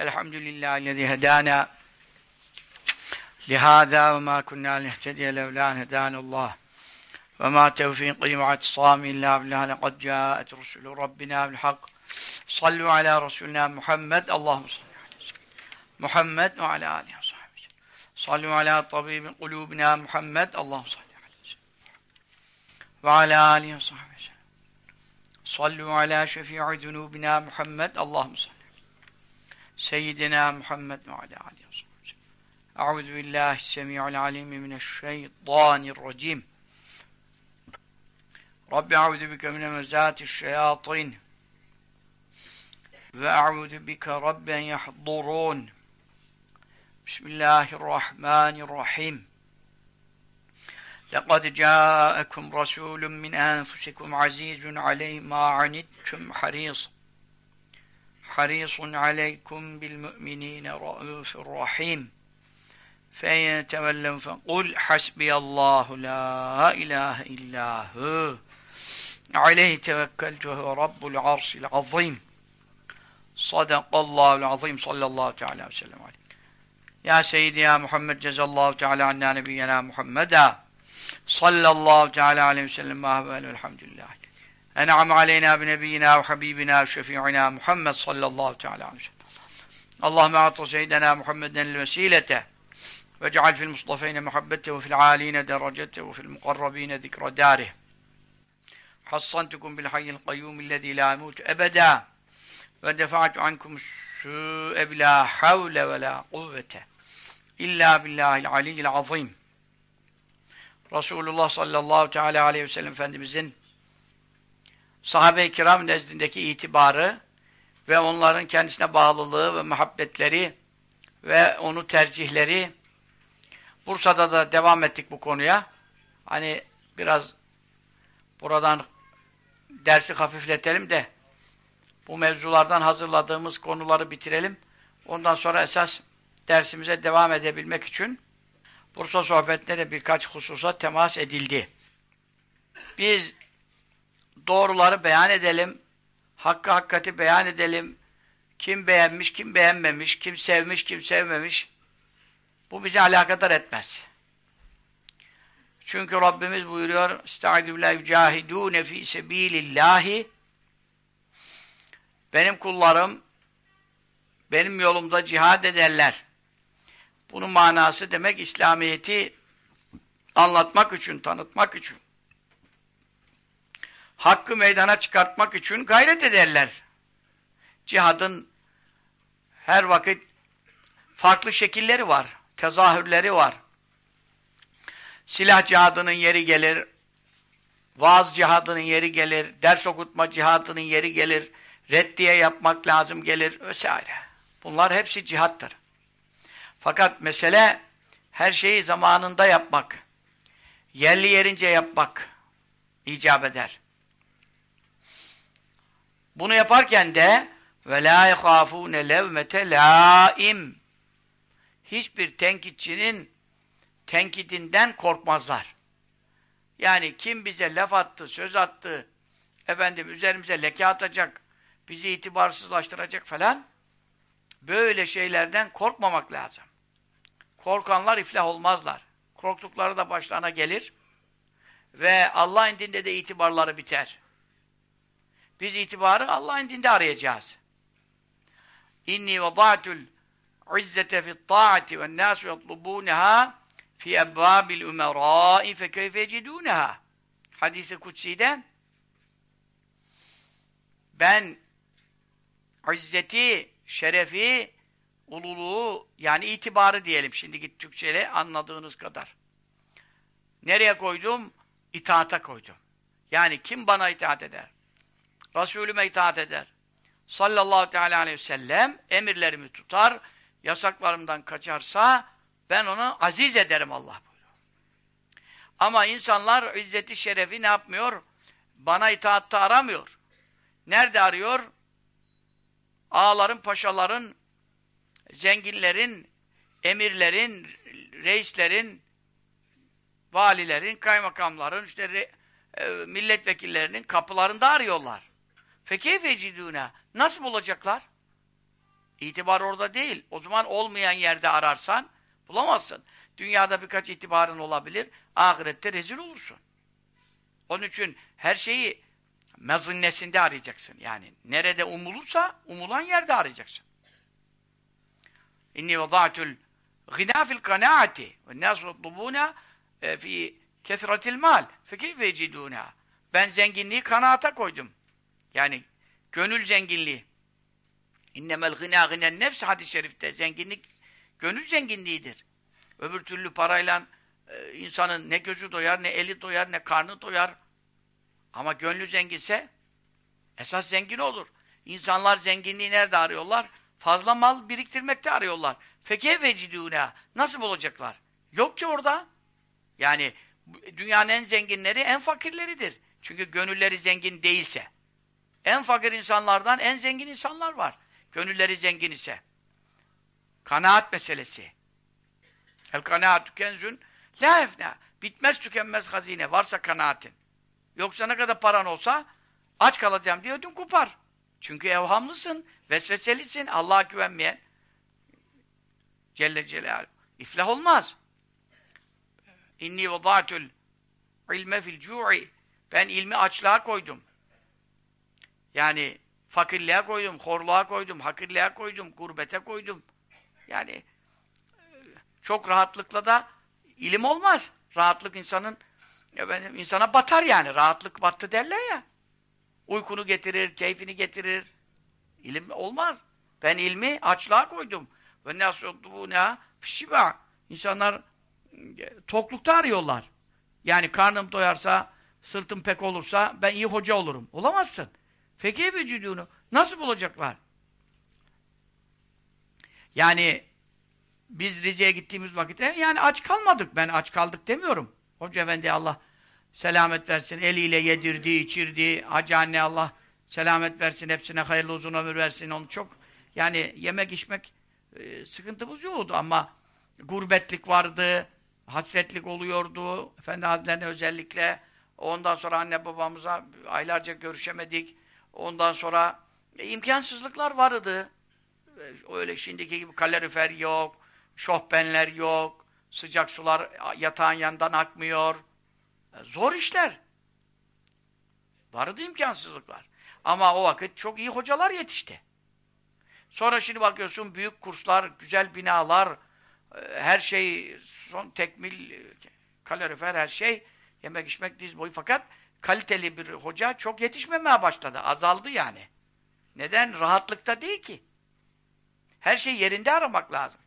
الحمد لله الذي هدانا لهذا وما كنا لنهتدي لولا أن هدانا الله. وما توفيقي واعتصامي إلا بالله لقد جاءت رسل ربنا بالحق. صلوا على رسولنا محمد اللهم صل على محمد وعلى آله وصحبه. صلوا على طبيب قلوبنا محمد اللهم صل على وعلى آله وصحبه. صلوا على شفيع ذنوبنا محمد اللهم صل سيدنا محمد وعلى آله وصحبه أعوذ بالله السميع العليم من الشيطان الرجيم رب أعوذ بك من مزات الشياطين وأعوذ بك رب أن يحضرون بسم الله الرحمن الرحيم لقد جاءكم رسول من أنفسكم عزيز عليه ما عنتم حريص harisun aleykum bil mu'minine raufur rahim. Fe yetevellev fe kul hasbiyallahu la ilahe illahu. Aleyhi tevekkeltu ve rabbul arsil azim. Sadakallahul azim sallallahu teala aleyhi ve sellem aleyhi. Ya Seyyidi ya Muhammed cezallahu teala anna nebiyyena Muhammeda sallallahu teala aleyhi ve sellem ve elhamdülillah. أنعم علينا بنبينا وحبيبنا وشفيعنا محمد صلى الله تعالى عليه وسلم. اللهم أعط سيدنا محمدا الوسيلة واجعل في المصطفين محبته وفي العالين درجته وفي المقربين ذكر داره. حصنتكم بالحي القيوم الذي لا يموت أبدا ودفعت عنكم السوء بلا حول ولا قوة إلا بالله العلي العظيم. Resulullah sallallahu teala aleyhi ve sellem Efendimizin sahabe-i kiram nezdindeki itibarı ve onların kendisine bağlılığı ve muhabbetleri ve onu tercihleri Bursa'da da devam ettik bu konuya. Hani biraz buradan dersi hafifletelim de bu mevzulardan hazırladığımız konuları bitirelim. Ondan sonra esas dersimize devam edebilmek için Bursa sohbetleri birkaç hususa temas edildi. Biz doğruları beyan edelim, hakkı hakikati beyan edelim, kim beğenmiş, kim beğenmemiş, kim sevmiş, kim sevmemiş, bu bizi alakadar etmez. Çünkü Rabbimiz buyuruyor, Estaizu billahi yücahidûne fî sebîlillâhi Benim kullarım, benim yolumda cihad ederler. Bunun manası demek İslamiyet'i anlatmak için, tanıtmak için. Hakkı meydana çıkartmak için gayret ederler. Cihadın her vakit farklı şekilleri var, tezahürleri var. Silah cihadının yeri gelir, vaaz cihadının yeri gelir, ders okutma cihadının yeri gelir, reddiye yapmak lazım gelir, vesaire. Bunlar hepsi cihattır. Fakat mesele her şeyi zamanında yapmak, yerli yerince yapmak icap eder. Bunu yaparken de ve la yehafune levmete hiçbir tenkitçinin tenkidinden korkmazlar. Yani kim bize laf attı, söz attı, efendim üzerimize leke atacak, bizi itibarsızlaştıracak falan, böyle şeylerden korkmamak lazım. Korkanlar iflah olmazlar. Korktukları da başlarına gelir ve Allah indinde de itibarları biter. Biz itibarı Allah indinde arayacağız. İnni vada'tul izzete fi't ta'ati ve'n nasu yatlubunaha fi ebvabil umerâi fe keyfe yecidûneha. Hadis-i kutsi'de ben izzeti, şerefi, ululuğu yani itibarı diyelim şimdiki Türkçeyle anladığınız kadar. Nereye koydum? İtaata koydum. Yani kim bana itaat eder? Resulüme itaat eder. Sallallahu teala aleyhi ve sellem emirlerimi tutar, yasaklarımdan kaçarsa ben onu aziz ederim Allah buyuruyor. Ama insanlar izzeti şerefi ne yapmıyor? Bana itaatta aramıyor. Nerede arıyor? Ağaların, paşaların, zenginlerin, emirlerin, reislerin, valilerin, kaymakamların, işte re, e, milletvekillerinin kapılarında arıyorlar. Fekeyfe cidûne. Nasıl bulacaklar? İtibar orada değil. O zaman olmayan yerde ararsan bulamazsın. Dünyada birkaç itibarın olabilir. Ahirette rezil olursun. Onun için her şeyi mezinnesinde arayacaksın. Yani nerede umulursa umulan yerde arayacaksın. İnni vada'tul gina fil kanaati ve nâs yatlubûne fi kesretil mal fekeyfe yecidûnâ Ben zenginliği kanaata koydum. Yani gönül zenginliği. İnnemel gına ginen nefs hadis-i şerifte. Zenginlik gönül zenginliğidir. Öbür türlü parayla e, insanın ne gözü doyar, ne eli doyar, ne karnı doyar. Ama gönlü zenginse esas zengin olur. İnsanlar zenginliği nerede arıyorlar? Fazla mal biriktirmekte arıyorlar. Feke vecidûne. Nasıl bulacaklar? Yok ki orada. Yani dünyanın en zenginleri en fakirleridir. Çünkü gönülleri zengin değilse. En fakir insanlardan en zengin insanlar var. Gönülleri zengin ise. Kanaat meselesi. El kanaatü kenzün la efna. Bitmez tükenmez hazine. Varsa kanaatin. Yoksa ne kadar paran olsa aç kalacağım diye ödün kopar. Çünkü evhamlısın, vesveselisin, Allah'a güvenmeyen. Celle Celaluhu. İflah olmaz. İnni vada'tul ilme fil cu'i. Ben ilmi açlığa koydum. Yani fakirliğe koydum, horluğa koydum, hakirliğe koydum, gurbete koydum. Yani çok rahatlıkla da ilim olmaz. Rahatlık insanın efendim, insana batar yani. Rahatlık battı derler ya. Uykunu getirir, keyfini getirir. İlim olmaz. Ben ilmi açlığa koydum. Ve ne şiba. İnsanlar e, toklukta arıyorlar. Yani karnım doyarsa, sırtım pek olursa ben iyi hoca olurum. Olamazsın. Fekih vücudunu nasıl bulacaklar? Yani biz Rize'ye gittiğimiz vakitte yani aç kalmadık. Ben aç kaldık demiyorum. Hoca Efendi Allah selamet versin. Eliyle yedirdi, içirdi. Hacı anne Allah selamet versin. Hepsine hayırlı uzun ömür versin. Onu çok yani yemek içmek e, sıkıntımız yoktu ama gurbetlik vardı. Hasretlik oluyordu. Efendi Hazretlerine özellikle. Ondan sonra anne babamıza aylarca görüşemedik. Ondan sonra e, imkansızlıklar vardı. E, öyle şimdiki gibi kalorifer yok, şofbenler yok, sıcak sular yatağın yanından akmıyor. E, zor işler. Vardı imkansızlıklar. Ama o vakit çok iyi hocalar yetişti. Sonra şimdi bakıyorsun büyük kurslar, güzel binalar, e, her şey son tekmil, e, kalorifer her şey, yemek içmek diz boyu. Fakat kaliteli bir hoca çok yetişmemeye başladı. Azaldı yani. Neden? Rahatlıkta değil ki. Her şey yerinde aramak lazım.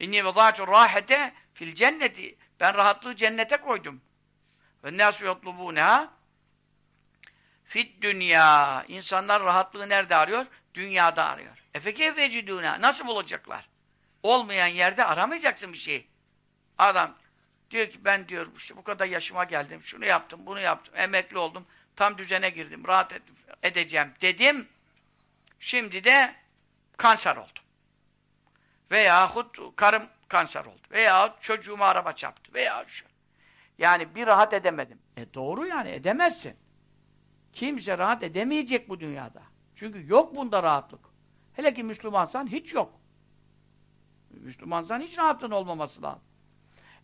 İnni vedâtu râhete fil cenneti. Ben rahatlığı cennete koydum. Ve nâsû yatlubûnehâ fit dünya. İnsanlar rahatlığı nerede arıyor? Dünyada arıyor. Efeke vecidûnâ. Nasıl bulacaklar? Olmayan yerde aramayacaksın bir şeyi. Adam Diyor ki ben diyor işte bu kadar yaşıma geldim, şunu yaptım, bunu yaptım, emekli oldum, tam düzene girdim, rahat et, edeceğim dedim. Şimdi de kanser oldum. Veyahut karım kanser oldu. Veyahut çocuğuma araba çarptı. Veya şu. Yani bir rahat edemedim. E doğru yani edemezsin. Kimse rahat edemeyecek bu dünyada. Çünkü yok bunda rahatlık. Hele ki Müslümansan hiç yok. Müslümansan hiç rahatlığın olmaması lazım.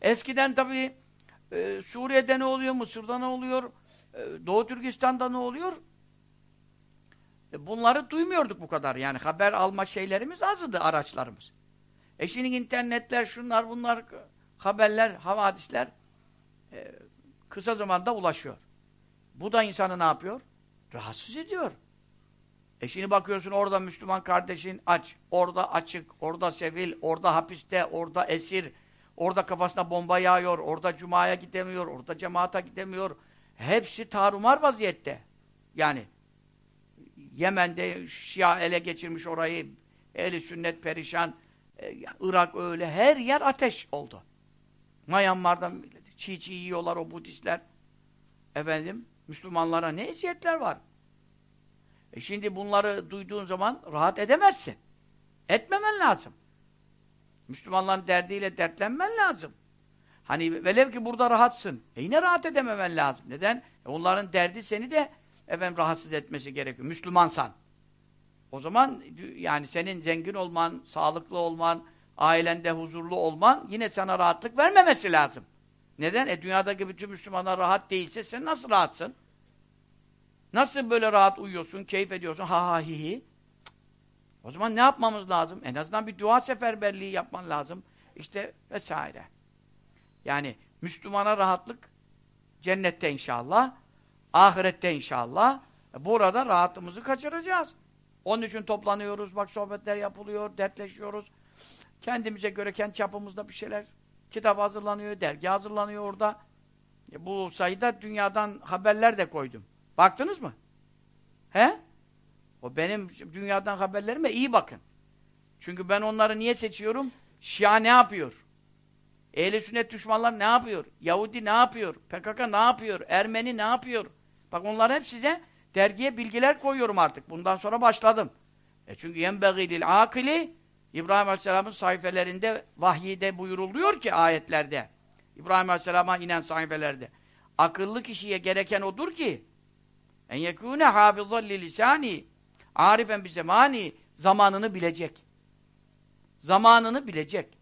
Eskiden tabii e, Suriye'de ne oluyor, Mısır'da ne oluyor, e, Doğu Türkistan'da ne oluyor? E, bunları duymuyorduk bu kadar. Yani haber alma şeylerimiz azdı, araçlarımız. E şimdi internetler, şunlar, bunlar, haberler, havadisler e, kısa zamanda ulaşıyor. Bu da insanı ne yapıyor? Rahatsız ediyor. E şimdi bakıyorsun orada Müslüman kardeşin aç, orada açık, orada sevil, orada hapiste, orada esir, Orada kafasına bomba yağıyor, orada cumaya gidemiyor, orada cemaata gidemiyor. Hepsi tarumar vaziyette. Yani Yemen'de Şia ele geçirmiş orayı, eli sünnet perişan, e, Irak öyle, her yer ateş oldu. Myanmar'da çiğ çiğ yiyorlar o Budistler. Efendim, Müslümanlara ne eziyetler var. E şimdi bunları duyduğun zaman rahat edemezsin. Etmemen lazım. Müslümanların derdiyle dertlenmen lazım. Hani velev ki burada rahatsın. E yine rahat edememen lazım. Neden? E onların derdi seni de efendim rahatsız etmesi gerekiyor. Müslümansan. O zaman yani senin zengin olman, sağlıklı olman, ailende huzurlu olman yine sana rahatlık vermemesi lazım. Neden? E dünyadaki bütün Müslümanlar rahat değilse sen nasıl rahatsın? Nasıl böyle rahat uyuyorsun, keyif ediyorsun, ha ha hi hi? O zaman ne yapmamız lazım? En azından bir dua seferberliği yapman lazım. İşte vesaire. Yani Müslümana rahatlık cennette inşallah, ahirette inşallah. E burada rahatımızı kaçıracağız. Onun için toplanıyoruz, bak sohbetler yapılıyor, dertleşiyoruz. Kendimize göre, kendi çapımızda bir şeyler, kitap hazırlanıyor, dergi hazırlanıyor orada. E bu sayıda dünyadan haberler de koydum. Baktınız mı? He? O benim dünyadan haberlerime iyi bakın. Çünkü ben onları niye seçiyorum? Şia ne yapıyor? Ehl-i sünnet düşmanlar ne yapıyor? Yahudi ne yapıyor? PKK ne yapıyor? Ermeni ne yapıyor? Bak onlar hep size dergiye bilgiler koyuyorum artık. Bundan sonra başladım. E çünkü yenbegîlil akili İbrahim Aleyhisselam'ın sayfelerinde vahyide buyuruluyor ki ayetlerde. İbrahim Aleyhisselam'a inen sayfelerde. Akıllı kişiye gereken odur ki en yekûne hafızan li lisani arifen bi zemani zamanını bilecek. Zamanını bilecek.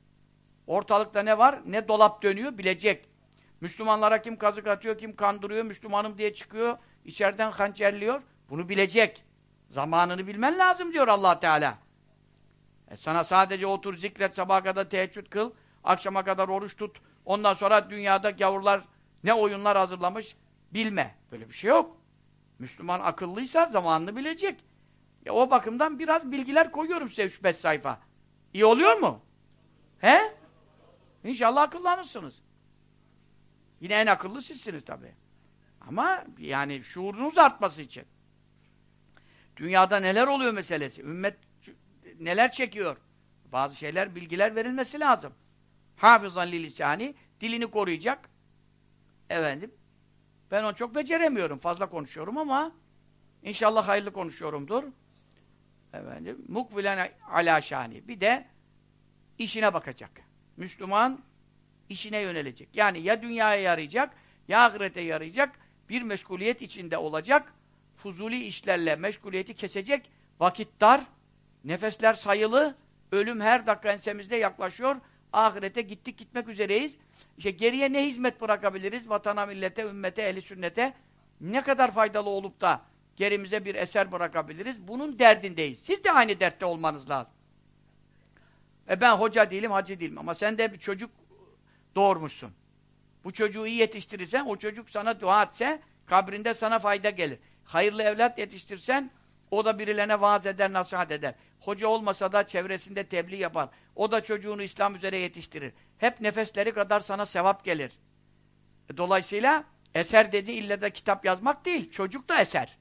Ortalıkta ne var? Ne dolap dönüyor? Bilecek. Müslümanlara kim kazık atıyor, kim kandırıyor, Müslümanım diye çıkıyor, içeriden hançerliyor. Bunu bilecek. Zamanını bilmen lazım diyor allah Teala. E sana sadece otur zikret, sabaha kadar teheccüd kıl, akşama kadar oruç tut, ondan sonra dünyada gavurlar ne oyunlar hazırlamış bilme. Böyle bir şey yok. Müslüman akıllıysa zamanını bilecek. Ya o bakımdan biraz bilgiler koyuyorum size 3-5 sayfa. İyi oluyor mu? He? İnşallah akıllanırsınız. Yine en akıllı sizsiniz tabi. Ama yani şuurunuz artması için. Dünyada neler oluyor meselesi. Ümmet neler çekiyor. Bazı şeyler, bilgiler verilmesi lazım. Hafızan lilisani dilini koruyacak. Efendim. Ben onu çok beceremiyorum. Fazla konuşuyorum ama inşallah hayırlı konuşuyorumdur. Efendim. Mukbilen ala şani. Bir de işine bakacak. Müslüman işine yönelecek. Yani ya dünyaya yarayacak, ya ahirete yarayacak, bir meşguliyet içinde olacak, fuzuli işlerle meşguliyeti kesecek, vakit dar, nefesler sayılı, ölüm her dakika ensemizde yaklaşıyor, ahirete gittik gitmek üzereyiz. İşte geriye ne hizmet bırakabiliriz? Vatana, millete, ümmete, ehli sünnete ne kadar faydalı olup da gerimize bir eser bırakabiliriz? Bunun derdindeyiz. Siz de aynı dertte olmanız lazım. E ben hoca değilim, hacı değilim ama sen de bir çocuk doğurmuşsun. Bu çocuğu iyi yetiştirirsen, o çocuk sana dua etse, kabrinde sana fayda gelir. Hayırlı evlat yetiştirsen, o da birilerine vaaz eder, nasihat eder. Hoca olmasa da çevresinde tebliğ yapar. O da çocuğunu İslam üzere yetiştirir. Hep nefesleri kadar sana sevap gelir. E, dolayısıyla eser dedi illa da kitap yazmak değil, çocuk da eser.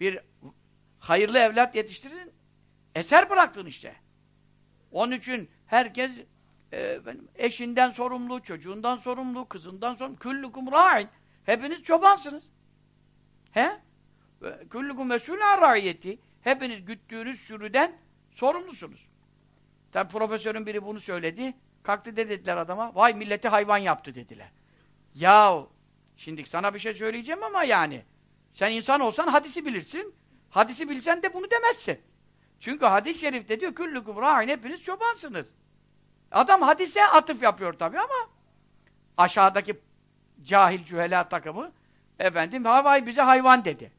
Bir hayırlı evlat yetiştirin, eser bıraktın işte. Onun için herkes e, eşinden sorumlu, çocuğundan sorumlu, kızından sorumlu. Küllükum ra'in. Hepiniz çobansınız. He? Küllükum mesulâ ra'iyeti. Hepiniz güttüğünüz sürüden sorumlusunuz. Tabi profesörün biri bunu söyledi. Kalktı dediler adama. Vay milleti hayvan yaptı dediler. Yahu şimdi sana bir şey söyleyeceğim ama yani. Sen insan olsan hadisi bilirsin. Hadisi bilsen de bunu demezsin. Çünkü hadis-i şerifte diyor küllükum râin hepiniz çobansınız. Adam hadise atıf yapıyor tabii ama aşağıdaki cahil cühela takımı efendim havay bize hayvan dedi.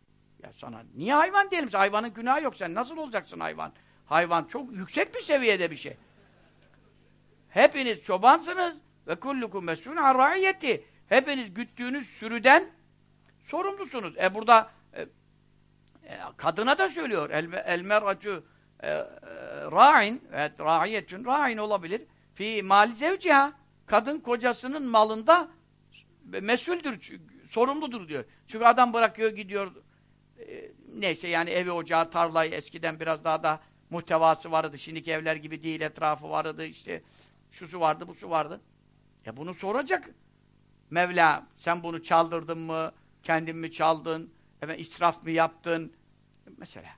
Ya sana niye hayvan diyelim? Hayvanın günahı yok. Sen nasıl olacaksın hayvan? Hayvan çok yüksek bir seviyede bir şey. Hepiniz çobansınız ve kullukum mesulun an Hepiniz güttüğünüz sürüden sorumlusunuz. E burada e, e, kadına da söylüyor. El, el mer'atü e, e, ra'in evet ra'iyetün ra'in olabilir. Fi mali zevciha kadın kocasının malında mesuldür, sorumludur diyor. Çünkü adam bırakıyor gidiyor e, neyse yani evi ocağı tarlayı eskiden biraz daha da muhtevası vardı. Şimdiki evler gibi değil etrafı vardı işte şusu vardı busu vardı. Ya bunu soracak Mevla sen bunu çaldırdın mı? Kendin mi çaldın? Efendim, israf mı yaptın? Mesela.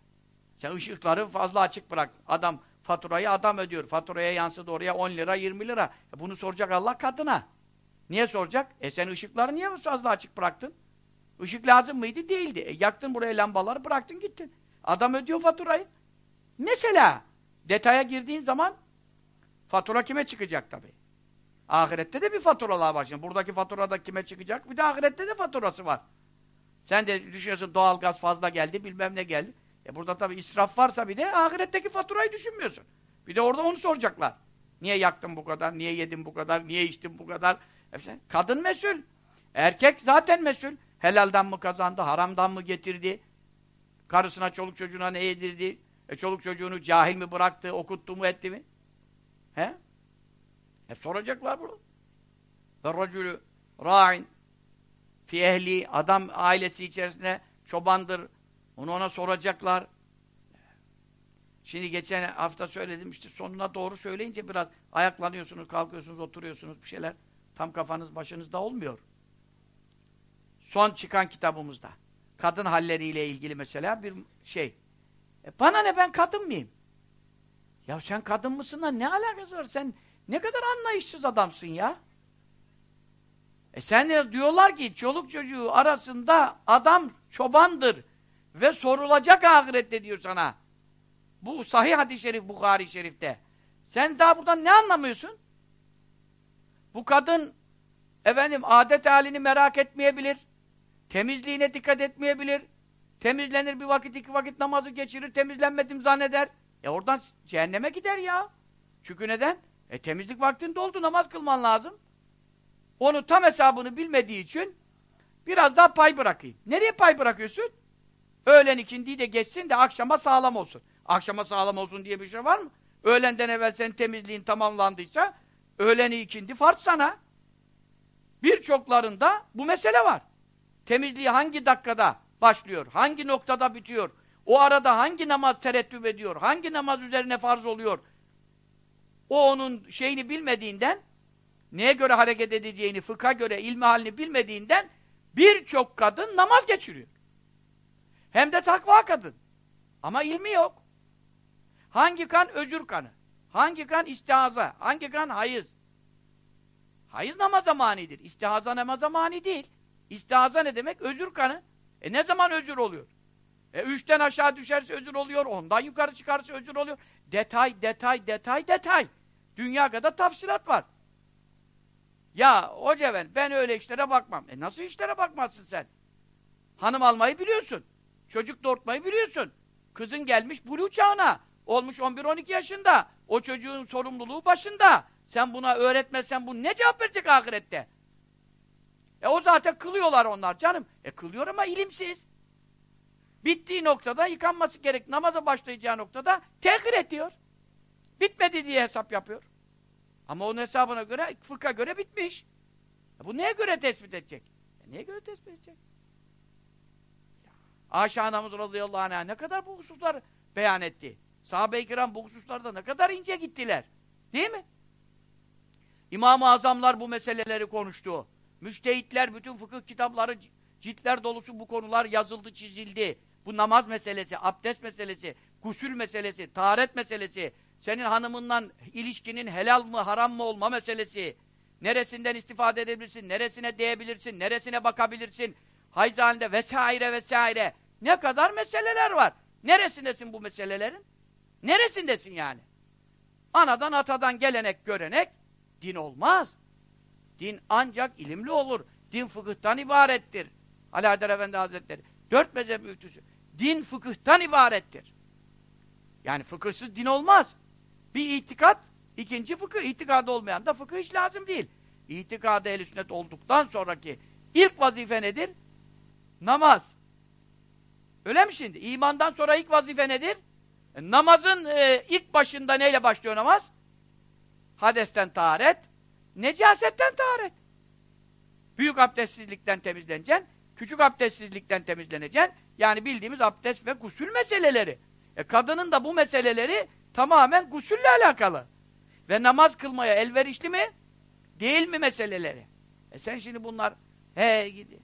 Sen ışıkları fazla açık bırak. Adam faturayı adam ödüyor. Faturaya yansıdı oraya 10 lira 20 lira. E bunu soracak Allah kadına. Niye soracak? E sen ışıkları niye fazla açık bıraktın? Işık lazım mıydı? Değildi. E yaktın buraya lambaları bıraktın gittin. Adam ödüyor faturayı. Mesela detaya girdiğin zaman fatura kime çıkacak tabii. Ahirette de bir faturalar var şimdi. Buradaki faturada kime çıkacak? Bir de ahirette de faturası var. Sen de düşünüyorsun doğalgaz fazla geldi, bilmem ne geldi. E burada tabii israf varsa bir de ahiretteki faturayı düşünmüyorsun. Bir de orada onu soracaklar. Niye yaktın bu kadar, niye yedin bu kadar, niye içtin bu kadar? Hepsi. Kadın mesul. Erkek zaten mesul. Helaldan mı kazandı, haramdan mı getirdi? Karısına, çoluk çocuğuna ne yedirdi? E çoluk çocuğunu cahil mi bıraktı, okuttu mu, etti mi? He? Hep soracaklar bunu. Ve racülü ra'in fi ehli, adam ailesi içerisinde çobandır. Onu ona soracaklar. Şimdi geçen hafta söyledim işte sonuna doğru söyleyince biraz ayaklanıyorsunuz, kalkıyorsunuz, oturuyorsunuz bir şeyler. Tam kafanız başınızda olmuyor. Son çıkan kitabımızda. Kadın halleriyle ilgili mesela bir şey. E bana ne ben kadın mıyım? Ya sen kadın mısın da ne alakası var? Sen ne kadar anlayışsız adamsın ya. E sen diyorlar ki çoluk çocuğu arasında adam çobandır ve sorulacak ahirette diyor sana. Bu sahih hadis-i şerif Bukhari şerifte. Sen daha buradan ne anlamıyorsun? Bu kadın efendim adet halini merak etmeyebilir. Temizliğine dikkat etmeyebilir. Temizlenir bir vakit iki vakit namazı geçirir. Temizlenmedim zanneder. E oradan cehenneme gider ya. Çünkü neden? E temizlik vaktinde oldu namaz kılman lazım. Onu tam hesabını bilmediği için biraz daha pay bırakayım. Nereye pay bırakıyorsun? Öğlen ikindiyi de geçsin de akşama sağlam olsun. Akşama sağlam olsun diye bir şey var mı? Öğlenden evvel senin temizliğin tamamlandıysa öğleni ikindi farz sana. Birçoklarında bu mesele var. Temizliği hangi dakikada başlıyor? Hangi noktada bitiyor? O arada hangi namaz terettüp ediyor? Hangi namaz üzerine farz oluyor? O onun şeyini bilmediğinden neye göre hareket edeceğini, fıkha göre ilmi halini bilmediğinden birçok kadın namaz geçiriyor. Hem de takva kadın. Ama ilmi yok. Hangi kan? Özür kanı. Hangi kan? İstihaza. Hangi kan? Hayız. Hayız namaza manidir. İstihaza namaza mani değil. İstihaza ne demek? Özür kanı. E ne zaman özür oluyor? E üçten aşağı düşerse özür oluyor, ondan yukarı çıkarsa özür oluyor. Detay, detay, detay, detay. Dünya kadar tafsilat var. Ya hoca ben, ben öyle işlere bakmam. E nasıl işlere bakmazsın sen? Hanım almayı biliyorsun. Çocuk doğurtmayı biliyorsun. Kızın gelmiş bulu çağına. Olmuş 11-12 yaşında. O çocuğun sorumluluğu başında. Sen buna öğretmezsen bu ne cevap verecek ahirette? E o zaten kılıyorlar onlar canım. E kılıyor ama ilimsiz. Bittiği noktada yıkanması gerek. Namaza başlayacağı noktada tehir ediyor. Bitmedi diye hesap yapıyor. Ama onun hesabına göre, fıkha göre bitmiş. E bu neye göre tespit edecek? E neye göre tespit edecek? Ayşe anamız radıyallahu anh'a ne kadar bu hususlar beyan etti. Sahabe-i kiram bu hususlarda ne kadar ince gittiler. Değil mi? İmam-ı Azamlar bu meseleleri konuştu. Müştehitler, bütün fıkıh kitapları, ciltler dolusu bu konular yazıldı, çizildi. Bu namaz meselesi, abdest meselesi, gusül meselesi, taharet meselesi, senin hanımından ilişkinin helal mı, haram mı olma meselesi, neresinden istifade edebilirsin, neresine değebilirsin, neresine bakabilirsin, hayz halinde vesaire vesaire. Ne kadar meseleler var. Neresindesin bu meselelerin? Neresindesin yani? Anadan atadan gelenek görenek din olmaz. Din ancak ilimli olur. Din fıkıhtan ibarettir. Haydar Efendi Hazretleri. Dört mezhep müftüsü. Din fıkıhtan ibarettir. Yani fıkıhsız din olmaz. Bir itikat, ikinci fıkıh. İtikadı olmayan da fıkıh hiç lazım değil. İtikadı ehl sünnet olduktan sonraki ilk vazife nedir? Namaz. Öyle mi şimdi? İmandan sonra ilk vazife nedir? E, namazın e, ilk başında neyle başlıyor namaz? Hadesten taharet, necasetten taharet. Büyük abdestsizlikten temizleneceksin, küçük abdestsizlikten temizleneceksin. Yani bildiğimiz abdest ve gusül meseleleri. E kadının da bu meseleleri tamamen gusülle alakalı. Ve namaz kılmaya elverişli mi? Değil mi meseleleri? E sen şimdi bunlar he gidi.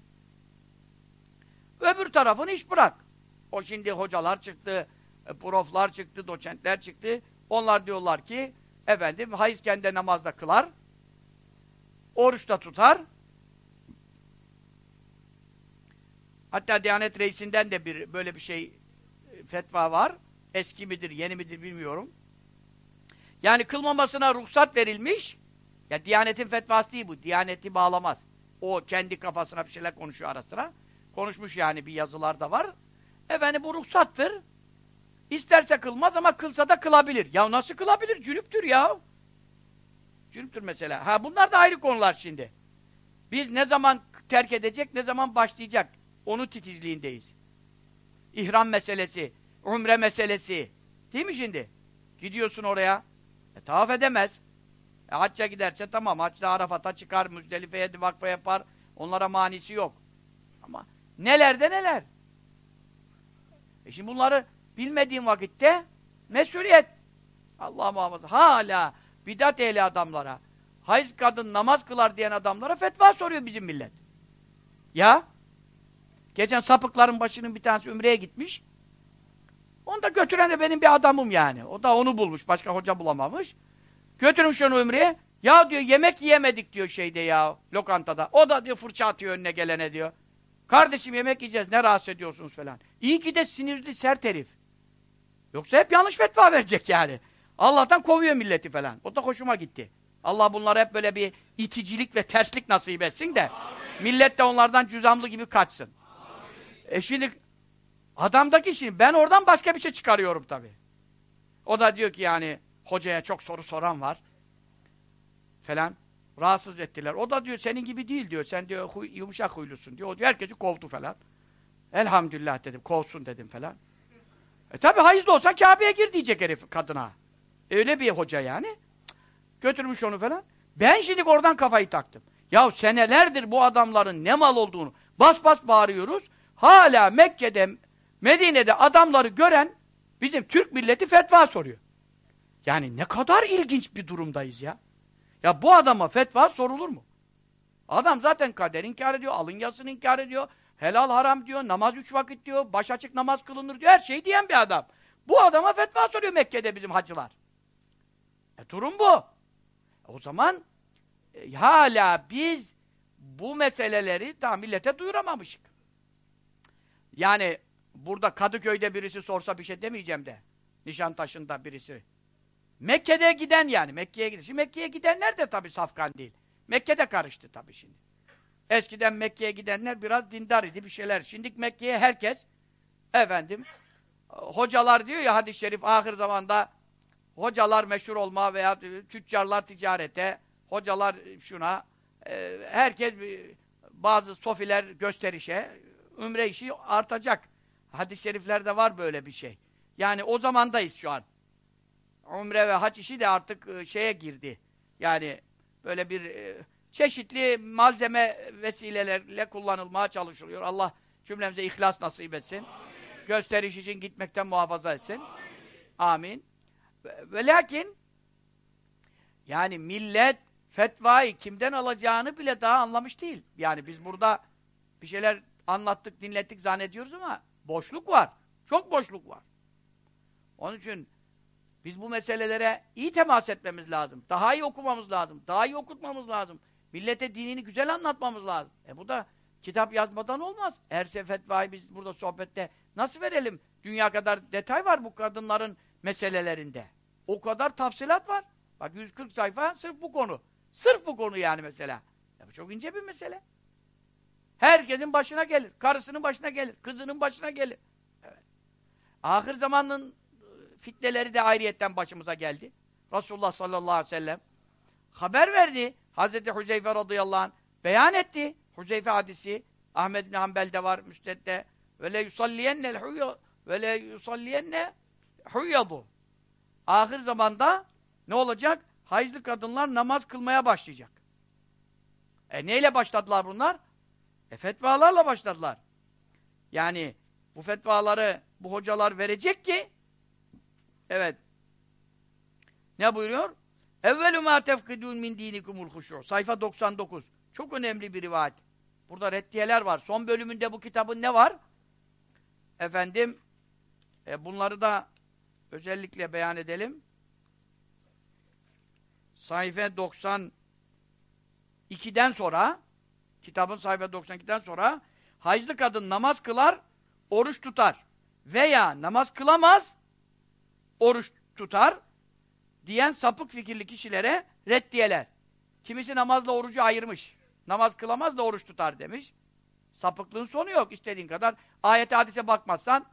Öbür tarafını iş bırak. O şimdi hocalar çıktı, e, proflar çıktı, doçentler çıktı. Onlar diyorlar ki efendim hayızken de namazda kılar, oruçta tutar. Hatta Diyanet Reisi'nden de bir böyle bir şey fetva var. Eski midir, yeni midir bilmiyorum. Yani kılmamasına ruhsat verilmiş. Ya Diyanetin fetvası değil bu. Diyaneti bağlamaz. O kendi kafasına bir şeyler konuşuyor ara sıra. Konuşmuş yani bir yazılarda var. Efendim bu ruhsattır. İsterse kılmaz ama kılsa da kılabilir. Ya nasıl kılabilir? Cünüptür ya. Cünüptür mesela. Ha bunlar da ayrı konular şimdi. Biz ne zaman terk edecek, ne zaman başlayacak? Onun titizliğindeyiz. İhram meselesi, umre meselesi. Değil mi şimdi? Gidiyorsun oraya. E, tavaf edemez. E, hacca giderse tamam. Haçta Arafat'a çıkar, Müzdelife'ye vakfa yapar. Onlara manisi yok. Ama nelerde neler. E şimdi bunları bilmediğin vakitte mesuliyet. Allah muhafaza. Hala bidat ehli adamlara, hayız kadın namaz kılar diyen adamlara fetva soruyor bizim millet. Ya? Geçen sapıkların başının bir tanesi Ümre'ye gitmiş. Onu da götüren de benim bir adamım yani. O da onu bulmuş. Başka hoca bulamamış. Götürmüş onu Ümre'ye. Ya diyor yemek yiyemedik diyor şeyde ya lokantada. O da diyor fırça atıyor önüne gelene diyor. Kardeşim yemek yiyeceğiz ne rahatsız ediyorsunuz falan. İyi ki de sinirli sert herif. Yoksa hep yanlış fetva verecek yani. Allah'tan kovuyor milleti falan. O da hoşuma gitti. Allah bunlara hep böyle bir iticilik ve terslik nasip etsin de Amin. millet de onlardan cüzamlı gibi kaçsın. Amin. E şimdi adamdaki şimdi ben oradan başka bir şey çıkarıyorum tabi. O da diyor ki yani hocaya çok soru soran var falan. Rahatsız ettiler. O da diyor senin gibi değil diyor. Sen diyor huy, yumuşak huylusun diyor. O diyor herkesi kovdu falan. Elhamdülillah dedim. Kovsun dedim falan. E tabi hayızlı olsa Kabe'ye gir diyecek herif kadına. Öyle bir hoca yani. Götürmüş onu falan. Ben şimdi oradan kafayı taktım. Ya senelerdir bu adamların ne mal olduğunu bas bas bağırıyoruz. Hala Mekke'de, Medine'de adamları gören bizim Türk milleti fetva soruyor. Yani ne kadar ilginç bir durumdayız ya. Ya bu adama fetva sorulur mu? Adam zaten kader inkar ediyor, alın yazısını inkar ediyor, helal haram diyor, namaz üç vakit diyor, baş açık namaz kılınır diyor, her şeyi diyen bir adam. Bu adama fetva soruyor Mekke'de bizim hacılar. E durum bu. O zaman e, hala biz bu meseleleri daha millete duyuramamışık. Yani burada Kadıköy'de birisi sorsa bir şey demeyeceğim de. Nişantaşı'nda birisi. Mekke'de giden yani. Mekke'ye giden. Şimdi Mekke'ye gidenler de tabii safkan değil. Mekke'de karıştı tabii şimdi. Eskiden Mekke'ye gidenler biraz dindar idi bir şeyler. Şimdi Mekke'ye herkes efendim hocalar diyor ya hadis-i şerif ahir zamanda hocalar meşhur olma veya tüccarlar ticarete, hocalar şuna, e, herkes bazı sofiler gösterişe, ümre işi artacak. Hadis-i şeriflerde var böyle bir şey. Yani o zamandayız şu an. Umre ve hac işi de artık e, şeye girdi. Yani böyle bir e, çeşitli malzeme vesilelerle kullanılmaya çalışılıyor. Allah cümlemize ihlas nasip etsin. Amin. Gösteriş için gitmekten muhafaza etsin. Amin. Amin. Ve lakin yani millet fetvayı kimden alacağını bile daha anlamış değil. Yani biz burada bir şeyler anlattık, dinlettik zannediyoruz ama boşluk var. Çok boşluk var. Onun için biz bu meselelere iyi temas etmemiz lazım. Daha iyi okumamız lazım. Daha iyi okutmamız lazım. Millete dinini güzel anlatmamız lazım. E bu da kitap yazmadan olmaz. Her fetvayı biz burada sohbette nasıl verelim? Dünya kadar detay var bu kadınların meselelerinde. O kadar tafsilat var. Bak 140 sayfa sırf bu konu. Sırf bu konu yani mesela. Ya bu çok ince bir mesele. Herkesin başına gelir. Karısının başına gelir. Kızının başına gelir. Evet. Ahir zamanın ıı, fitneleri de ayrıyetten başımıza geldi. Resulullah sallallahu aleyhi ve sellem haber verdi. Hazreti Huzeyfe radıyallahu anh beyan etti. Huzeyfe hadisi Ahmed bin Hanbel'de var müstedde. Ve le yusalliyenne ve le yusalliyenne huyyadu. Ahir zamanda ne olacak? Hayızlı kadınlar namaz kılmaya başlayacak. E neyle başladılar bunlar? E fetvalarla başladılar. Yani bu fetvaları bu hocalar verecek ki evet ne buyuruyor? Evvelü mâ tefkidûn min dînikumul huşû. Sayfa 99. Çok önemli bir rivayet. Burada reddiyeler var. Son bölümünde bu kitabın ne var? Efendim e, bunları da özellikle beyan edelim. Sayfa 92'den sonra kitabın sayfa 92'den sonra hayızlı kadın namaz kılar, oruç tutar veya namaz kılamaz, oruç tutar diyen sapık fikirli kişilere reddiyeler. Kimisi namazla orucu ayırmış. Namaz kılamaz da oruç tutar demiş. Sapıklığın sonu yok istediğin kadar. Ayet hadise bakmazsan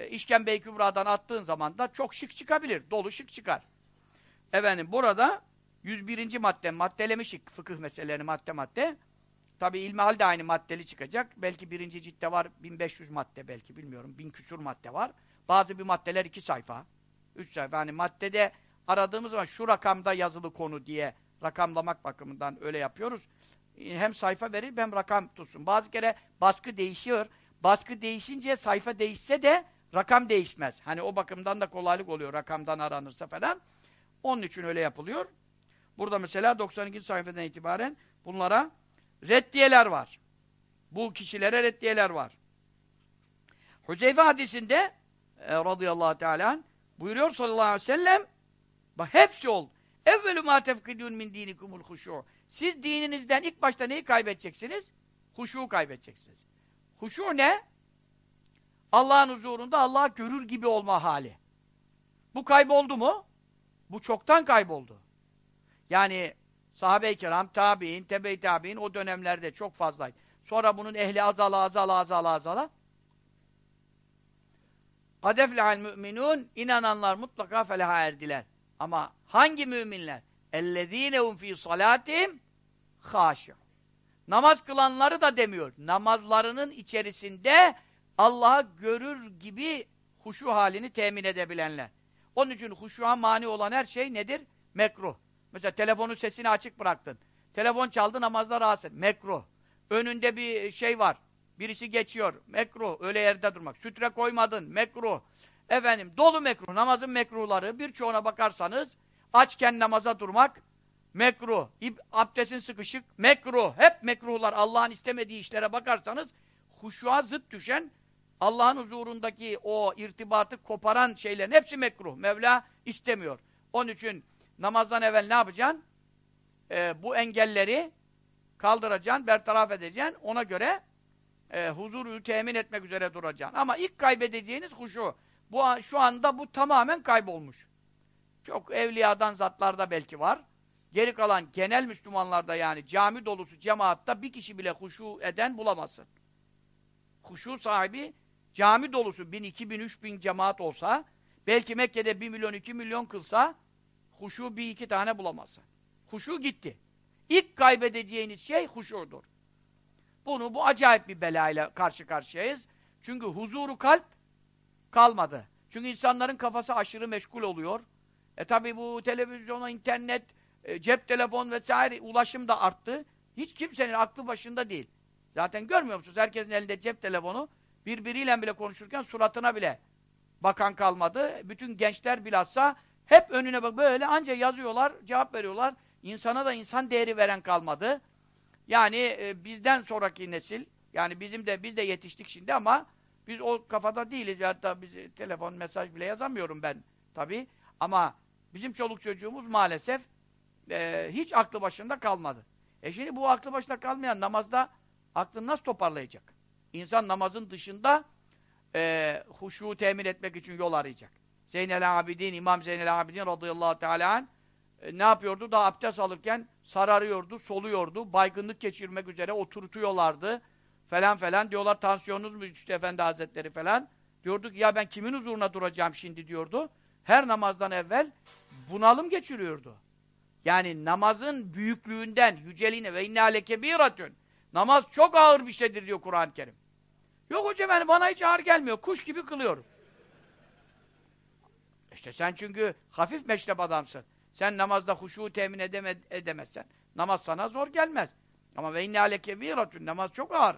e, İşkembe-i Kübra'dan attığın zaman da çok şık çıkabilir. Dolu şık çıkar. Efendim burada 101. madde, maddelemişik fıkıh meselelerini madde madde. Tabi ilmihal de aynı maddeli çıkacak. Belki birinci ciltte var 1500 madde belki bilmiyorum. Bin küsur madde var. Bazı bir maddeler iki sayfa. Üç sayfa. Yani maddede aradığımız zaman şu rakamda yazılı konu diye rakamlamak bakımından öyle yapıyoruz. Hem sayfa verir hem rakam tutsun. Bazı kere baskı değişiyor. Baskı değişince sayfa değişse de rakam değişmez. Hani o bakımdan da kolaylık oluyor rakamdan aranırsa falan. Onun için öyle yapılıyor. Burada mesela 92. sayfadan itibaren bunlara reddiyeler var. Bu kişilere reddiyeler var. Hüzeyfe hadisinde e, radıyallahu teala buyuruyor sallallahu aleyhi ve sellem bak hepsi oldu. Evvelü ma tefkidun min dinikumul huşu. Siz dininizden ilk başta neyi kaybedeceksiniz? Huşu kaybedeceksiniz. Huşu ne? Allah'ın huzurunda Allah'ı görür gibi olma hali. Bu kayboldu mu? Bu çoktan kayboldu. Yani Sahabe-i kiram, tabi'in, tebe-i tabi'in o dönemlerde çok fazlaydı. Sonra bunun ehli azala azala azala azala. Kadeflehal müminun, inananlar mutlaka felaha erdiler. Ama hangi müminler? Ellezinehum fi salatim haşi. Namaz kılanları da demiyor. Namazlarının içerisinde Allah'ı görür gibi huşu halini temin edebilenler. Onun için huşuğa mani olan her şey nedir? Mekruh. Mesela telefonun sesini açık bıraktın. Telefon çaldı namazda rahatsız et. Mekruh. Önünde bir şey var. Birisi geçiyor. Mekruh. Öyle yerde durmak. Sütre koymadın. Mekruh. Efendim dolu mekruh. Namazın mekruhları birçoğuna bakarsanız açken namaza durmak mekruh. Abdestin sıkışık mekruh. Hep mekruhlar. Allah'ın istemediği işlere bakarsanız huşuğa zıt düşen Allah'ın huzurundaki o irtibatı koparan şeylerin hepsi mekruh. Mevla istemiyor. Onun için namazdan evvel ne yapacaksın? Ee, bu engelleri kaldıracaksın, bertaraf edeceksin. Ona göre e, huzuru temin etmek üzere duracaksın. Ama ilk kaybedeceğiniz huşu. Bu, şu anda bu tamamen kaybolmuş. Çok evliyadan zatlarda belki var. Geri kalan genel Müslümanlarda yani cami dolusu cemaatta bir kişi bile huşu eden bulamazsın. Huşu sahibi cami dolusu bin, iki bin, üç bin cemaat olsa belki Mekke'de bir milyon, iki milyon kılsa huşu bir iki tane bulamazsın. Huşu gitti. İlk kaybedeceğiniz şey huşudur. Bunu bu acayip bir belayla karşı karşıyayız. Çünkü huzuru kalp kalmadı. Çünkü insanların kafası aşırı meşgul oluyor. E tabi bu televizyona, internet, e, cep telefon vesaire ulaşım da arttı. Hiç kimsenin aklı başında değil. Zaten görmüyor musunuz? Herkesin elinde cep telefonu. Birbiriyle bile konuşurken suratına bile bakan kalmadı. Bütün gençler bilhassa hep önüne bak böyle anca yazıyorlar, cevap veriyorlar. İnsana da insan değeri veren kalmadı. Yani e, bizden sonraki nesil, yani bizim de biz de yetiştik şimdi ama biz o kafada değiliz. Hatta biz telefon, mesaj bile yazamıyorum ben tabii. Ama bizim çoluk çocuğumuz maalesef e, hiç aklı başında kalmadı. E şimdi bu aklı başında kalmayan namazda aklını nasıl toparlayacak? İnsan namazın dışında e, huşu temin etmek için yol arayacak. Zeynel Abidin, İmam Zeynel Abidin radıyallahu teala e, ne yapıyordu? Daha abdest alırken sararıyordu, soluyordu, baygınlık geçirmek üzere oturtuyorlardı falan falan diyorlar tansiyonunuz mu düştü efendi hazretleri falan. Diyorduk ya ben kimin huzuruna duracağım şimdi diyordu. Her namazdan evvel bunalım geçiriyordu. Yani namazın büyüklüğünden, yüceliğine ve inne lekebiratün. Namaz çok ağır bir şeydir diyor Kur'an-ı Kerim. Yok hocam yani bana hiç ağır gelmiyor. Kuş gibi kılıyorum. İşte sen çünkü hafif meşrep adamsın. Sen namazda huşu temin edeme, edemezsen. Namaz sana zor gelmez. Ama ve inne lekebiratün. Namaz çok ağır.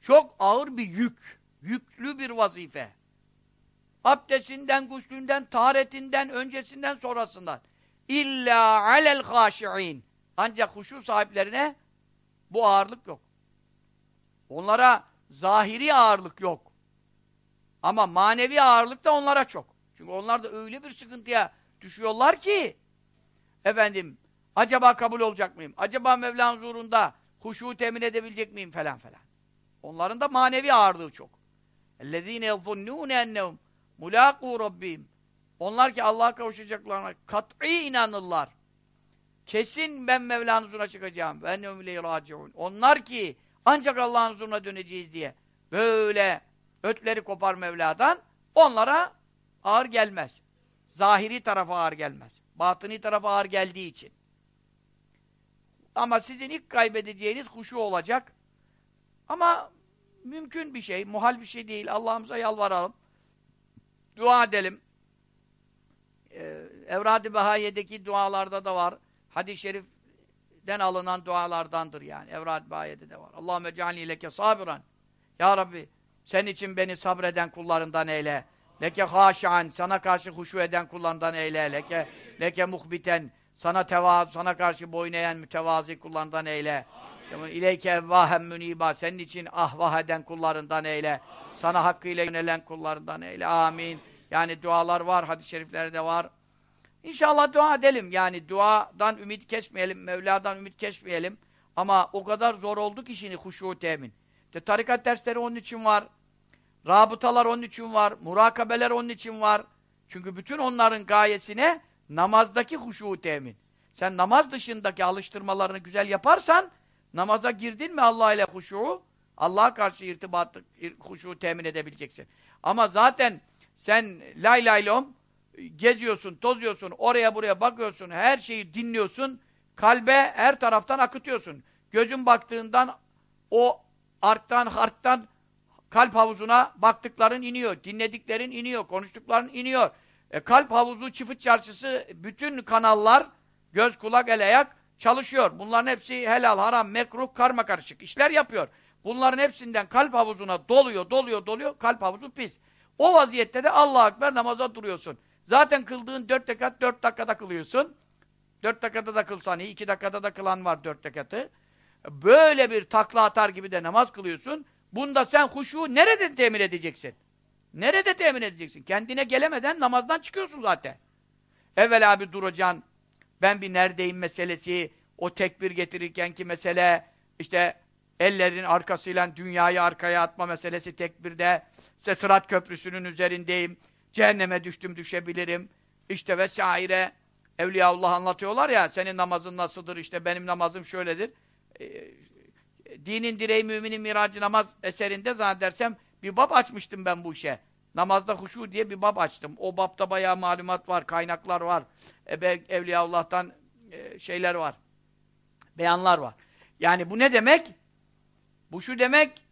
Çok ağır bir yük. Yüklü bir vazife. Abdestinden, guslünden, taharetinden, öncesinden, sonrasından. İlla alel haşi'in. Ancak huşu sahiplerine bu ağırlık yok. Onlara zahiri ağırlık yok. Ama manevi ağırlık da onlara çok. Çünkü onlar da öyle bir sıkıntıya düşüyorlar ki efendim acaba kabul olacak mıyım? Acaba Mevla'nın huzurunda huşu temin edebilecek miyim falan falan. Onların da manevi ağırlığı çok. اَلَّذ۪ينَ يَظُنُّونَ اَنَّهُمْ مُلَاقُوا رَبِّهِمْ Onlar ki Allah'a kavuşacaklarına kat'i inanırlar. Kesin ben Mevla'nın huzuruna çıkacağım. Ben ömle raciun. Onlar ki ancak Allah'ın huzuruna döneceğiz diye böyle ötleri kopar Mevla'dan onlara ağır gelmez. Zahiri tarafa ağır gelmez. Batıni tarafa ağır geldiği için. Ama sizin ilk kaybedeceğiniz huşu olacak. Ama mümkün bir şey, muhal bir şey değil. Allah'ımıza yalvaralım. Dua edelim. Ee, Evrad-ı Bahaye'deki dualarda da var. Hadis-i şeriften alınan dualardandır yani. Evrad-ı Bahaye'de de var. Allahümme cealni leke sabiran. Ya Rabbi, sen için beni sabreden kullarından eyle. Leke haşan, sana karşı huşu eden kullarından eyle. Leke, leke muhbiten, sana tevaz, sana karşı boyun eğen mütevazi kullarından eyle. İleyke evvahem müniba, senin için ahvah eden kullarından eyle. Sana hakkıyla yönelen kullarından eyle. Amin. Yani dualar var, hadis-i şeriflerde var. İnşallah dua edelim. Yani duadan ümit kesmeyelim, Mevla'dan ümit kesmeyelim. Ama o kadar zor oldu ki şimdi huşu temin. De tarikat dersleri onun için var. Rabıtalar onun için var. Murakabeler onun için var. Çünkü bütün onların gayesine namazdaki huşu temin. Sen namaz dışındaki alıştırmalarını güzel yaparsan namaza girdin mi Allah ile huşu Allah'a karşı irtibatı, huşu temin edebileceksin. Ama zaten sen lay lay geziyorsun, tozuyorsun, oraya buraya bakıyorsun, her şeyi dinliyorsun, kalbe her taraftan akıtıyorsun. Gözün baktığından o arktan, harktan kalp havuzuna baktıkların iniyor, dinlediklerin iniyor, konuştukların iniyor. E, kalp havuzu, çift çarşısı, bütün kanallar, göz, kulak, el, ayak çalışıyor. Bunların hepsi helal, haram, mekruh, karma karışık işler yapıyor. Bunların hepsinden kalp havuzuna doluyor, doluyor, doluyor, kalp havuzu pis. O vaziyette de Allah-u Ekber namaza duruyorsun. Zaten kıldığın dört rekat dört dakikada kılıyorsun. Dört dakikada da kılsan iyi, iki dakikada da kılan var dört rekatı. Böyle bir takla atar gibi de namaz kılıyorsun. Bunda sen huşu nerede temin edeceksin? Nerede temin edeceksin? Kendine gelemeden namazdan çıkıyorsun zaten. Evvela bir duracaksın. Ben bir neredeyim meselesi, o tekbir getirirken ki mesele, işte ellerin arkasıyla dünyayı arkaya atma meselesi tekbirde, işte Sırat Köprüsü'nün üzerindeyim, cehenneme düştüm düşebilirim, işte vesaire. Evliyaullah anlatıyorlar ya, senin namazın nasıldır, işte benim namazım şöyledir. E, Dinin direği müminin miracı namaz eserinde zannedersem bir bab açmıştım ben bu işe. Namazda huşu diye bir bab açtım. O babda bayağı malumat var, kaynaklar var. Ebe, Evliyaullah'tan e, şeyler var. Beyanlar var. Yani bu ne demek? Bu şu demek,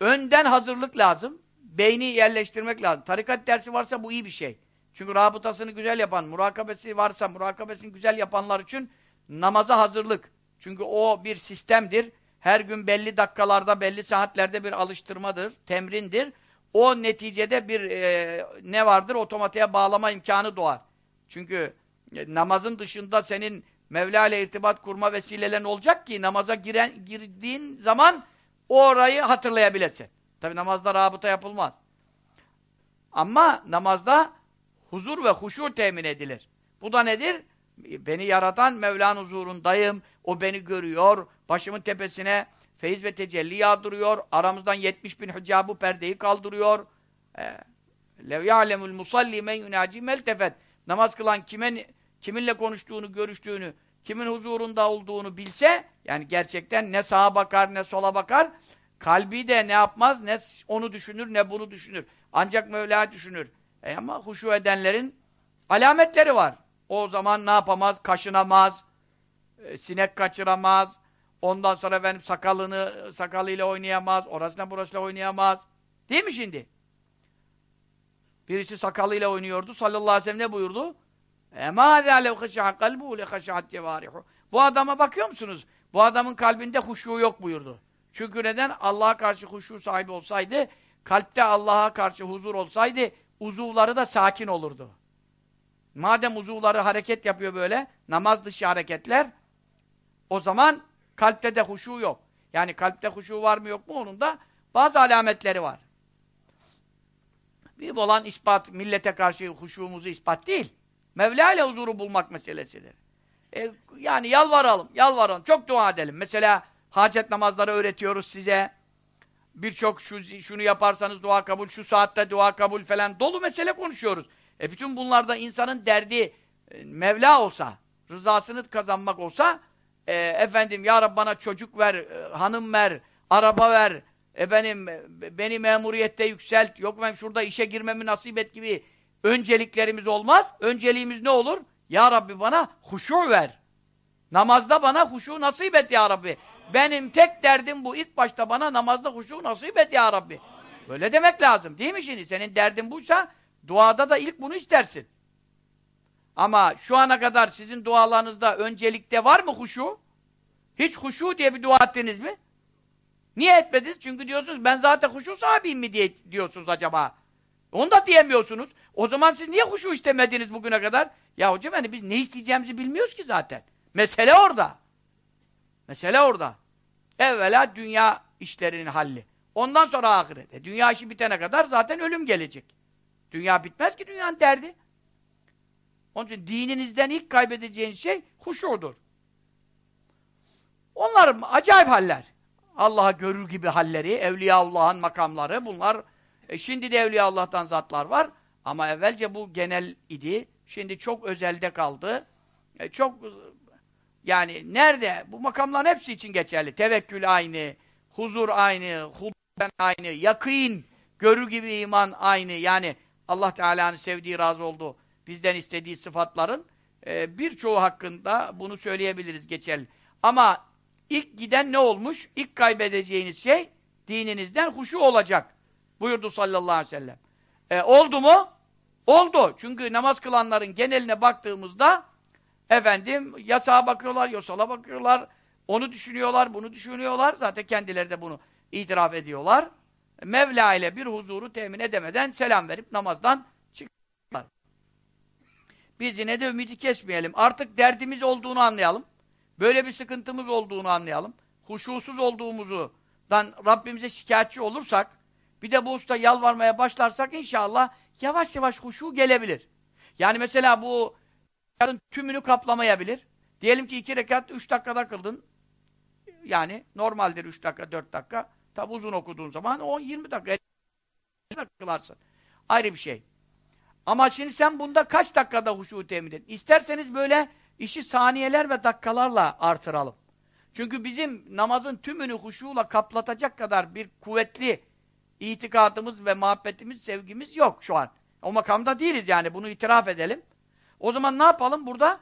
önden hazırlık lazım. Beyni yerleştirmek lazım. Tarikat dersi varsa bu iyi bir şey. Çünkü rabıtasını güzel yapan, murakabesi varsa, murakabesini güzel yapanlar için namaza hazırlık. Çünkü o bir sistemdir. Her gün belli dakikalarda, belli saatlerde bir alıştırmadır, temrindir. O neticede bir e, ne vardır? Otomatiğe bağlama imkanı doğar. Çünkü e, namazın dışında senin Mevla ile irtibat kurma vesilelerin olacak ki namaza giren, girdiğin zaman orayı hatırlayabilesin. Tabi namazda rabıta yapılmaz. Ama namazda huzur ve huşu temin edilir. Bu da nedir? Beni yaratan Mevla'nın huzurundayım. O beni görüyor. Başımın tepesine feyiz ve tecelli yağdırıyor. Aramızdan 70 bin hicabı perdeyi kaldırıyor. Lev ya'lemul musalli men yunaci meltefet. Namaz kılan kimin, kiminle konuştuğunu, görüştüğünü, kimin huzurunda olduğunu bilse, yani gerçekten ne sağa bakar ne sola bakar, kalbi de ne yapmaz, ne onu düşünür ne bunu düşünür. Ancak Mevla düşünür. E ama huşu edenlerin alametleri var. O zaman ne yapamaz? Kaşınamaz, e, sinek kaçıramaz, ondan sonra benim sakalını, sakalıyla oynayamaz, orasına burasıyla oynayamaz. Değil mi şimdi? Birisi sakalıyla oynuyordu, sallallahu aleyhi ve sellem ne buyurdu? اَمَا ذَا لَوْ خَشَعَ قَلْبُهُ لَخَشَعَتْ جَوَارِحُ Bu adama bakıyor musunuz? Bu adamın kalbinde huşu yok buyurdu. Çünkü neden? Allah'a karşı huşu sahibi olsaydı, kalpte Allah'a karşı huzur olsaydı, uzuvları da sakin olurdu. Madem uzuvları hareket yapıyor böyle, namaz dışı hareketler, o zaman kalpte de huşu yok. Yani kalpte huşu var mı yok mu onun da bazı alametleri var. Bir olan ispat, millete karşı huşumuzu ispat değil. Mevla ile huzuru bulmak meselesidir. E, yani yalvaralım, yalvaralım, çok dua edelim. Mesela hacet namazları öğretiyoruz size. birçok şu, şunu yaparsanız dua kabul, şu saatte dua kabul falan dolu mesele konuşuyoruz. E bütün bunlarda insanın derdi e, Mevla olsa, rızasını kazanmak olsa e, efendim ya Rabbi bana çocuk ver, e, hanım ver, araba ver, efendim e, beni memuriyette yükselt, yok ben şurada işe girmemi nasip et gibi önceliklerimiz olmaz. Önceliğimiz ne olur? Ya Rabbi bana huşu ver. Namazda bana huşu nasip et ya Rabbi. Benim tek derdim bu. İlk başta bana namazda huşu nasip et ya Rabbi. Böyle demek lazım. Değil mi şimdi? Senin derdin buysa duada da ilk bunu istersin. Ama şu ana kadar sizin dualarınızda öncelikte var mı huşu? Hiç huşu diye bir dua ettiniz mi? Niye etmediniz? Çünkü diyorsunuz ben zaten huşu sahibiyim mi diye diyorsunuz acaba. Onu da diyemiyorsunuz. O zaman siz niye huşu istemediniz bugüne kadar? Ya hocam hani biz ne isteyeceğimizi bilmiyoruz ki zaten. Mesele orada. Mesele orada. Evvela dünya işlerinin halli. Ondan sonra ahiret. Dünya işi bitene kadar zaten ölüm gelecek. Dünya bitmez ki dünyanın derdi. Onun için dininizden ilk kaybedeceğiniz şey huşudur. Onlar acayip haller. Allah'ı görür gibi halleri, Evliyaullah'ın makamları bunlar. E şimdi de Evliyaullah'tan zatlar var. Ama evvelce bu genel idi. Şimdi çok özelde kaldı. E çok yani nerede? Bu makamların hepsi için geçerli. Tevekkül aynı, huzur aynı, hudden aynı, yakın, görür gibi iman aynı. Yani Allah Teala'nın sevdiği, razı olduğu, bizden istediği sıfatların e, birçoğu hakkında bunu söyleyebiliriz geçerli. Ama ilk giden ne olmuş? İlk kaybedeceğiniz şey dininizden huşu olacak. Buyurdu sallallahu aleyhi ve sellem. E, oldu mu? Oldu. Çünkü namaz kılanların geneline baktığımızda efendim ya sağa bakıyorlar ya sola bakıyorlar. Onu düşünüyorlar, bunu düşünüyorlar. Zaten kendileri de bunu itiraf ediyorlar. Mevla ile bir huzuru temin edemeden selam verip namazdan. Biz yine de ümidi kesmeyelim. Artık derdimiz olduğunu anlayalım. Böyle bir sıkıntımız olduğunu anlayalım. Huşusuz olduğumuzdan Rabbimize şikayetçi olursak, bir de bu usta yalvarmaya başlarsak inşallah yavaş yavaş huşu gelebilir. Yani mesela bu tümünü kaplamayabilir. Diyelim ki iki rekat üç dakikada kıldın. Yani normaldir üç dakika, dört dakika. Tabi uzun okuduğun zaman 10-20 dakika, dakika kılarsın. Ayrı bir şey. Ama şimdi sen bunda kaç dakikada huşu temin et? İsterseniz böyle işi saniyeler ve dakikalarla artıralım. Çünkü bizim namazın tümünü huşuyla kaplatacak kadar bir kuvvetli itikadımız ve muhabbetimiz, sevgimiz yok şu an. O makamda değiliz yani bunu itiraf edelim. O zaman ne yapalım burada?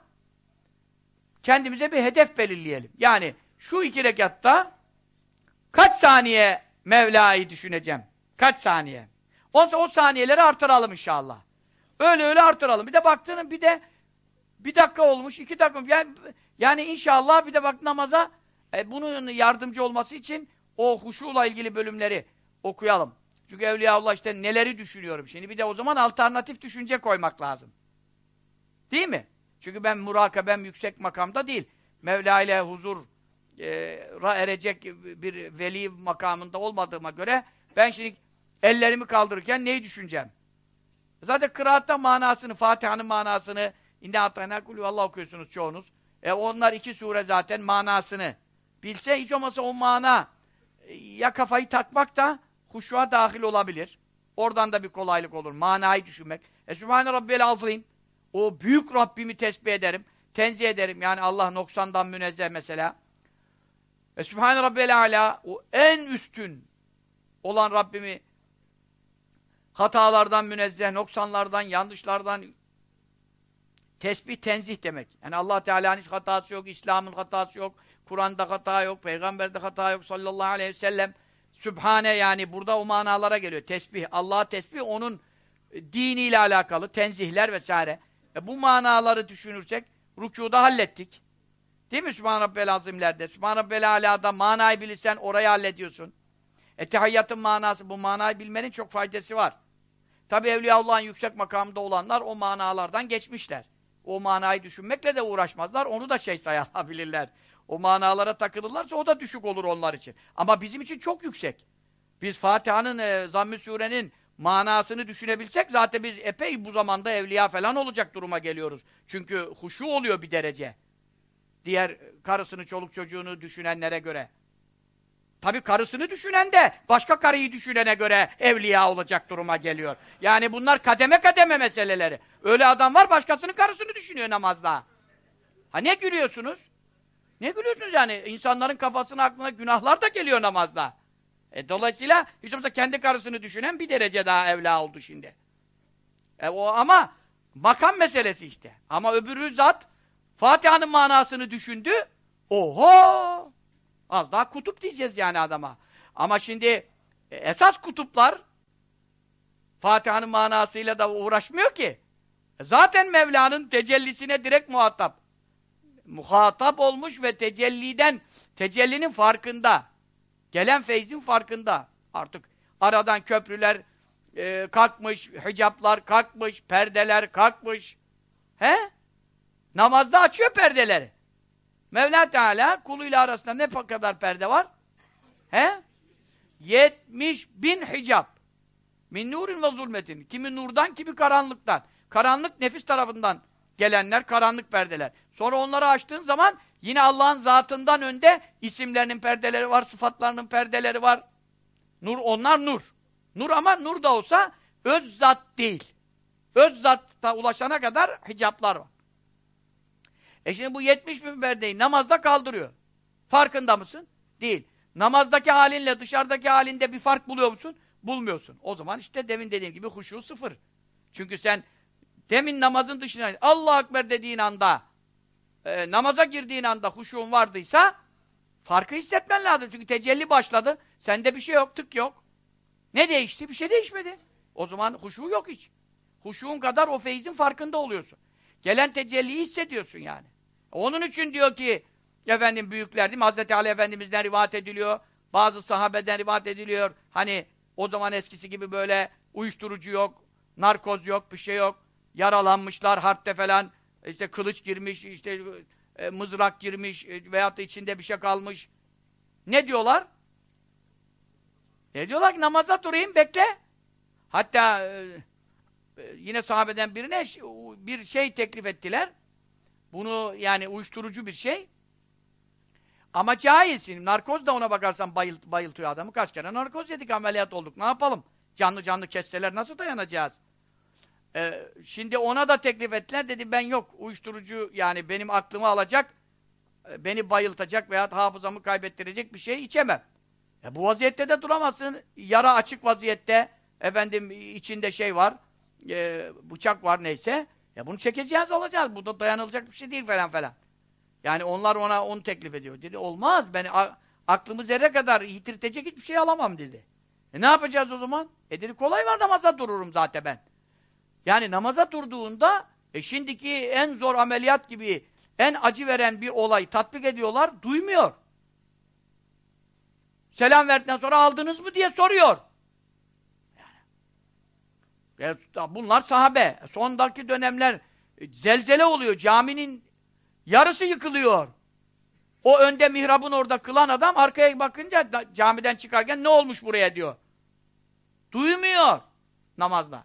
Kendimize bir hedef belirleyelim. Yani şu iki rekatta kaç saniye Mevla'yı düşüneceğim? Kaç saniye? O, o saniyeleri artıralım inşallah. Öyle öyle artıralım. Bir de baktığın bir de bir dakika olmuş, iki dakika yani, yani inşallah bir de bak namaza e, bunun yardımcı olması için o huşuyla ilgili bölümleri okuyalım. Çünkü Evliyaullah işte neleri düşünüyorum. Şimdi bir de o zaman alternatif düşünce koymak lazım. Değil mi? Çünkü ben murakabem yüksek makamda değil. Mevla ile huzur e, erecek bir veli makamında olmadığıma göre ben şimdi ellerimi kaldırırken neyi düşüneceğim? Zaten kıraatta manasını, Fatiha'nın manasını İnne atayna kulü Allah okuyorsunuz çoğunuz. E onlar iki sure zaten manasını bilse hiç olmasa o mana e, ya kafayı takmak da huşuğa dahil olabilir. Oradan da bir kolaylık olur. Manayı düşünmek. E Sübhane Rabbiyel Azim. O büyük Rabbimi tesbih ederim. Tenzih ederim. Yani Allah noksandan münezzeh mesela. E Sübhane Rabbiyel Ala. O en üstün olan Rabbimi hatalardan münezzeh, noksanlardan, yanlışlardan tesbih tenzih demek. Yani Allah Teala'nın hiç hatası yok, İslam'ın hatası yok, Kur'an'da hata yok, Peygamber'de hata yok sallallahu aleyhi ve sellem. Sübhane yani burada o manalara geliyor. Tesbih, Allah'a tesbih onun diniyle alakalı, tenzihler vesaire. E bu manaları düşünürsek rükuda hallettik. Değil mi Sübhan Rabbel Azimler'de? Sübhan Rabbel Ala'da manayı bilirsen orayı hallediyorsun. Etehiyyatın manası, bu manayı bilmenin çok faydası var. Tabi Evliyaullah'ın yüksek makamında olanlar o manalardan geçmişler. O manayı düşünmekle de uğraşmazlar, onu da şey sayabilirler. O manalara takılırlarsa o da düşük olur onlar için. Ama bizim için çok yüksek. Biz Fatiha'nın, e, Zamm-ı Sure'nin manasını düşünebilsek zaten biz epey bu zamanda evliya falan olacak duruma geliyoruz. Çünkü huşu oluyor bir derece. Diğer karısını, çoluk çocuğunu düşünenlere göre. Tabi karısını düşünen de başka karıyı düşünene göre evliya olacak duruma geliyor. Yani bunlar kademe kademe meseleleri. Öyle adam var başkasının karısını düşünüyor namazda. Ha ne gülüyorsunuz? Ne gülüyorsunuz yani? İnsanların kafasına aklına günahlar da geliyor namazda. E, dolayısıyla hiç olmazsa kendi karısını düşünen bir derece daha evla oldu şimdi. E, o ama makam meselesi işte. Ama öbürü zat Fatiha'nın manasını düşündü. Oho! Az daha kutup diyeceğiz yani adama. Ama şimdi e, esas kutuplar Fatiha'nın manasıyla da uğraşmıyor ki. E, zaten Mevla'nın tecellisine direkt muhatap. Muhatap olmuş ve tecelliden, tecellinin farkında. Gelen feyzin farkında. Artık aradan köprüler e, kalkmış, hicaplar kalkmış, perdeler kalkmış. He? Namazda açıyor perdeleri. Mevla Teala kuluyla arasında ne kadar perde var? He? 70 bin hicap. Min nurin ve zulmetin. Kimi nurdan, kimi karanlıktan. Karanlık nefis tarafından gelenler, karanlık perdeler. Sonra onları açtığın zaman yine Allah'ın zatından önde isimlerinin perdeleri var, sıfatlarının perdeleri var. Nur, onlar nur. Nur ama nur da olsa öz zat değil. Öz zatta ulaşana kadar hicaplar var. E şimdi bu 70 bin namazda kaldırıyor. Farkında mısın? Değil. Namazdaki halinle dışarıdaki halinde bir fark buluyor musun? Bulmuyorsun. O zaman işte demin dediğim gibi huşu sıfır. Çünkü sen demin namazın dışına Allah Ekber dediğin anda e, namaza girdiğin anda huşun vardıysa farkı hissetmen lazım. Çünkü tecelli başladı. Sende bir şey yok, tık yok. Ne değişti? Bir şey değişmedi. O zaman huşu yok hiç. Huşuğun kadar o feyzin farkında oluyorsun. Gelen tecelliyi hissediyorsun yani. Onun için diyor ki efendim büyükler değil mi? Hazreti Ali Efendimiz'den rivayet ediliyor. Bazı sahabeden rivayet ediliyor. Hani o zaman eskisi gibi böyle uyuşturucu yok, narkoz yok, bir şey yok. Yaralanmışlar harpte falan. işte kılıç girmiş, işte e, mızrak girmiş e, veyahut da içinde bir şey kalmış. Ne diyorlar? Ne diyorlar ki namaza durayım bekle. Hatta e, e, yine sahabeden birine bir şey teklif ettiler. Bunu yani uyuşturucu bir şey. Ama caiz. Narkoz da ona bakarsan bayılt, bayıltıyor adamı. Kaç kere narkoz yedik ameliyat olduk. Ne yapalım? Canlı canlı kesseler nasıl dayanacağız? Ee, şimdi ona da teklif ettiler. Dedi ben yok. Uyuşturucu yani benim aklımı alacak, e, beni bayıltacak veya hafızamı kaybettirecek bir şey içemem. E, bu vaziyette de duramazsın. Yara açık vaziyette. Efendim içinde şey var. E, bıçak var neyse. Ya bunu çekeceğiz alacağız. Bu da dayanılacak bir şey değil falan falan. Yani onlar ona onu teklif ediyor. Dedi olmaz. Ben aklımı zerre kadar yitirtecek hiçbir şey alamam dedi. E ne yapacağız o zaman? E dedi kolay var namaza dururum zaten ben. Yani namaza durduğunda e şimdiki en zor ameliyat gibi en acı veren bir olay tatbik ediyorlar, duymuyor. Selam verdikten sonra aldınız mı diye soruyor. Yani. Bunlar sahabe. Sondaki dönemler e, zelzele oluyor. Caminin yarısı yıkılıyor. O önde mihrabın orada kılan adam arkaya bakınca camiden çıkarken ne olmuş buraya diyor. Duymuyor namazda.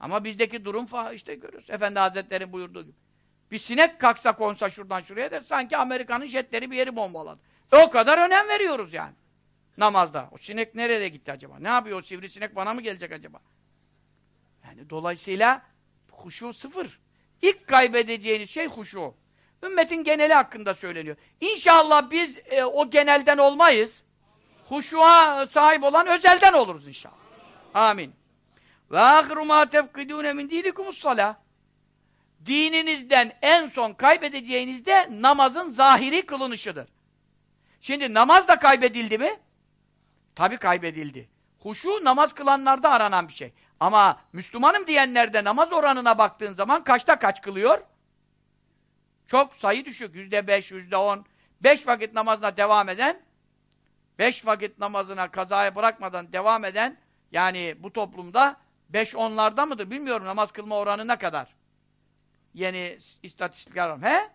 Ama bizdeki durum işte görüyoruz. Efendi Hazretleri buyurduğu gibi. Bir sinek kalksa konsa şuradan şuraya da sanki Amerika'nın jetleri bir yeri bombaladı. E o kadar önem veriyoruz yani. Namazda. O sinek nereye gitti acaba? Ne yapıyor o sivrisinek bana mı gelecek acaba? Yani dolayısıyla huşu sıfır. İlk kaybedeceğiniz şey huşu. Ümmetin geneli hakkında söyleniyor. İnşallah biz e, o genelden olmayız. Huşuğa sahip olan özelden oluruz inşallah. Amin. Ve ahiru ma tefkidûne min. Dininizden en son kaybedeceğiniz de namazın zahiri kılınışıdır. Şimdi namaz da kaybedildi mi? Tabi kaybedildi. Huşu namaz kılanlarda aranan bir şey. Ama Müslümanım diyenlerde namaz oranına baktığın zaman kaçta kaç kılıyor? Çok sayı düşük. Yüzde beş, yüzde on. Beş vakit namazına devam eden, beş vakit namazına kazaya bırakmadan devam eden, yani bu toplumda beş onlarda mıdır? Bilmiyorum namaz kılma oranı ne kadar? Yeni istatistikler var. He?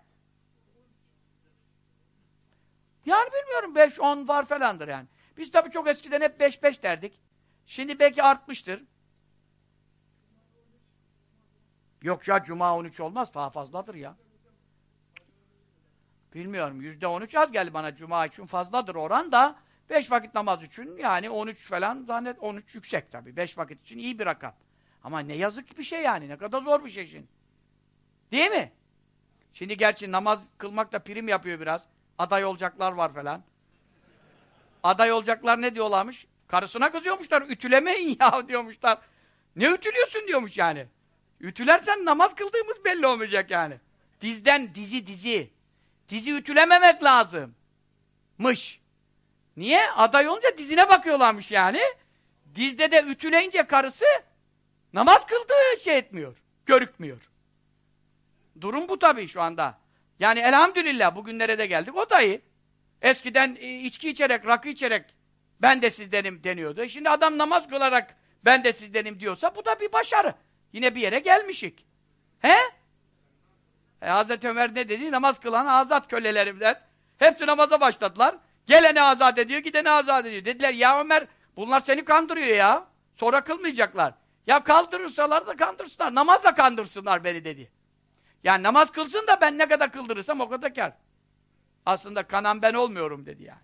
Yani bilmiyorum. Beş, on var falandır yani. Biz tabii çok eskiden hep beş beş derdik. Şimdi belki artmıştır. Yok ya cuma 13 olmaz. Daha fazladır ya. Bilmiyorum. Yüzde 13 az geldi bana cuma için fazladır oran da beş vakit namaz için yani 13 falan zannet 13 yüksek tabii. Beş vakit için iyi bir rakam. Ama ne yazık bir şey yani. Ne kadar zor bir şey şimdi. Değil mi? Şimdi gerçi namaz kılmak da prim yapıyor biraz. Aday olacaklar var falan. Aday olacaklar ne diyorlarmış? Karısına kızıyormuşlar. Ütülemeyin ya diyormuşlar. Ne ütülüyorsun diyormuş yani. Ütülersen namaz kıldığımız belli olmayacak yani. Dizden dizi dizi. Dizi ütülememek lazım. Mış. Niye? Aday olunca dizine bakıyorlarmış yani. Dizde de ütüleyince karısı namaz kıldığı şey etmiyor. Görükmüyor. Durum bu tabii şu anda. Yani elhamdülillah bugünlere de geldik. O da iyi. Eskiden e, içki içerek, rakı içerek ben de sizdenim deniyordu. Şimdi adam namaz kılarak ben de sizdenim diyorsa bu da bir başarı. Yine bir yere gelmişik. He? E, Hazreti Ömer ne dedi? Namaz kılan azat kölelerimden. Hepsi namaza başladılar. Geleni azat ediyor, gideni azat ediyor. Dediler ya Ömer bunlar seni kandırıyor ya. Sonra kılmayacaklar. Ya kaldırırsalar da kandırsınlar. Namazla kandırsınlar beni dedi. Yani namaz kılsın da ben ne kadar kıldırırsam o kadar kar. Aslında kanan ben olmuyorum dedi yani.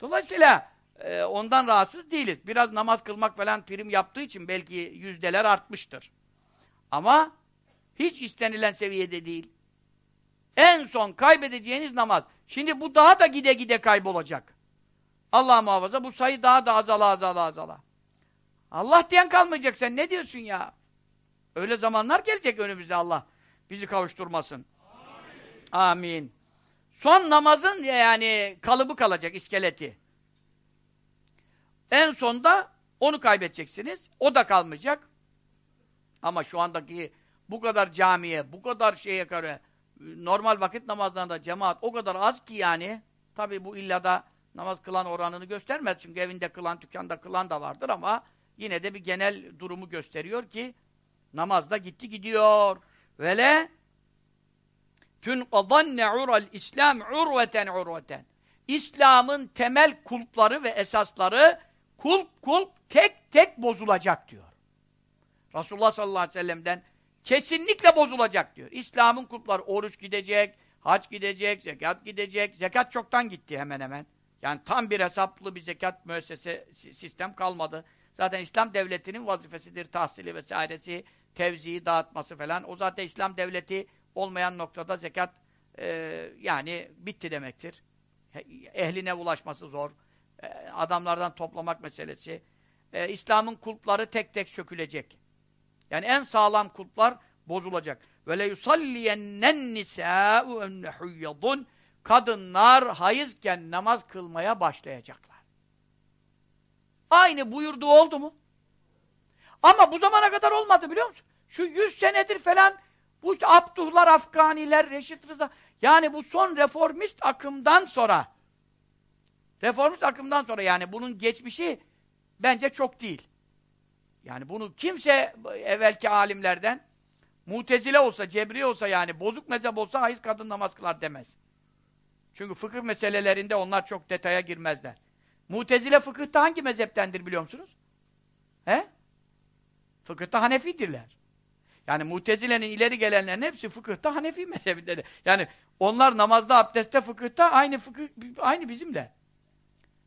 Dolayısıyla e, ondan rahatsız değiliz. Biraz namaz kılmak falan prim yaptığı için belki yüzdeler artmıştır. Ama hiç istenilen seviyede değil. En son kaybedeceğiniz namaz. Şimdi bu daha da gide gide kaybolacak. Allah muhafaza bu sayı daha da azala azala azala. Allah diyen kalmayacak sen ne diyorsun ya? Öyle zamanlar gelecek önümüzde Allah bizi kavuşturmasın. Amin. Amin. Son namazın yani kalıbı kalacak iskeleti. En sonda onu kaybedeceksiniz. O da kalmayacak. Ama şu andaki bu kadar camiye, bu kadar şeye göre normal vakit namazlarında cemaat o kadar az ki yani tabi bu illa da namaz kılan oranını göstermez. Çünkü evinde kılan, dükkanda kılan da vardır ama yine de bir genel durumu gösteriyor ki namaz da gitti gidiyor. Vele tün qadanne ural İslam urveten urveten. İslam'ın temel kulpları ve esasları kulp kulp tek tek bozulacak diyor. Resulullah sallallahu aleyhi ve sellem'den kesinlikle bozulacak diyor. İslam'ın kulpları oruç gidecek, hac gidecek, zekat gidecek. Zekat çoktan gitti hemen hemen. Yani tam bir hesaplı bir zekat müessese sistem kalmadı. Zaten İslam devletinin vazifesidir tahsili vesairesi, tevziyi dağıtması falan. O zaten İslam devleti olmayan noktada zekat e, yani bitti demektir. Ehline ulaşması zor. E, adamlardan toplamak meselesi. E, İslam'ın kulpları tek tek sökülecek. Yani en sağlam kulplar bozulacak. Ve le yusalliyennen nisâ'u ennehuyyadun Kadınlar hayızken namaz kılmaya başlayacaklar. Aynı buyurduğu oldu mu? Ama bu zamana kadar olmadı biliyor musun? Şu yüz senedir falan bu işte Abduhlar, Afganiler, Reşit Rıza yani bu son reformist akımdan sonra reformist akımdan sonra yani bunun geçmişi bence çok değil. Yani bunu kimse evvelki alimlerden mutezile olsa, cebri olsa yani bozuk mezhep olsa hayız kadın namaz kılar demez. Çünkü fıkıh meselelerinde onlar çok detaya girmezler. Mutezile fıkıhta hangi mezheptendir biliyor musunuz? He? Fıkıhta Hanefidirler. Yani Mutezile'nin ileri gelenlerin hepsi fıkıhta Hanefi mezhebindedir. Yani onlar namazda, abdestte, fıkıhta aynı fıkıh, aynı bizimle.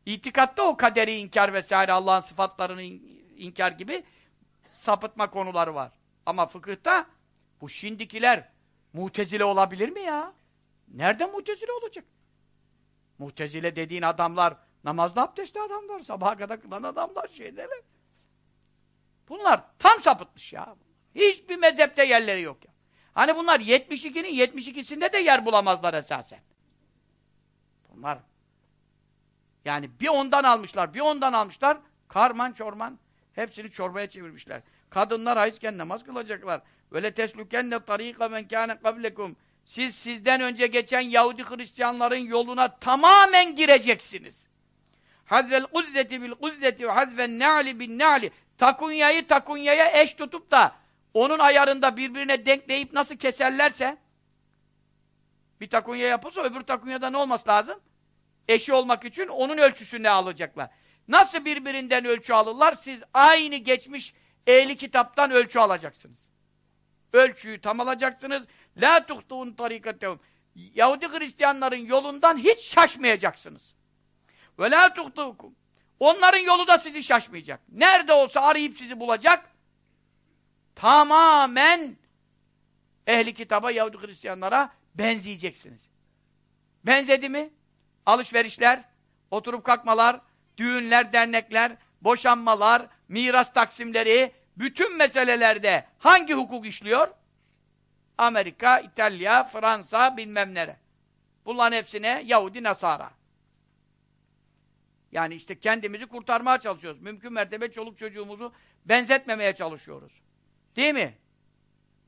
İtikatta o kaderi inkar vesaire Allah'ın sıfatlarını inkar gibi sapıtma konuları var. Ama fıkıhta bu şimdikiler mutezile olabilir mi ya? Nereden mutezile olacak? Mutezile dediğin adamlar namazda abdestli adamlar, sabaha kadar kılan adamlar şeyleri. Bunlar tam sapıtmış ya. Hiçbir mezhepte yerleri yok ya. Hani bunlar 72'nin 72'sinde de yer bulamazlar esasen. Bunlar yani bir ondan almışlar, bir ondan almışlar. Karman çorman hepsini çorbaya çevirmişler. Kadınlar hayızken namaz kılacaklar. Böyle teslükenne tarika men kâne kablekum. Siz sizden önce geçen Yahudi Hristiyanların yoluna tamamen gireceksiniz. Hazvel kuzzeti bil kuzzeti ve hazven ne'li bin ne'li. Takunyayı takunyaya eş tutup da onun ayarında birbirine denkleyip nasıl keserlerse bir takunya yapılsa öbür takunyada ne olması lazım? Eşi olmak için onun ölçüsünü alacaklar. Nasıl birbirinden ölçü alırlar? Siz aynı geçmiş ehli kitaptan ölçü alacaksınız. Ölçüyü tam alacaksınız. La tuhtuun tarikatehum. Yahudi Hristiyanların yolundan hiç şaşmayacaksınız. Ve la tuhtukum. Onların yolu da sizi şaşmayacak. Nerede olsa arayıp sizi bulacak. Tamamen ehli kitaba, Yahudi Hristiyanlara benzeyeceksiniz. Benzedi mi? Alışverişler, oturup kalkmalar, düğünler, dernekler, boşanmalar, miras taksimleri, bütün meselelerde hangi hukuk işliyor? Amerika, İtalya, Fransa, bilmem nere. Bunların hepsine Yahudi, Nasara. Yani işte kendimizi kurtarmaya çalışıyoruz. Mümkün mertebe çoluk çocuğumuzu benzetmemeye çalışıyoruz. Değil mi?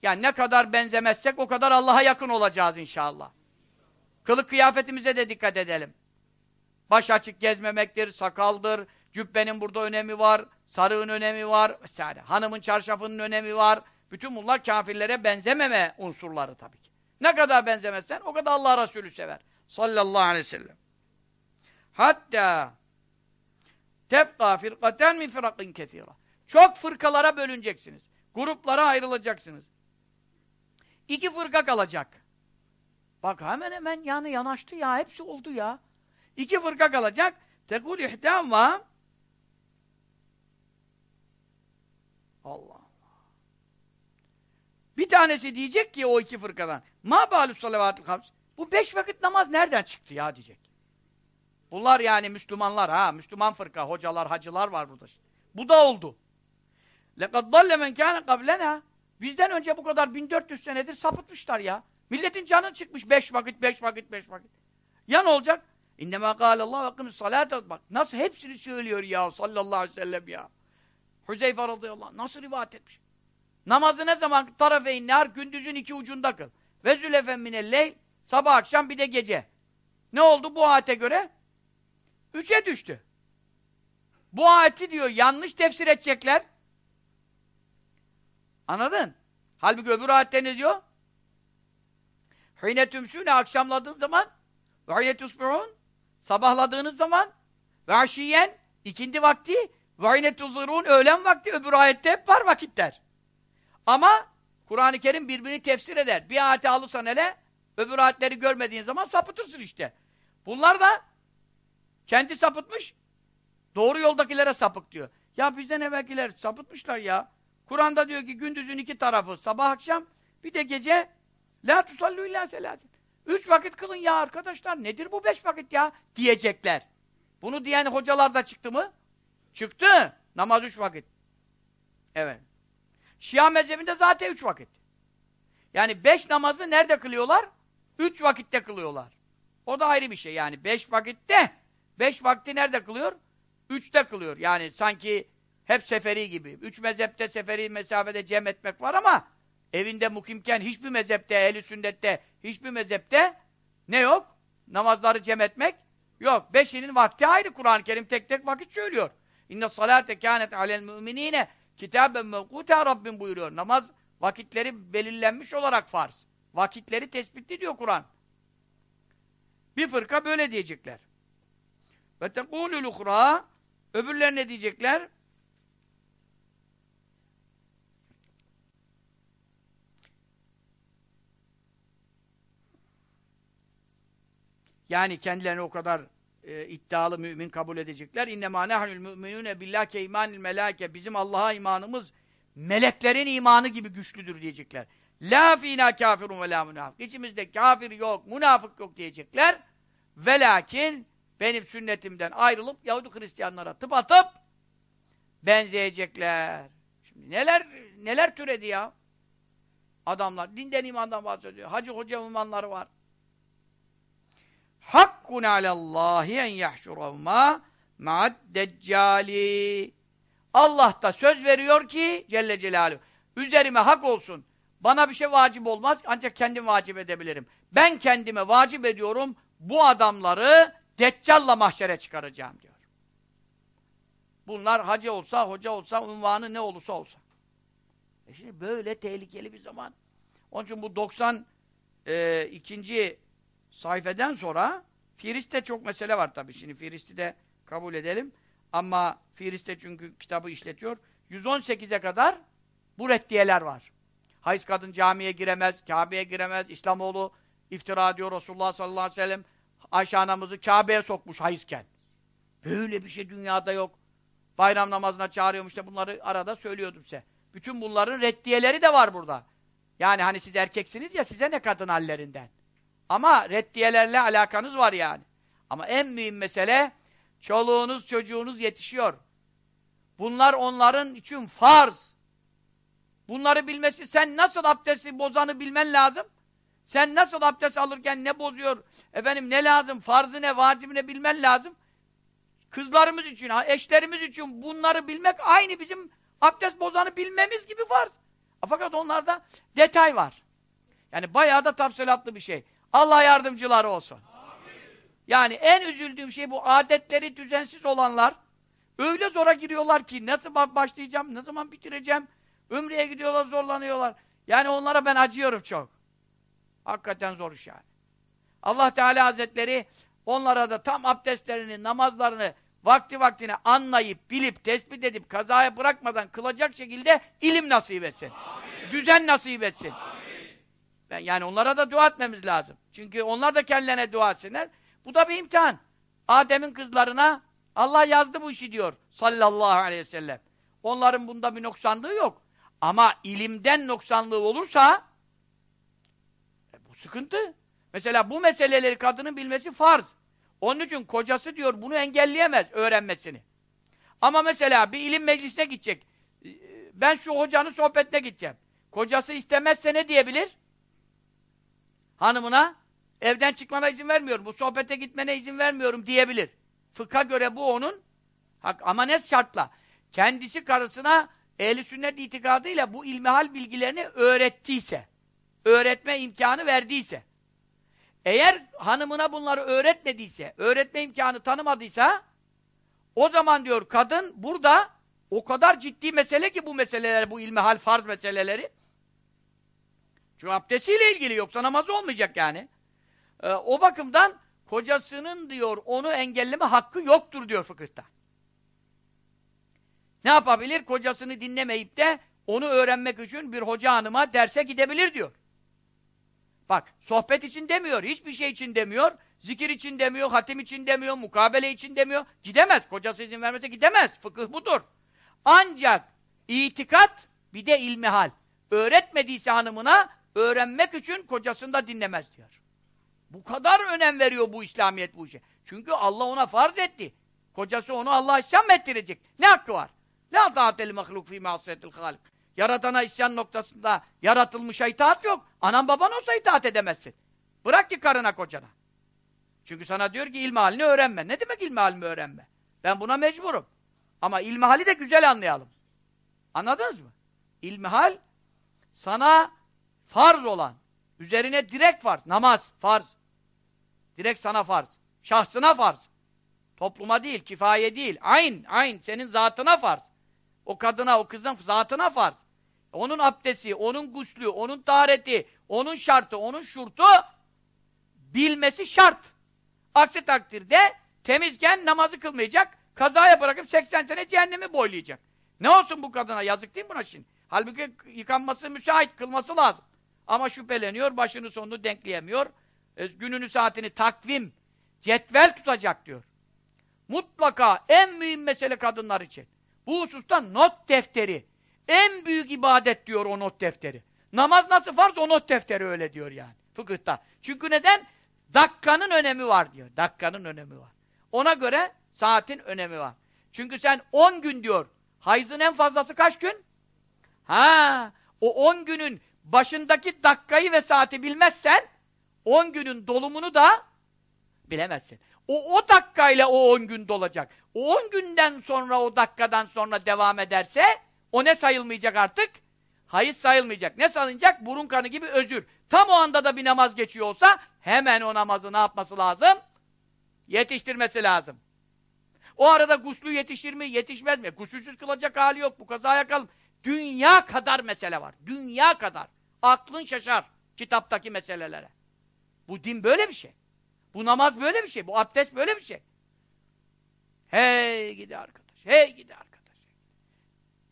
Yani ne kadar benzemezsek o kadar Allah'a yakın olacağız inşallah. Kılık kıyafetimize de dikkat edelim. Baş açık gezmemektir, sakaldır, cübbenin burada önemi var, sarığın önemi var vesaire. Hanımın çarşafının önemi var. Bütün bunlar kafirlere benzememe unsurları tabii ki. Ne kadar benzemezsen o kadar Allah Resulü sever. Sallallahu aleyhi ve sellem. Hatta tebqa firqaten min firakin ketira. Çok fırkalara bölüneceksiniz. Gruplara ayrılacaksınız. İki fırka kalacak. Bak hemen hemen yani yanaştı ya. Hepsi oldu ya. İki fırka kalacak. Tekul ihdama Allah Allah. Bir tanesi diyecek ki o iki fırkadan ma balus salavatul hams. Bu beş vakit namaz nereden çıktı ya diyecek. Bunlar yani Müslümanlar ha. Müslüman fırka, hocalar, hacılar var burada. Bu da oldu. لَقَدْ ضَلَّ مَنْ كَانَ قَبْلَنَا Bizden önce bu kadar 1400 senedir sapıtmışlar ya. Milletin canı çıkmış beş vakit, beş vakit, beş vakit. Ya ne olacak? İnnemâ kâlellâhu ve kımis salâte Bak nasıl hepsini söylüyor ya sallallahu aleyhi ve sellem ya. Hüzeyfe radıyallahu anh nasıl rivayet etmiş? Namazı ne zaman tarafeyn nehar gündüzün iki ucunda kıl. Ve zülefen minelleyl sabah akşam bir de gece. Ne oldu bu ayete göre? Üçe düştü. Bu ayeti diyor yanlış tefsir edecekler. Anladın? Halbuki öbür ayette ne diyor? Hine tümsüne akşamladığın zaman ve hine tusbihun sabahladığınız zaman ve aşiyen ikindi vakti ve tuzurun öğlen vakti öbür ayette hep var vakitler. Ama Kur'an-ı Kerim birbirini tefsir eder. Bir ayeti alırsan hele öbür ayetleri görmediğin zaman sapıtırsın işte. Bunlar da kendi sapıtmış doğru yoldakilere sapık diyor. Ya bizden evvelkiler sapıtmışlar ya. Kur'an'da diyor ki gündüzün iki tarafı sabah akşam bir de gece la tusallu illa selasin. Üç vakit kılın ya arkadaşlar nedir bu beş vakit ya diyecekler. Bunu diyen hocalar da çıktı mı? Çıktı. Namaz üç vakit. Evet. Şia mezhebinde zaten üç vakit. Yani beş namazı nerede kılıyorlar? Üç vakitte kılıyorlar. O da ayrı bir şey yani. Beş vakitte, beş vakti nerede kılıyor? Üçte kılıyor. Yani sanki hep seferi gibi. Üç mezhepte seferi mesafede cem etmek var ama evinde mukimken hiçbir mezhepte, ehli sünnette, hiçbir mezhepte ne yok? Namazları cem etmek yok. Beşinin vakti ayrı. Kur'an-ı Kerim tek tek vakit söylüyor. İnne salate kânet alel müminine kitaben mevkuta Rabbim buyuruyor. Namaz vakitleri belirlenmiş olarak farz. Vakitleri tespit ediyor Kur'an. Bir fırka böyle diyecekler. Ve tekûlül uhra öbürler ne diyecekler? Yani kendilerini o kadar e, iddialı mümin kabul edecekler. İnnemâ nehnül müminûne billâh ke imânil melâke. Bizim Allah'a imanımız meleklerin imanı gibi güçlüdür diyecekler. La fînâ kâfirun ve lâ münâfık. İçimizde kafir yok, münafık yok diyecekler. Ve lakin benim sünnetimden ayrılıp Yahudi Hristiyanlara tıp atıp benzeyecekler. Şimdi neler neler türedi ya? Adamlar dinden imandan bahsediyor. Hacı hoca imanları var. Hakkun alallahi en yahşurahuma ma'ad deccali. Allah da söz veriyor ki Celle Celaluhu üzerime hak olsun. Bana bir şey vacip olmaz ancak kendim vacip edebilirim. Ben kendime vacip ediyorum bu adamları Deccal'la mahşere çıkaracağım diyor. Bunlar hacı olsa, hoca olsa, unvanı ne olursa olsa. E şimdi böyle tehlikeli bir zaman. Onun için bu 90 e, sayfeden sonra Firiste çok mesele var tabii. Şimdi Firist'i de kabul edelim. Ama Firiste çünkü kitabı işletiyor. 118'e kadar bu reddiyeler var. Hayız kadın camiye giremez, Kabe'ye giremez, İslamoğlu iftira diyor Resulullah sallallahu aleyhi ve sellem. Ayşe anamızı Kabe'ye sokmuş hayızken. Böyle bir şey dünyada yok. Bayram namazına çağırıyormuş da bunları arada söylüyordum size. Bütün bunların reddiyeleri de var burada. Yani hani siz erkeksiniz ya size ne kadın hallerinden. Ama reddiyelerle alakanız var yani. Ama en mühim mesele çoluğunuz çocuğunuz yetişiyor. Bunlar onların için farz. Bunları bilmesi, sen nasıl abdesti bozanı bilmen lazım. Sen nasıl abdest alırken ne bozuyor, efendim ne lazım, farzı ne, vacibi ne bilmen lazım. Kızlarımız için, eşlerimiz için bunları bilmek aynı bizim abdest bozanı bilmemiz gibi farz. Fakat onlarda detay var. Yani bayağı da tafsilatlı bir şey. Allah yardımcıları olsun. Yani en üzüldüğüm şey bu adetleri düzensiz olanlar öyle zora giriyorlar ki nasıl başlayacağım, ne zaman bitireceğim, ömreye gidiyorlar, zorlanıyorlar. Yani onlara ben acıyorum çok. Hakikaten zor iş yani. Allah Teala Hazretleri onlara da tam abdestlerini, namazlarını vakti vaktine anlayıp, bilip, tespit edip, kazaya bırakmadan kılacak şekilde ilim nasip etsin. Amin. Düzen nasip etsin. Ben, yani onlara da dua etmemiz lazım. Çünkü onlar da kendilerine dua etsinler. Bu da bir imtihan. Adem'in kızlarına Allah yazdı bu işi diyor sallallahu aleyhi ve sellem. Onların bunda bir noksanlığı yok. Ama ilimden noksanlığı olursa e, bu sıkıntı. Mesela bu meseleleri kadının bilmesi farz. Onun için kocası diyor bunu engelleyemez öğrenmesini. Ama mesela bir ilim meclisine gidecek. E, ben şu hocanın sohbetine gideceğim. Kocası istemezse ne diyebilir? Hanımına evden çıkmana izin vermiyorum, bu sohbete gitmene izin vermiyorum diyebilir. Fıkha göre bu onun hak. Ama ne şartla? Kendisi karısına ehli sünnet itikadıyla bu ilmihal bilgilerini öğrettiyse, öğretme imkanı verdiyse, eğer hanımına bunları öğretmediyse, öğretme imkanı tanımadıysa, o zaman diyor kadın burada o kadar ciddi mesele ki bu meseleler, bu ilmihal farz meseleleri. Çünkü abdestiyle ilgili yoksa namaz olmayacak yani. Ee, o bakımdan kocasının diyor onu engelleme hakkı yoktur diyor fıkıhta. Ne yapabilir? Kocasını dinlemeyip de onu öğrenmek için bir hoca hanıma derse gidebilir diyor. Bak, sohbet için demiyor, hiçbir şey için demiyor, zikir için demiyor, hatim için demiyor, mukabele için demiyor. Gidemez, kocası izin vermese gidemez. Fıkıh budur. Ancak itikat bir de ilmihal. Öğretmediyse hanımına öğrenmek için kocasını da dinlemez diyor. Bu kadar önem veriyor bu İslamiyet bu işe. Çünkü Allah ona farz etti. Kocası onu Allah'a isyan ettirecek. Ne hakkı var? La ta'atel mahluk fi ma'siyetil halik. Yaratana isyan noktasında yaratılmışa itaat yok. Anan baban olsa itaat edemezsin. Bırak ki karına kocana. Çünkü sana diyor ki ilmi halini öğrenme. Ne demek ilmi halimi öğrenme? Ben buna mecburum. Ama ilmi hali de güzel anlayalım. Anladınız mı? İlmi hal sana farz olan, üzerine direkt farz, namaz farz. Direkt sana farz. Şahsına farz. Topluma değil, kifaye değil. Ayn, ayn senin zatına farz. O kadına, o kızın zatına farz. Onun abdesti, onun guslü, onun tahareti, onun şartı, onun şurtu bilmesi şart. Aksi takdirde temizken namazı kılmayacak, kazaya bırakıp 80 sene cehennemi boylayacak. Ne olsun bu kadına? Yazık değil mi buna şimdi? Halbuki yıkanması müsait, kılması lazım. Ama şüpheleniyor, başını sonunu denkleyemiyor. E, gününü saatini takvim, cetvel tutacak diyor. Mutlaka en mühim mesele kadınlar için. Bu hususta not defteri. En büyük ibadet diyor o not defteri. Namaz nasıl farz o not defteri öyle diyor yani fıkıhta. Çünkü neden? Dakkanın önemi var diyor. Dakkanın önemi var. Ona göre saatin önemi var. Çünkü sen 10 gün diyor. Hayızın en fazlası kaç gün? Ha, o 10 günün başındaki dakikayı ve saati bilmezsen 10 günün dolumunu da bilemezsin. O, o dakikayla o 10 gün dolacak. O 10 günden sonra o dakikadan sonra devam ederse o ne sayılmayacak artık? Hayız sayılmayacak. Ne sayılacak? Burun kanı gibi özür. Tam o anda da bir namaz geçiyor olsa hemen o namazı ne yapması lazım? Yetiştirmesi lazım. O arada guslu yetişir mi, yetişmez mi? Gusülsüz kılacak hali yok. Bu kazaya kalın. Dünya kadar mesele var. Dünya kadar. Aklın şaşar kitaptaki meselelere. Bu din böyle bir şey. Bu namaz böyle bir şey. Bu abdest böyle bir şey. Hey gidi arkadaş. Hey gidi arkadaş.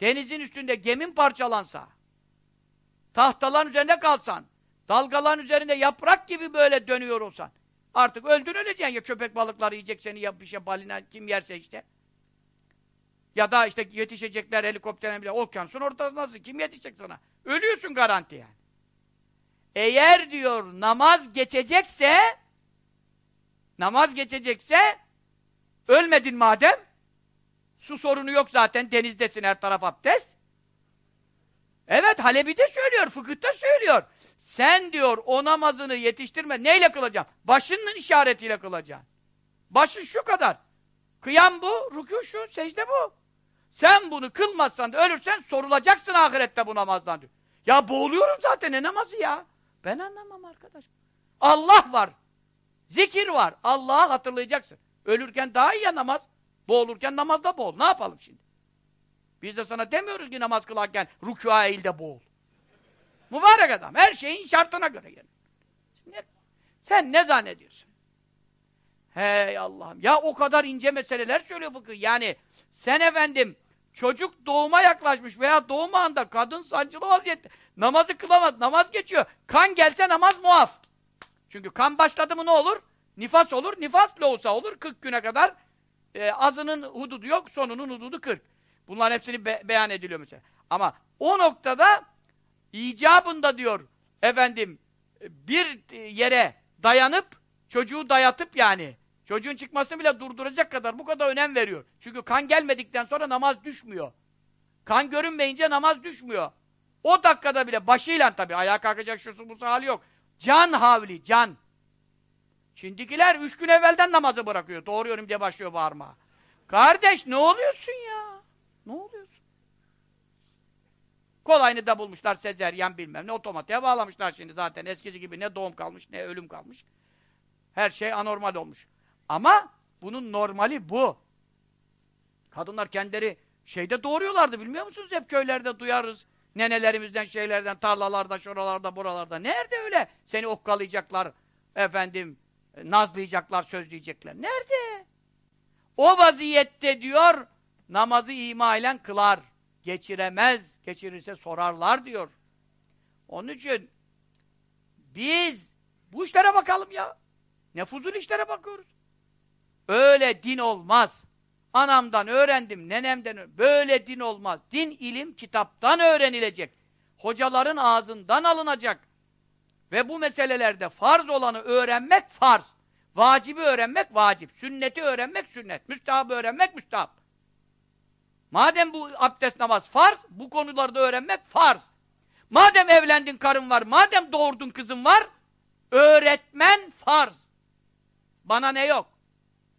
Denizin üstünde gemin parçalansa, tahtaların üzerinde kalsan, dalgaların üzerinde yaprak gibi böyle dönüyor olsan, Artık öldün öleceksin ya köpek balıkları yiyecek seni ya bir şey balina kim yerse işte. Ya da işte yetişecekler helikopterle bile okyanusun ortasındasın. Kim yetişecek sana? Ölüyorsun garanti yani. Eğer diyor namaz geçecekse namaz geçecekse ölmedin madem su sorunu yok zaten denizdesin her taraf abdest. Evet Halebi de söylüyor, fıkıhta söylüyor. Sen diyor o namazını yetiştirme. Neyle kılacaksın? Başının işaretiyle kılacaksın. Başın şu kadar. Kıyam bu, rükû şu, secde bu. Sen bunu kılmazsan da ölürsen sorulacaksın ahirette bu namazdan diyor. Ya boğuluyorum zaten ne namazı ya? Ben anlamam arkadaş. Allah var. Zikir var. Allah'ı hatırlayacaksın. Ölürken daha iyi ya namaz. Boğulurken namazda boğul. Ne yapalım şimdi? Biz de sana demiyoruz ki namaz kılarken rükûa eğil de boğul. Mübarek adam. Her şeyin şartına göre gelir. Sen ne zannediyorsun? Hey Allah'ım. Ya o kadar ince meseleler söylüyor fıkıh. Yani sen efendim çocuk doğuma yaklaşmış veya doğum anda kadın sancılı vaziyette namazı kılamaz. Namaz geçiyor. Kan gelse namaz muaf. Çünkü kan başladı mı ne olur? Nifas olur. Nifas loğusa olur. 40 güne kadar e, azının hududu yok. Sonunun hududu 40. Bunların hepsini be beyan ediliyor mesela. Ama o noktada icabında diyor efendim bir yere dayanıp çocuğu dayatıp yani çocuğun çıkmasını bile durduracak kadar bu kadar önem veriyor. Çünkü kan gelmedikten sonra namaz düşmüyor. Kan görünmeyince namaz düşmüyor. O dakikada bile başıyla tabii ayağa kalkacak şusu bu hali yok. Can havli, can. Şimdikiler üç gün evvelden namazı bırakıyor. Doğruyorum diye başlıyor bağırma. Kardeş ne oluyorsun ya? Ne oluyorsun? Kolayını da bulmuşlar sezeryan bilmem ne otomatiğe bağlamışlar şimdi zaten eskisi gibi ne doğum kalmış ne ölüm kalmış. Her şey anormal olmuş. Ama bunun normali bu. Kadınlar kendileri şeyde doğuruyorlardı bilmiyor musunuz? Hep köylerde duyarız. Nenelerimizden, şeylerden, tarlalarda, şuralarda, buralarda. Nerede öyle? Seni okkalayacaklar, efendim, nazlayacaklar, sözleyecekler. Nerede? O vaziyette diyor, namazı imalen kılar. Geçiremez, geçirirse sorarlar diyor. Onun için biz bu işlere bakalım ya. Ne fuzul işlere bakıyoruz. Öyle din olmaz. Anamdan öğrendim, nenemden. Böyle din olmaz. Din ilim kitaptan öğrenilecek. Hocaların ağzından alınacak. Ve bu meselelerde farz olanı öğrenmek farz. Vacibi öğrenmek vacip. Sünneti öğrenmek sünnet. Müstahabı öğrenmek müstahap. Madem bu abdest namaz farz, bu konularda öğrenmek farz. Madem evlendin karın var, madem doğurdun kızın var, öğretmen farz. Bana ne yok?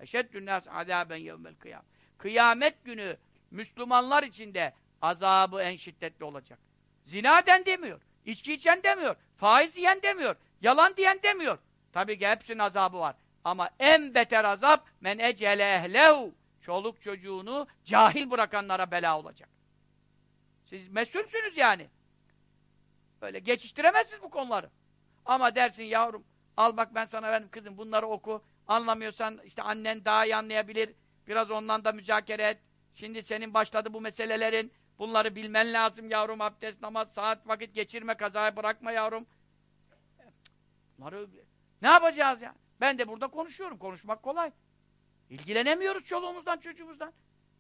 Eşeddün nas azaben yevmel kıyam. Kıyamet günü Müslümanlar içinde azabı en şiddetli olacak. Zina den demiyor. içki içen demiyor. Faiz yiyen demiyor. Yalan diyen demiyor. Tabii ki hepsinin azabı var. Ama en beter azap men ecele ehlehu. Çoluk çocuğunu cahil bırakanlara bela olacak. Siz mesulsünüz yani. Öyle geçiştiremezsiniz bu konuları. Ama dersin yavrum al bak ben sana benim kızım bunları oku. Anlamıyorsan işte annen daha iyi anlayabilir. Biraz ondan da müzakere et. Şimdi senin başladı bu meselelerin. Bunları bilmen lazım yavrum. Abdest, namaz, saat, vakit geçirme, kazaya bırakma yavrum. Bunları ne yapacağız ya? Ben de burada konuşuyorum. Konuşmak kolay. İlgilenemiyoruz çoluğumuzdan, çocuğumuzdan.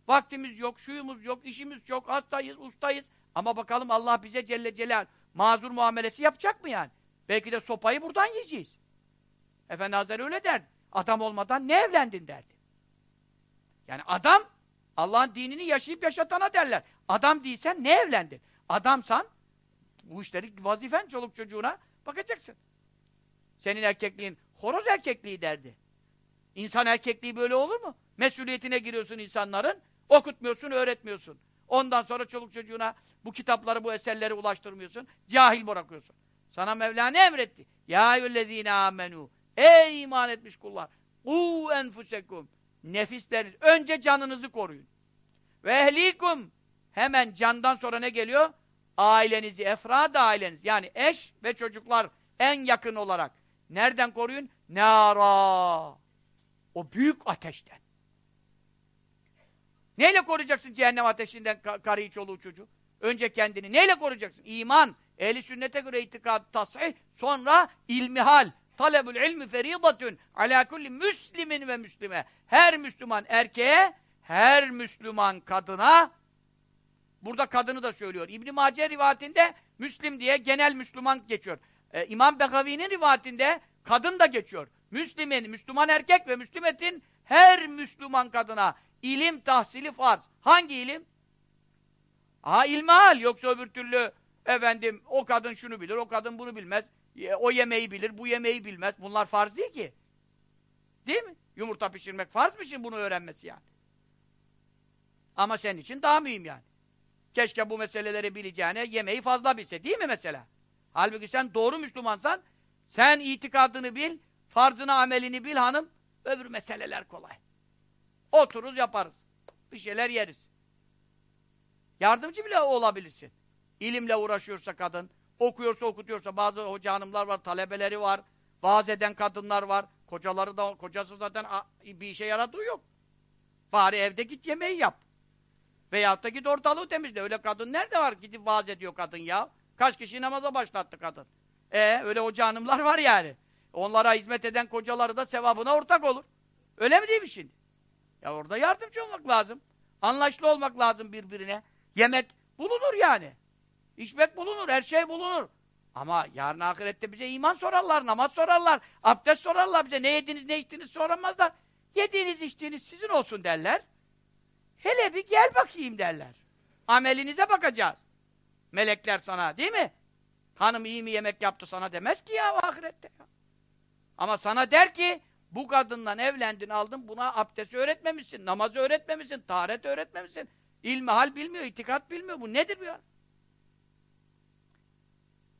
Vaktimiz yok, şuyumuz yok, işimiz yok, hastayız, ustayız. Ama bakalım Allah bize Celle Celal mazur muamelesi yapacak mı yani? Belki de sopayı buradan yiyeceğiz. Efendi Hazretleri öyle derdi. Adam olmadan ne evlendin derdi. Yani adam, Allah'ın dinini yaşayıp yaşatana derler. Adam değilsen ne evlendin? Adamsan, bu işleri vazifen çoluk çocuğuna bakacaksın. Senin erkekliğin horoz erkekliği derdi. İnsan erkekliği böyle olur mu? Mesuliyetine giriyorsun insanların, okutmuyorsun, öğretmiyorsun. Ondan sonra çoluk çocuğuna bu kitapları, bu eserleri ulaştırmıyorsun, cahil bırakıyorsun. Sana Mevla ne emretti? Ya eyyüllezine amenu. Ey iman etmiş kullar! U enfusekum. Nefisleriniz. Önce canınızı koruyun. Ve ehlikum. Hemen candan sonra ne geliyor? Ailenizi, efrad aileniz. Yani eş ve çocuklar en yakın olarak. Nereden koruyun? Nara. O büyük ateşten. Neyle koruyacaksın cehennem ateşinden karıyı, çoluğu, çocuğu? Önce kendini. Neyle koruyacaksın? İman, ehli sünnete göre itikad, tasih, sonra ilmihal, Talebul ilmi feridatun ala kulli müslimin ve müslime. Her Müslüman erkeğe, her Müslüman kadına burada kadını da söylüyor. İbn Mace rivayetinde Müslim diye genel Müslüman geçiyor. Ee, İmam Begavi'nin rivayetinde kadın da geçiyor. Müslümin, Müslüman erkek ve Müslümetin her Müslüman kadına ilim tahsili farz. Hangi ilim? Ha ilmihal. Yoksa öbür türlü efendim o kadın şunu bilir, o kadın bunu bilmez. O yemeği bilir, bu yemeği bilmez. Bunlar farz değil ki. Değil mi? Yumurta pişirmek farz mı için bunu öğrenmesi yani? Ama senin için daha mühim yani. Keşke bu meseleleri bileceğine yemeği fazla bilse. Değil mi mesela? Halbuki sen doğru Müslümansan sen itikadını bil, farzını, amelini bil hanım. Öbür meseleler kolay. Otururuz yaparız. Bir şeyler yeriz. Yardımcı bile olabilirsin. İlimle uğraşıyorsa kadın, okuyorsa okutuyorsa bazı hoca hanımlar var, talebeleri var, vaaz eden kadınlar var. Kocaları da, kocası zaten bir işe yaradığı yok. Bari evde git yemeği yap. Veyahut da git ortalığı temizle. Öyle kadın nerede var? Gidip vaaz ediyor kadın ya. Kaç kişi namaza başlattı kadın. E öyle hoca hanımlar var yani. Onlara hizmet eden kocaları da sevabına ortak olur. Öyle mi değil mi şimdi? Ya orada yardımcı olmak lazım. Anlaşlı olmak lazım birbirine. Yemek bulunur yani. İçmek bulunur, her şey bulunur. Ama yarın ahirette bize iman sorarlar, namaz sorarlar, abdest sorarlar bize. Ne yediniz, ne içtiniz soramazlar. Yediğiniz, içtiğiniz sizin olsun derler. Hele bir gel bakayım derler. Amelinize bakacağız. Melekler sana, değil mi? Hanım iyi mi yemek yaptı sana demez ki ya ahirette. Ya. Ama sana der ki, bu kadından evlendin, aldın, buna abdest öğretmemişsin, namazı öğretmemişsin, taharet öğretmemişsin. İlmi hal bilmiyor, itikat bilmiyor. Bu nedir bu ya?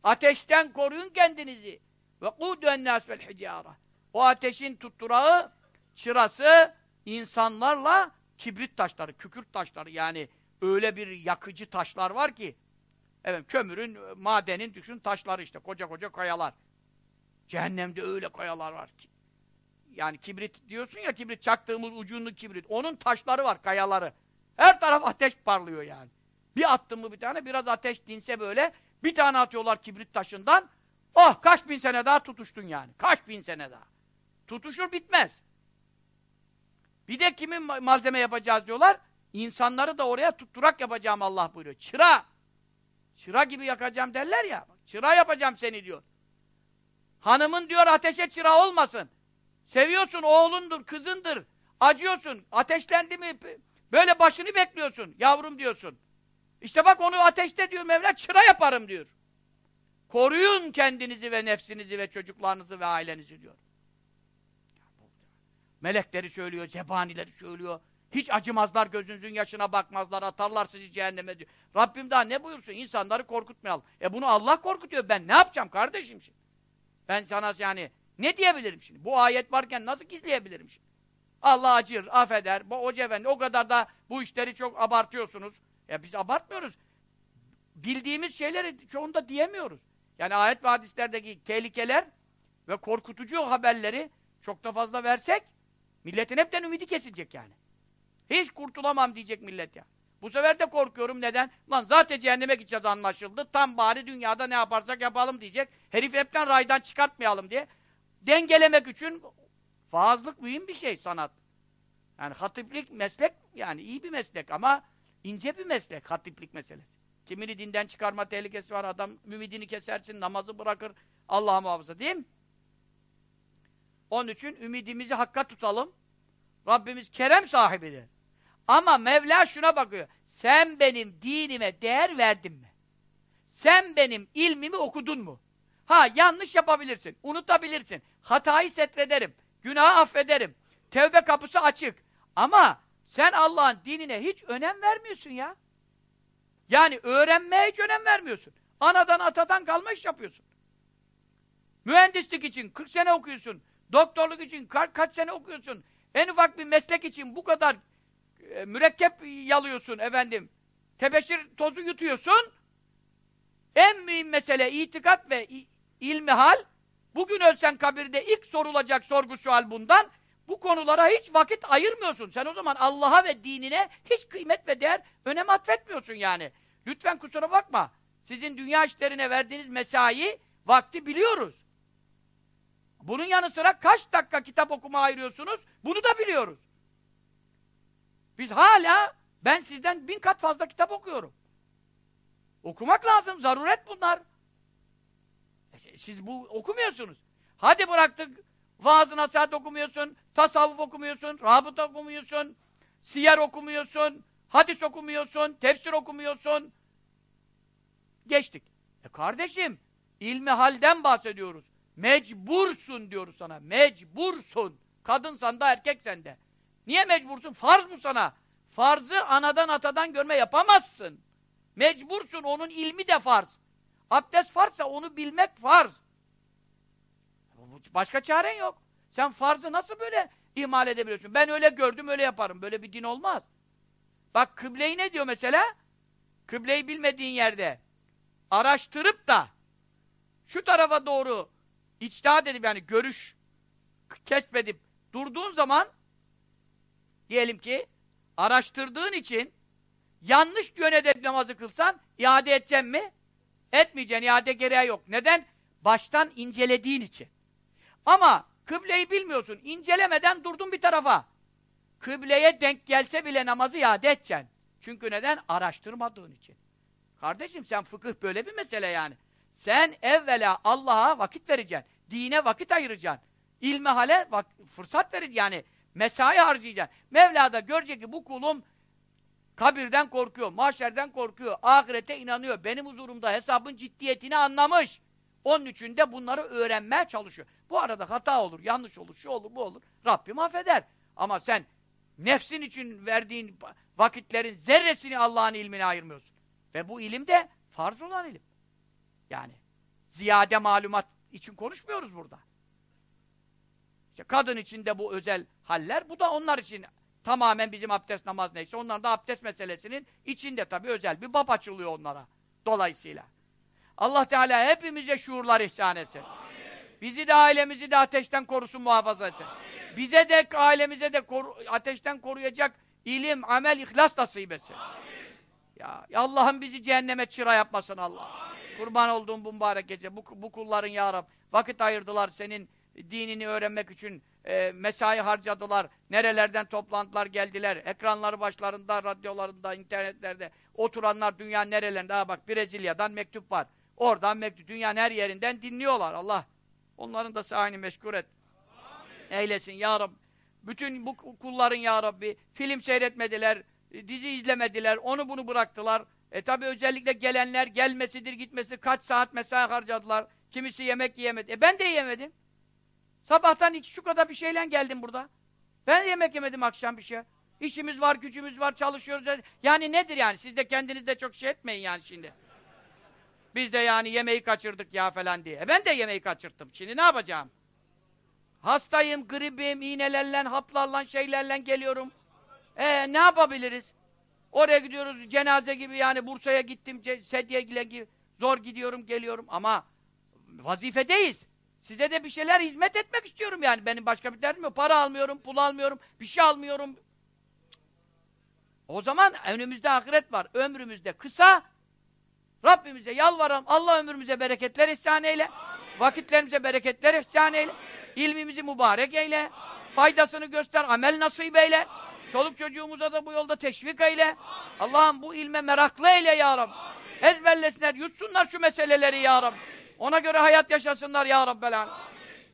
Ateşten koruyun kendinizi. Ve kudu ennâs vel hicâra. O ateşin tutturağı, çırası insanlarla kibrit taşları, kükürt taşları yani öyle bir yakıcı taşlar var ki evet kömürün, madenin düşün taşları işte koca koca kayalar. Cehennemde öyle kayalar var ki. Yani kibrit diyorsun ya kibrit çaktığımız ucunlu kibrit. Onun taşları var, kayaları. Her taraf ateş parlıyor yani. Bir attın mı bir tane biraz ateş dinse böyle bir tane atıyorlar kibrit taşından. Oh kaç bin sene daha tutuştun yani. Kaç bin sene daha. Tutuşur bitmez. Bir de kimin malzeme yapacağız diyorlar. İnsanları da oraya tutturak yapacağım Allah buyuruyor. Çıra. Çıra gibi yakacağım derler ya. Çıra yapacağım seni diyor. Hanımın diyor ateşe çıra olmasın. Seviyorsun oğlundur, kızındır. Acıyorsun. Ateşlendi mi böyle başını bekliyorsun. Yavrum diyorsun. İşte bak onu ateşte diyor Mevla çıra yaparım diyor. Koruyun kendinizi ve nefsinizi ve çocuklarınızı ve ailenizi diyor. Melekleri söylüyor, zebanileri söylüyor. Hiç acımazlar, gözünüzün yaşına bakmazlar, atarlar sizi cehenneme diyor. Rabbim daha ne buyursun? İnsanları korkutmayalım. E bunu Allah korkutuyor. Ben ne yapacağım kardeşim şimdi? Ben sana yani ne diyebilirim şimdi? Bu ayet varken nasıl gizleyebilirim şimdi? Allah acır, affeder. Bu hoca efendi o kadar da bu işleri çok abartıyorsunuz. Ya biz abartmıyoruz. Bildiğimiz şeyleri çoğunda diyemiyoruz. Yani ayet ve hadislerdeki tehlikeler ve korkutucu haberleri çok da fazla versek milletin hepten ümidi kesilecek yani. Hiç kurtulamam diyecek millet ya. Bu sefer de korkuyorum. Neden? Lan zaten cehenneme gideceğiz anlaşıldı. Tam bari dünyada ne yaparsak yapalım diyecek. Herif hepten raydan çıkartmayalım diye. Dengelemek için vaazlık mühim bir şey sanat. Yani hatiplik meslek yani iyi bir meslek ama ince bir meslek hatiplik meselesi. Kimini dinden çıkarma tehlikesi var. Adam ümidini kesersin, namazı bırakır. Allah'a muhafaza değil mi? Onun için ümidimizi hakka tutalım. Rabbimiz kerem sahibidir. Ama Mevla şuna bakıyor. Sen benim dinime değer verdin mi? Sen benim ilmimi okudun mu? Ha yanlış yapabilirsin, unutabilirsin. Hatayı setrederim, günahı affederim. Tevbe kapısı açık. Ama sen Allah'ın dinine hiç önem vermiyorsun ya. Yani öğrenmeye hiç önem vermiyorsun. Anadan atadan kalma iş yapıyorsun. Mühendislik için 40 sene okuyorsun. Doktorluk için ka kaç sene okuyorsun. En ufak bir meslek için bu kadar e, mürekkep yalıyorsun efendim. Tebeşir tozu yutuyorsun. En mühim mesele itikat ve ilmi hal. Bugün ölsen kabirde ilk sorulacak sorgu sual bundan. Bu konulara hiç vakit ayırmıyorsun. Sen o zaman Allah'a ve dinine hiç kıymet ve değer önem atfetmiyorsun yani. Lütfen kusura bakma. Sizin dünya işlerine verdiğiniz mesai, vakti biliyoruz. Bunun yanı sıra kaç dakika kitap okuma ayırıyorsunuz? Bunu da biliyoruz. Biz hala, ben sizden bin kat fazla kitap okuyorum. Okumak lazım, zaruret bunlar. E, siz bu okumuyorsunuz. Hadi bıraktık, vaaz nasihat okumuyorsun, tasavvuf okumuyorsun, rabıta okumuyorsun, siyer okumuyorsun, hadis okumuyorsun, tefsir okumuyorsun. Geçtik. E kardeşim, ilmi halden bahsediyoruz. Mecbursun diyoruz sana. Mecbursun. Kadınsan da erkeksen de. Niye mecbursun? Farz bu sana. Farzı anadan atadan görme yapamazsın. Mecbursun. Onun ilmi de farz. Abdest farsa onu bilmek farz. Başka çaren yok. Sen farzı nasıl böyle ihmal edebiliyorsun? Ben öyle gördüm, öyle yaparım. Böyle bir din olmaz. Bak kıbleyi ne diyor mesela? Kıbleyi bilmediğin yerde araştırıp da şu tarafa doğru içtihat edip yani görüş kesbedip durduğun zaman diyelim ki araştırdığın için yanlış yöne de namazı kılsan iade edeceksin mi? Etmeyeceksin. iade gereği yok. Neden? Baştan incelediğin için. Ama kıbleyi bilmiyorsun. İncelemeden durdun bir tarafa. Kıbleye denk gelse bile namazı iade edeceksin. Çünkü neden? Araştırmadığın için. Kardeşim sen fıkıh böyle bir mesele yani. Sen evvela Allah'a vakit vereceksin. Dine vakit ayıracaksın. İlmihale bak, fırsat vereceksin. Yani mesai harcayacaksın. Mevla da görecek ki bu kulum kabirden korkuyor, mahşerden korkuyor, ahirete inanıyor. Benim huzurumda hesabın ciddiyetini anlamış. Onun için de bunları öğrenmeye çalışıyor. Bu arada hata olur, yanlış olur, şu olur, bu olur. Rabbim affeder. Ama sen nefsin için verdiğin vakitlerin zerresini Allah'ın ilmine ayırmıyorsun. Ve bu ilim de farz olan ilim. Yani ziyade malumat için konuşmuyoruz burada. İşte kadın için de bu özel haller, bu da onlar için tamamen bizim abdest namaz neyse, onların da abdest meselesinin içinde tabii özel bir bab açılıyor onlara. Dolayısıyla. Allah Teala hepimize şuurlar ihsan etsin. Bizi de ailemizi de ateşten korusun, muhafaza etsin. Bize de ailemize de koru, ateşten koruyacak ilim, amel, ihlas nasip etsin. Ya, ya Allah'ım bizi cehenneme çıra yapmasın Allah. Amin. Kurban olduğum bu mübarek gece, bu, bu kulların ya Rab, vakit ayırdılar senin dinini öğrenmek için e, mesai harcadılar. Nerelerden toplantılar geldiler. Ekranları başlarında, radyolarında, internetlerde oturanlar dünya nerelerinde. Ha bak Brezilya'dan mektup var. Oradan mektup, dünyanın her yerinden dinliyorlar. Allah onların da sahini meşgul et. Amin. Eylesin ya Rab. Bütün bu kulların ya Rabbi film seyretmediler, dizi izlemediler, onu bunu bıraktılar. E tabi özellikle gelenler gelmesidir gitmesidir kaç saat mesai harcadılar. Kimisi yemek yiyemedi. E ben de yemedim. Sabahtan iki şu kadar bir şeyle geldim burada. Ben yemek yemedim akşam bir şey. İşimiz var, gücümüz var, çalışıyoruz. Yani nedir yani? Siz de kendiniz de çok şey etmeyin yani şimdi. Biz de yani yemeği kaçırdık ya falan diye. E ben de yemeği kaçırttım. Şimdi ne yapacağım? Hastayım, gribim, iğnelerle, haplarla, şeylerle geliyorum. E ne yapabiliriz? Oraya gidiyoruz cenaze gibi yani Bursa'ya gittim, sedye gibi zor gidiyorum, geliyorum ama vazifedeyiz. Size de bir şeyler hizmet etmek istiyorum yani. Benim başka bir derdim yok. Para almıyorum, pul almıyorum, bir şey almıyorum. O zaman önümüzde ahiret var. Ömrümüzde kısa. Rabbimize yalvaralım. Allah ömrümüze bereketler ihsan eyle. Amin. Vakitlerimize bereketler ihsan eyle. Amin. İlmimizi mübarek eyle. Amin. Faydasını göster, amel nasip eyle. Amin. Çoluk çocuğumuza da bu yolda teşvik eyle. Allah'ım bu ilme meraklı eyle ya Rabbi. Ezberlesinler, yutsunlar şu meseleleri ya Rabbi. Ona göre hayat yaşasınlar ya Rabbel Alem.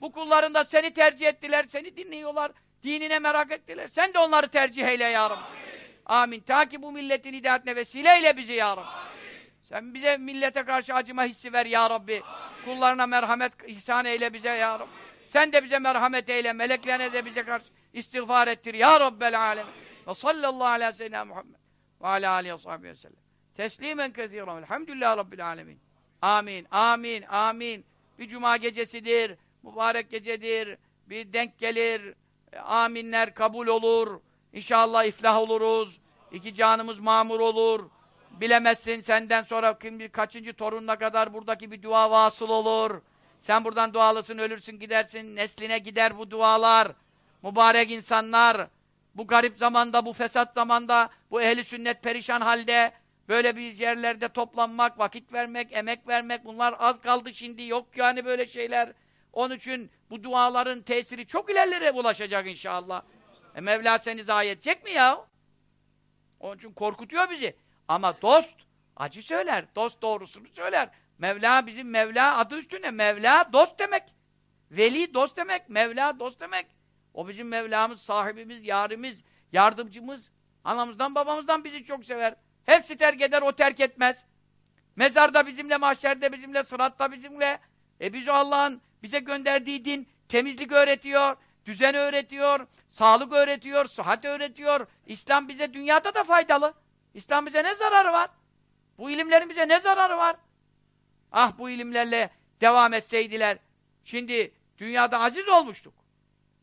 Bu kulların da seni tercih ettiler, seni dinliyorlar, dinine merak ettiler. Sen de onları tercih eyle ya Rabbi. Amin. Amin. Ta ki bu milletin hidayetine vesile eyle bizi ya Rabbi. Sen bize millete karşı acıma hissi ver ya Rabbi. Amin. Kullarına merhamet ihsan eyle bize ya Rabbi. Sen de bize merhamet eyle, meleklerine de bize karşı istiğfar ettir ya Rabbel Alem. Ve sallallahu ve sellem Muhammed ve ala aleyhi ve sahbihi ve sellem. Teslimen kezîran. Elhamdülillah Rabbil alemin. Amin, amin, amin. Bir cuma gecesidir, mübarek gecedir, bir denk gelir, aminler kabul olur, İnşallah iflah oluruz, iki canımız mamur olur, bilemezsin senden sonra kim bir kaçıncı torununa kadar buradaki bir dua vasıl olur. Sen buradan dualısın, ölürsün, gidersin, nesline gider bu dualar. Mübarek insanlar, bu garip zamanda, bu fesat zamanda, bu ehli sünnet perişan halde, Böyle bir yerlerde toplanmak, vakit vermek, emek vermek bunlar az kaldı şimdi. Yok yani böyle şeyler. Onun için bu duaların tesiri çok ilerlere ulaşacak inşallah. E Mevla seni zayi edecek mi ya? Onun için korkutuyor bizi. Ama dost acı söyler. Dost doğrusunu söyler. Mevla bizim Mevla adı üstüne. Mevla dost demek. Veli dost demek. Mevla dost demek. O bizim Mevlamız, sahibimiz, yarimiz, yardımcımız. Anamızdan babamızdan bizi çok sever. Hepsi terk eder, o terk etmez. Mezarda bizimle, mahşerde bizimle, sıratta bizimle. E biz Allah'ın bize gönderdiği din temizlik öğretiyor, düzen öğretiyor, sağlık öğretiyor, sıhhat öğretiyor. İslam bize dünyada da faydalı. İslam bize ne zararı var? Bu ilimlerin bize ne zararı var? Ah bu ilimlerle devam etseydiler, şimdi dünyada aziz olmuştuk.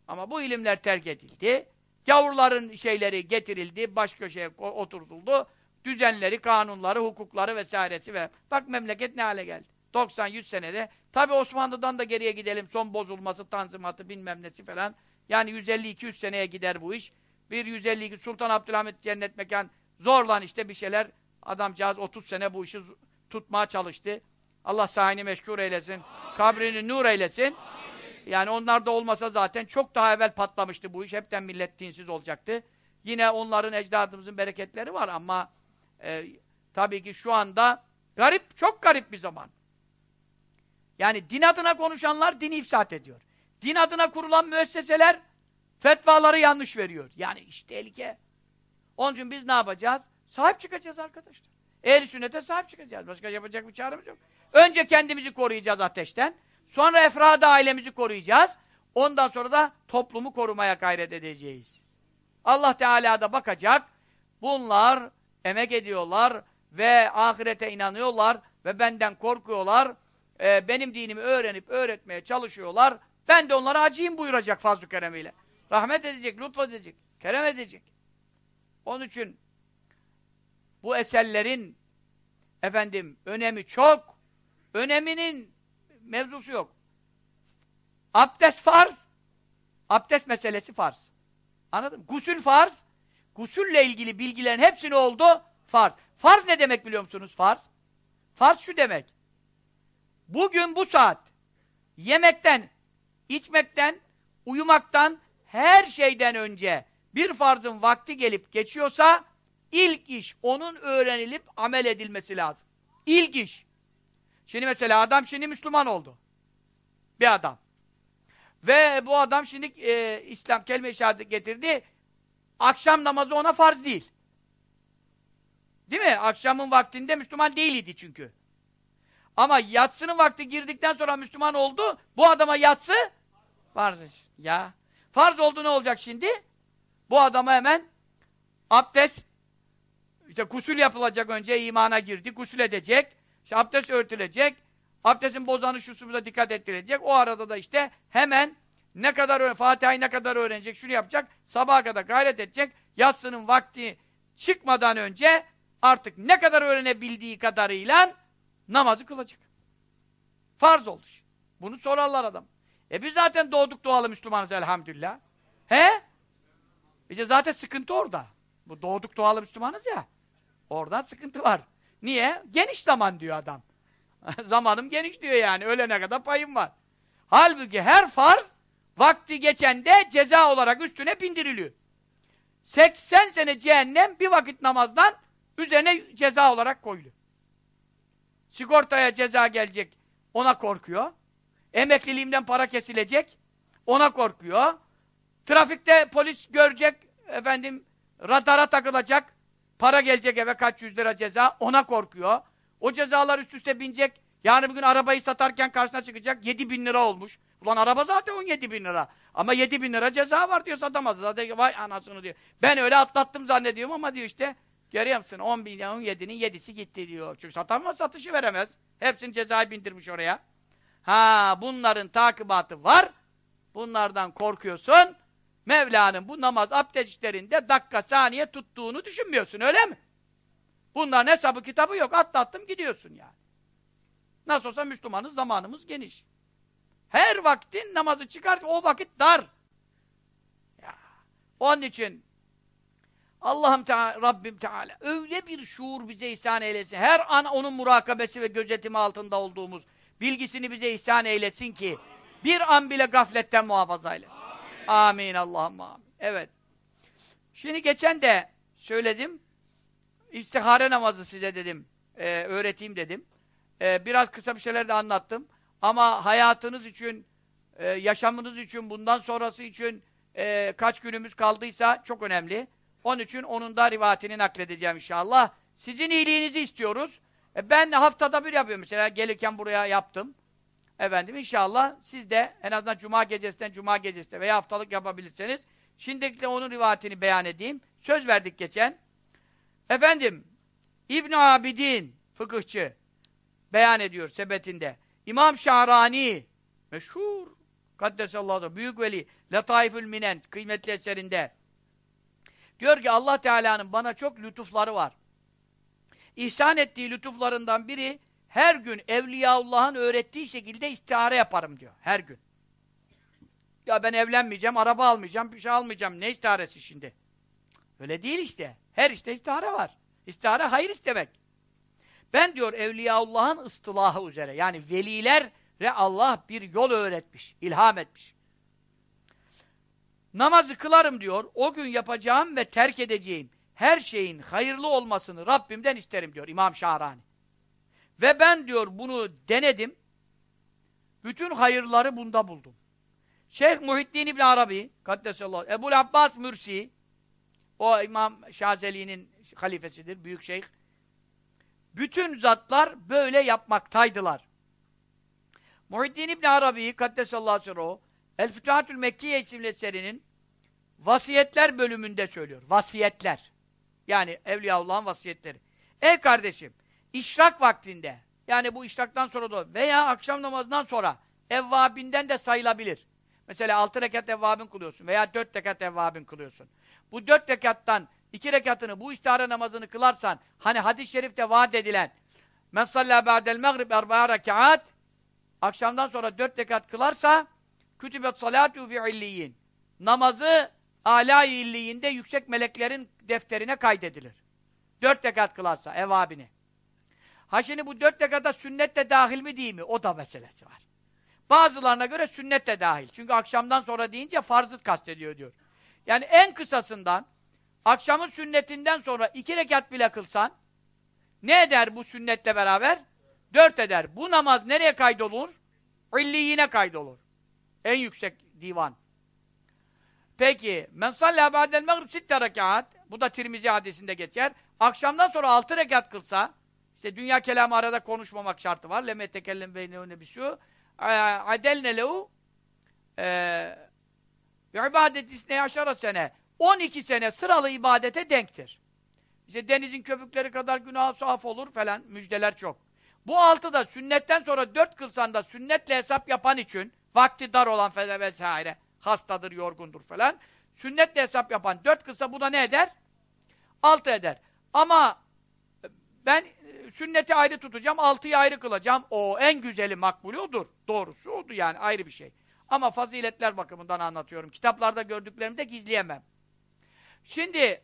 Ama bu ilimler terk edildi. Gavurların şeyleri getirildi, baş köşeye oturtuldu. Düzenleri, kanunları, hukukları vesairesi ve bak memleket ne hale geldi. 90-100 senede. Tabi Osmanlı'dan da geriye gidelim. Son bozulması, tanzimatı bilmem nesi falan. Yani 150-200 seneye gider bu iş. Bir 152 Sultan Abdülhamit cennet mekan zorlan işte bir şeyler. Adamcağız 30 sene bu işi tutmaya çalıştı. Allah sahini meşgul eylesin. Kabrini nur eylesin. Yani onlar da olmasa zaten çok daha evvel patlamıştı bu iş. Hepten millet dinsiz olacaktı. Yine onların ecdadımızın bereketleri var ama e, tabii ki şu anda garip, çok garip bir zaman. Yani din adına konuşanlar dini ifsat ediyor. Din adına kurulan müesseseler fetvaları yanlış veriyor. Yani işte tehlike. Onun için biz ne yapacağız? Sahip çıkacağız arkadaşlar. Ehl-i sünnete sahip çıkacağız. Başka yapacak bir çaremiz yok. Önce kendimizi koruyacağız ateşten. Sonra efradı ailemizi koruyacağız. Ondan sonra da toplumu korumaya gayret edeceğiz. Allah Teala da bakacak. Bunlar emek ediyorlar ve ahirete inanıyorlar ve benden korkuyorlar. Ee, benim dinimi öğrenip öğretmeye çalışıyorlar. Ben de onlara acıyım buyuracak fazl-ı keremiyle. Rahmet edecek, lütfedecek, kerem edecek. Onun için bu eserlerin efendim önemi çok. Öneminin mevzusu yok. Abdest farz, abdest meselesi farz. Anladın mı? Gusül farz, gusülle ilgili bilgilerin hepsini oldu farz. Farz ne demek biliyor musunuz farz? Farz şu demek. Bugün bu saat yemekten, içmekten, uyumaktan, her şeyden önce bir farzın vakti gelip geçiyorsa ilk iş onun öğrenilip amel edilmesi lazım. İlk iş. Şimdi mesela adam şimdi Müslüman oldu. Bir adam. Ve bu adam şimdi e, İslam kelime-i getirdi. Akşam namazı ona farz değil. Değil mi? Akşamın vaktinde Müslüman değildi çünkü. Ama yatsının vakti girdikten sonra Müslüman oldu. Bu adama yatsı farz. Ya. Farz oldu ne olacak şimdi? Bu adama hemen abdest işte gusül yapılacak önce imana girdi. Gusül edecek. İşte abdest örtülecek. Abdestin bozanı şusu dikkat ettirecek. O arada da işte hemen ne kadar Fatiha'yı ne kadar öğrenecek, şunu yapacak. Sabaha kadar gayret edecek. Yatsının vakti çıkmadan önce artık ne kadar öğrenebildiği kadarıyla namazı kılacak. Farz oldu. Bunu sorarlar adam. E biz zaten doğduk doğalı Müslümanız elhamdülillah. He? İşte zaten sıkıntı orada. Bu doğduk doğalı Müslümanız ya. Oradan sıkıntı var. Niye? Geniş zaman diyor adam. Zamanım geniş diyor yani. Ölene kadar payım var. Halbuki her farz vakti geçende ceza olarak üstüne bindiriliyor. 80 sene cehennem bir vakit namazdan üzerine ceza olarak koyuluyor. Sigortaya ceza gelecek. Ona korkuyor. Emekliliğimden para kesilecek. Ona korkuyor. Trafikte polis görecek. Efendim radara takılacak. Para gelecek eve kaç yüz lira ceza. Ona korkuyor. O cezalar üst üste binecek. Yani bugün arabayı satarken karşısına çıkacak. 7 bin lira olmuş. Ulan araba zaten 17 bin lira. Ama 7 bin lira ceza var diyor satamaz. Zaten vay anasını diyor. Ben öyle atlattım zannediyorum ama diyor işte. Görüyor musun? 10 bin, 17'nin 7'si gitti diyor. Çünkü satamaz, satışı veremez. Hepsini cezayı bindirmiş oraya. Ha bunların takibatı var. Bunlardan korkuyorsun. Mevla'nın bu namaz abdest işlerinde dakika saniye tuttuğunu düşünmüyorsun öyle mi? Bunların hesabı kitabı yok. Atlattım gidiyorsun yani. Nasıl olsa Müslümanız zamanımız geniş. Her vaktin namazı çıkar o vakit dar. Ya. Onun için Allah'ım Teala, Rabbim Teala öyle bir şuur bize ihsan eylesin. Her an onun murakabesi ve gözetimi altında olduğumuz bilgisini bize ihsan eylesin ki Bir an bile gafletten muhafaza eylesin. Amin Allah'ım amin. Evet. Şimdi geçen de söyledim. İstihare namazı size dedim. E, öğreteyim dedim. E, biraz kısa bir şeyler de anlattım. Ama hayatınız için, e, yaşamınız için, bundan sonrası için e, kaç günümüz kaldıysa çok önemli. Onun için onun da rivayetini nakledeceğim inşallah. Sizin iyiliğinizi istiyoruz. E, ben haftada bir yapıyorum. Mesela gelirken buraya yaptım. Efendim inşallah siz de en azından cuma gecesinden cuma gecesine veya haftalık yapabilirseniz şimdilikle onun rivayetini beyan edeyim. Söz verdik geçen. Efendim İbn Abidin fıkıhçı beyan ediyor sebetinde. İmam Şahrani meşhur Kaddesallahu büyük veli Letaifül Minen kıymetli eserinde diyor ki Allah Teala'nın bana çok lütufları var. İhsan ettiği lütuflarından biri her gün Evliyaullah'ın öğrettiği şekilde istihare yaparım diyor. Her gün. Ya ben evlenmeyeceğim, araba almayacağım, bir şey almayacağım. Ne istiharesi şimdi? Öyle değil işte. Her işte istihare var. İstihare hayır istemek. Ben diyor Evliyaullah'ın ıstılahı üzere yani velilere Allah bir yol öğretmiş, ilham etmiş. Namazı kılarım diyor, o gün yapacağım ve terk edeceğim her şeyin hayırlı olmasını Rabbimden isterim diyor İmam Şahrani. Ve ben diyor bunu denedim, bütün hayırları bunda buldum. Şeyh Muhittin İbn Arabi, Kaddesallahu, Ebu Abbas Mürsi, o İmam Şazeli'nin halifesidir, büyük şeyh. Bütün zatlar böyle yapmaktaydılar. Muhittin İbn Arabi, Kaddesallahu sirruhu, El Fütuhatül Mekkiye isimli eserinin vasiyetler bölümünde söylüyor. Vasiyetler. Yani Evliyaullah'ın vasiyetleri. Ey kardeşim, işrak vaktinde, yani bu işraktan sonra da veya akşam namazından sonra evvabinden de sayılabilir. Mesela altı rekat evvabin kılıyorsun veya dört rekat evvabin kılıyorsun. Bu dört rekattan iki rekatını bu istihare namazını kılarsan hani hadis-i şerifte vaat edilen men sallâ ba'del megrib erba'a rekaat akşamdan sonra dört rekat kılarsa kütübet salâtu fi illiyin namazı âlâ-i yüksek meleklerin defterine kaydedilir. Dört rekat kılarsa evabini. Ha şimdi bu dört rekata sünnet de dahil mi değil mi? O da meselesi var. Bazılarına göre sünnet de dahil. Çünkü akşamdan sonra deyince farzı kastediyor diyor. Yani en kısasından akşamın sünnetinden sonra iki rekat bile kılsan ne eder bu sünnetle beraber? Dört eder. Bu namaz nereye kaydolur? İlliyine kaydolur. En yüksek divan. Peki, men sallâ ba'del megrib sitte rekat, bu da Tirmizi hadisinde geçer. Akşamdan sonra altı rekat kılsa, işte dünya kelamı arada konuşmamak şartı var. Leme tekellem beynehu nebisû. Adelne lehu ibadet isne aşara sene. 12 sene sıralı ibadete denktir. İşte denizin köpükleri kadar günah saf olur falan müjdeler çok. Bu altı da sünnetten sonra dört kılsan da sünnetle hesap yapan için vakti dar olan falan vesaire hastadır, yorgundur falan. Sünnetle hesap yapan dört kılsa bu da ne eder? Altı eder. Ama ben sünneti ayrı tutacağım, altıyı ayrı kılacağım. O en güzeli makbulü odur. Doğrusu odur yani ayrı bir şey. Ama faziletler bakımından anlatıyorum. Kitaplarda gördüklerimi de gizleyemem. Şimdi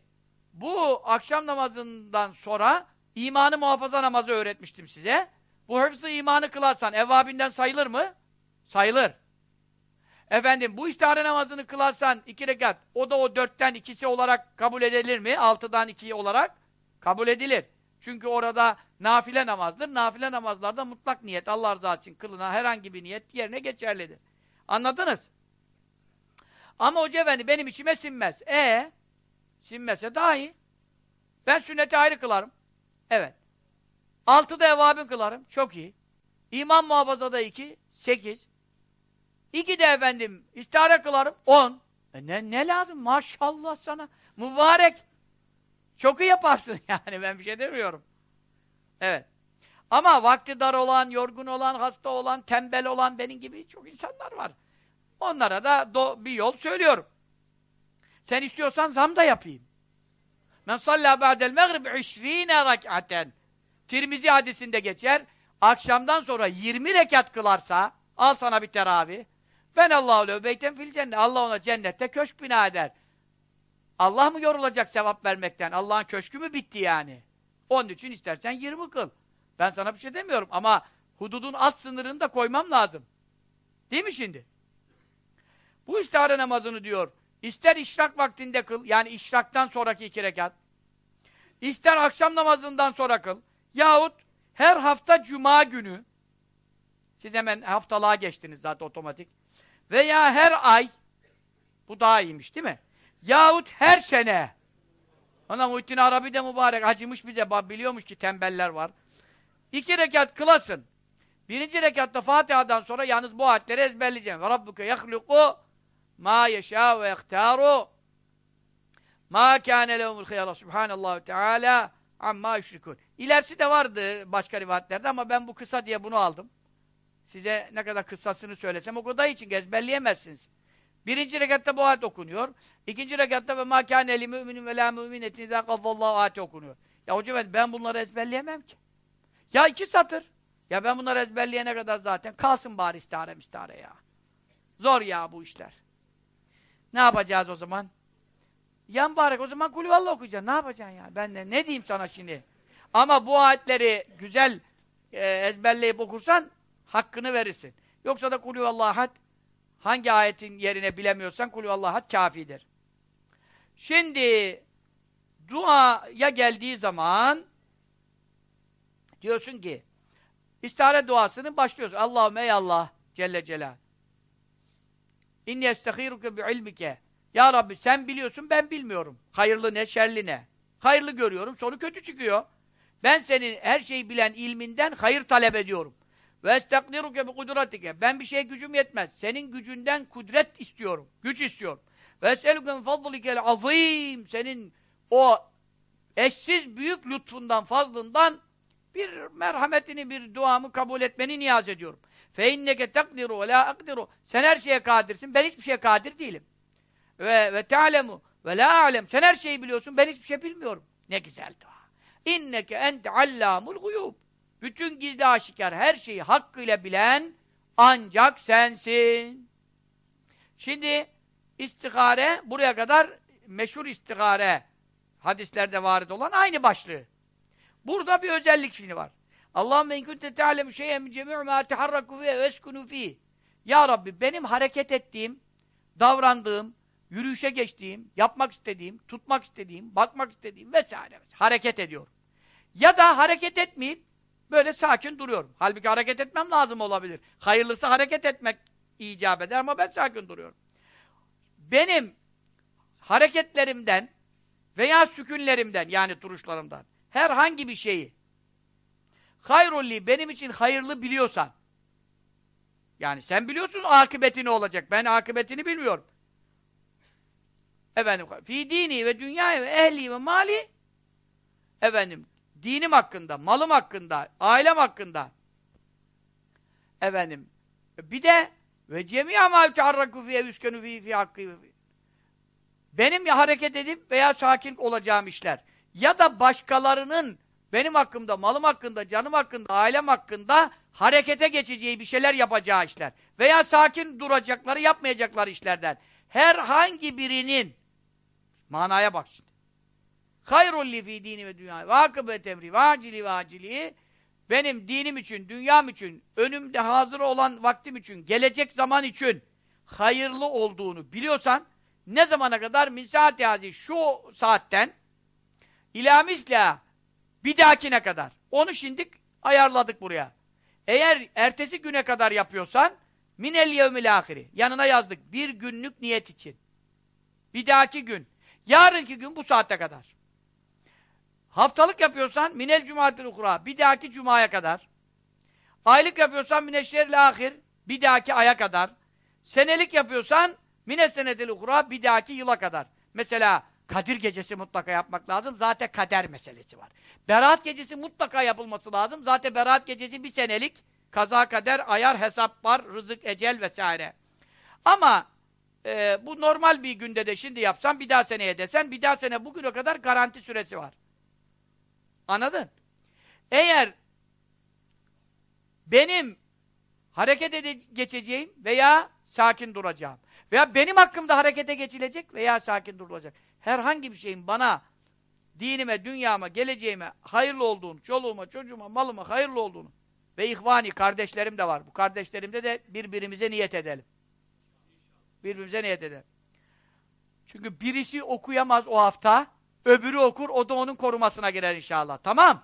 bu akşam namazından sonra imanı muhafaza namazı öğretmiştim size. Bu hıfzı imanı kılarsan evvabinden sayılır mı? Sayılır. Efendim bu istihare namazını kılarsan iki rekat, o da o dörtten ikisi olarak kabul edilir mi? Altıdan iki olarak kabul edilir. Çünkü orada nafile namazdır. Nafile namazlarda mutlak niyet, Allah rızası için kılınan herhangi bir niyet yerine geçerlidir. Anladınız? Ama hoca efendi benim içime sinmez. E sinmese daha iyi. Ben sünneti ayrı kılarım. Evet. Altıda evvabin kılarım. Çok iyi. İman muhafazada iki. Sekiz. İki de efendim istihare kılarım. On. E ne, ne lazım? Maşallah sana. Mübarek. Çok iyi yaparsın yani ben bir şey demiyorum. Evet. Ama vakti dar olan, yorgun olan, hasta olan, tembel olan benim gibi çok insanlar var. Onlara da bir yol söylüyorum. Sen istiyorsan zam da yapayım. Men sallâ ba'del megrib işrîne rek'aten. Tirmizi hadisinde geçer. Akşamdan sonra 20 rekat kılarsa, al sana bir teravih. Ben Allahu lehu beyten fil cennet. Allah ona cennette köşk bina eder. Allah mı yorulacak sevap vermekten? Allah'ın köşkü mü bitti yani? Onun için istersen 20 kıl. Ben sana bir şey demiyorum ama hududun alt sınırını da koymam lazım. Değil mi şimdi? Bu istihare namazını diyor, ister işrak vaktinde kıl, yani işraktan sonraki iki rekat, ister akşam namazından sonra kıl, yahut her hafta cuma günü, siz hemen haftalığa geçtiniz zaten otomatik, veya her ay, bu daha iyiymiş değil mi? Yahut her sene, Ana Muhittin Arabi de mübarek, acımış bize, biliyormuş ki tembeller var. İki rekat kılasın. Birinci rekatta Fatiha'dan sonra yalnız bu ayetleri ezberleyeceğim. Ve rabbuke yahluku ma yeşâ ve yehtâru ma kâne lehumul khiyara subhanallahu teâlâ amma yüşrikûn. İlerisi de vardı başka rivayetlerde ama ben bu kısa diye bunu aldım. Size ne kadar kıssasını söylesem o kadar için ezberleyemezsiniz. Birinci rekatta bu ayet okunuyor. İkinci rekatta ve mâ kâne li müminin ve lâ müminetin izâ kazzallâhu ayeti okunuyor. Ya hocam ben bunları ezberleyemem ki. Ya iki satır. Ya ben bunları ezberleyene kadar zaten kalsın bari istihare mistihare ya. Zor ya bu işler. Ne yapacağız o zaman? Yan mübarek o zaman kulüvallah okuyacaksın. Ne yapacaksın ya? Ben de ne diyeyim sana şimdi? Ama bu ayetleri güzel e, ezberleyip okursan hakkını verirsin. Yoksa da kulüvallah hangi ayetin yerine bilemiyorsan kulüvallah kafidir. Şimdi duaya geldiği zaman diyorsun ki İstihare duasını başlıyoruz. Allahümme ey Allah Celle Celal. İnni estehiruke bi ilmike. Ya Rabbi sen biliyorsun ben bilmiyorum. Hayırlı ne şerli ne. Hayırlı görüyorum sonu kötü çıkıyor. Ben senin her şeyi bilen ilminden hayır talep ediyorum. Ve estekdiruke bi kudretike. Ben bir şeye gücüm yetmez. Senin gücünden kudret istiyorum. Güç istiyorum. Ve eseluke min fadlikel azim. Senin o eşsiz büyük lütfundan, fazlından bir merhametini, bir duamı kabul etmeni niyaz ediyorum. Fe inneke takdiru ve akdiru. Sen her şeye kadirsin, ben hiçbir şeye kadir değilim. Ve ve te'alemu ve la alem. Sen her şeyi biliyorsun, ben hiçbir şey bilmiyorum. Ne güzel dua. İnneke ente allamul guyub. Bütün gizli aşikar her şeyi hakkıyla bilen ancak sensin. Şimdi istihare buraya kadar meşhur istihare hadislerde varid olan aynı başlığı. Burada bir özellik şimdi var. Allahümme in kunte te'alemu şey'en min cemi'u ma teharraku ve eskunu. Ya Rabbi benim hareket ettiğim, davrandığım, yürüyüşe geçtiğim, yapmak istediğim, tutmak istediğim, bakmak istediğim vesaire. Hareket ediyorum. Ya da hareket etmeyip böyle sakin duruyorum. Halbuki hareket etmem lazım olabilir. Hayırlısı hareket etmek icap eder ama ben sakin duruyorum. Benim hareketlerimden veya sükünlerimden yani duruşlarımdan herhangi bir şeyi hayrulli benim için hayırlı biliyorsan yani sen biliyorsun akıbeti ne olacak. Ben akıbetini bilmiyorum. Efendim, fi dini ve dünya ve ehli ve mali efendim, dinim hakkında, malım hakkında, ailem hakkında. Efendim, bir de ve cemi'a ma yutarraku fiye yüskenu fi fi hakkı. Benim ya hareket edip veya sakin olacağım işler. Ya da başkalarının benim hakkımda, malım hakkında, canım hakkında, ailem hakkında harekete geçeceği bir şeyler yapacağı işler. Veya sakin duracakları, yapmayacakları işlerden. Herhangi birinin manaya bak şimdi. Hayrul li fi dini ve dünya ve emri ve acili ve acili benim dinim için, dünyam için, önümde hazır olan vaktim için, gelecek zaman için hayırlı olduğunu biliyorsan ne zamana kadar min saati şu saatten misla bir dahakine kadar. Onu şimdi ayarladık buraya. Eğer ertesi güne kadar yapıyorsan minel yevmil ahiri. Yanına yazdık. Bir günlük niyet için. Bir dahaki gün. Yarınki gün bu saatte kadar. Haftalık yapıyorsan minel cumatil ukra. Bir dahaki cumaya kadar. Aylık yapıyorsan mineşşeril ahir. Bir dahaki aya kadar. Senelik yapıyorsan mine senedil ukra. Bir dahaki yıla kadar. Mesela Kadir gecesi mutlaka yapmak lazım. Zaten kader meselesi var. Berat gecesi mutlaka yapılması lazım. Zaten Berat gecesi bir senelik kaza kader, ayar, hesap var, rızık, ecel vesaire. Ama e, bu normal bir günde de şimdi yapsan bir daha seneye desen bir daha sene bugüne kadar garanti süresi var. Anladın? Eğer benim hareket ede geçeceğim veya sakin duracağım veya benim hakkımda harekete geçilecek veya sakin durulacak herhangi bir şeyin bana, dinime, dünyama, geleceğime hayırlı olduğunu, çoluğuma, çocuğuma, malıma hayırlı olduğunu Ve ihvani kardeşlerim de var. Bu kardeşlerimde de birbirimize niyet edelim. Birbirimize niyet edelim. Çünkü birisi okuyamaz o hafta, öbürü okur, o da onun korumasına girer inşallah. Tamam?